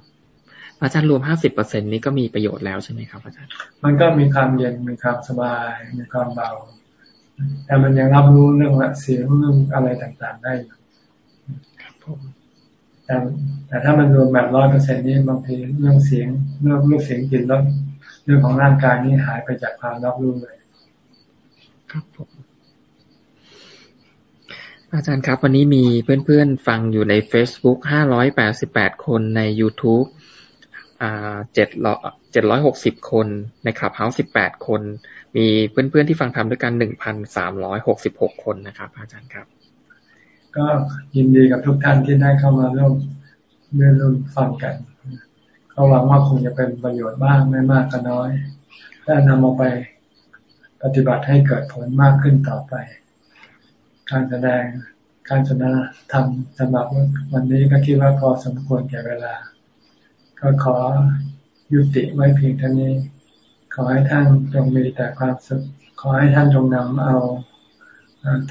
อาจารย์รวมห้าสิบเปอร์เซ็นนี้ก็มีประโยชน์แล้วใช่ไหมครับอาจารย์ มันก็มีความเย็นมีความสบายมีความเบา แต่มันยังรับรู้เรื่องเสียงเรื่องอะไรต่างๆได้อยู่ แต่แต่ถ้ามันรวมแบบร้อยเปอร์เซ็นนี้บางทีเรื่องเสียงเรื่องรูปเสียงกลิ่นรสเรื่องของร่างกายนี้หายไปจากความรับรู้เลยครับผมอาจารย์ครับ วันนี้มีเพื่อนๆฟังอยู่ใน Facebook 588 คนใน YouTube เจ็ดร้อยเจ็ดร้อยหกสิบคนในคลับเฮาส์สิบแปดคน มีเพื่อนๆที่ฟังธรรมด้วยกันหนึ่งพันสามร้อยหกสิบหกคนนะครับ อาจารย์ครับ ก็ยินดีกับทุกท่านที่ได้เข้ามาร่วมเรื่องร่วมฟังกัน ก็หวังว่าคงจะเป็นประโยชน์บ้างไม่มากก็น้อยถ้านำเอาไปปฏิบัติให้เกิดผลมากขึ้นต่อไป การแสดงการสนทำสำหรับวันนี้ก็คิดว่าพอสมควรแก่เวลา ก็ขอยุติไว้เพียงเท่านี้ ขอให้ท่านจงมีแต่ความสุข ขอให้ท่านจงนำเอา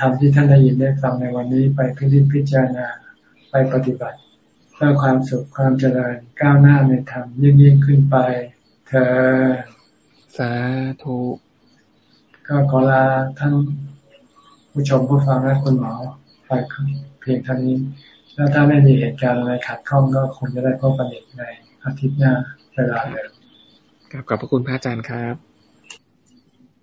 ทำที่ท่านได้ยินได้ฟังในวันนี้ไปพิจิตพิจารณาไปปฏิบัติเพื่อความสุขความเจริญก้าวหน้าในธรรมยิ่งยิ่งขึ้นไป เธอสาธุก็ขอลาท่านผู้ชมผู้ฟังและคุณหมอไปเพียงเท่านี้ แล้วถ้าไม่มีเหตุการณ์อะไรขัดข้องก็คงจะได้พบกันอีกในอาทิตย์หน้าเวลาเดิมครับขอบพระคุณพระอาจารย์ครับ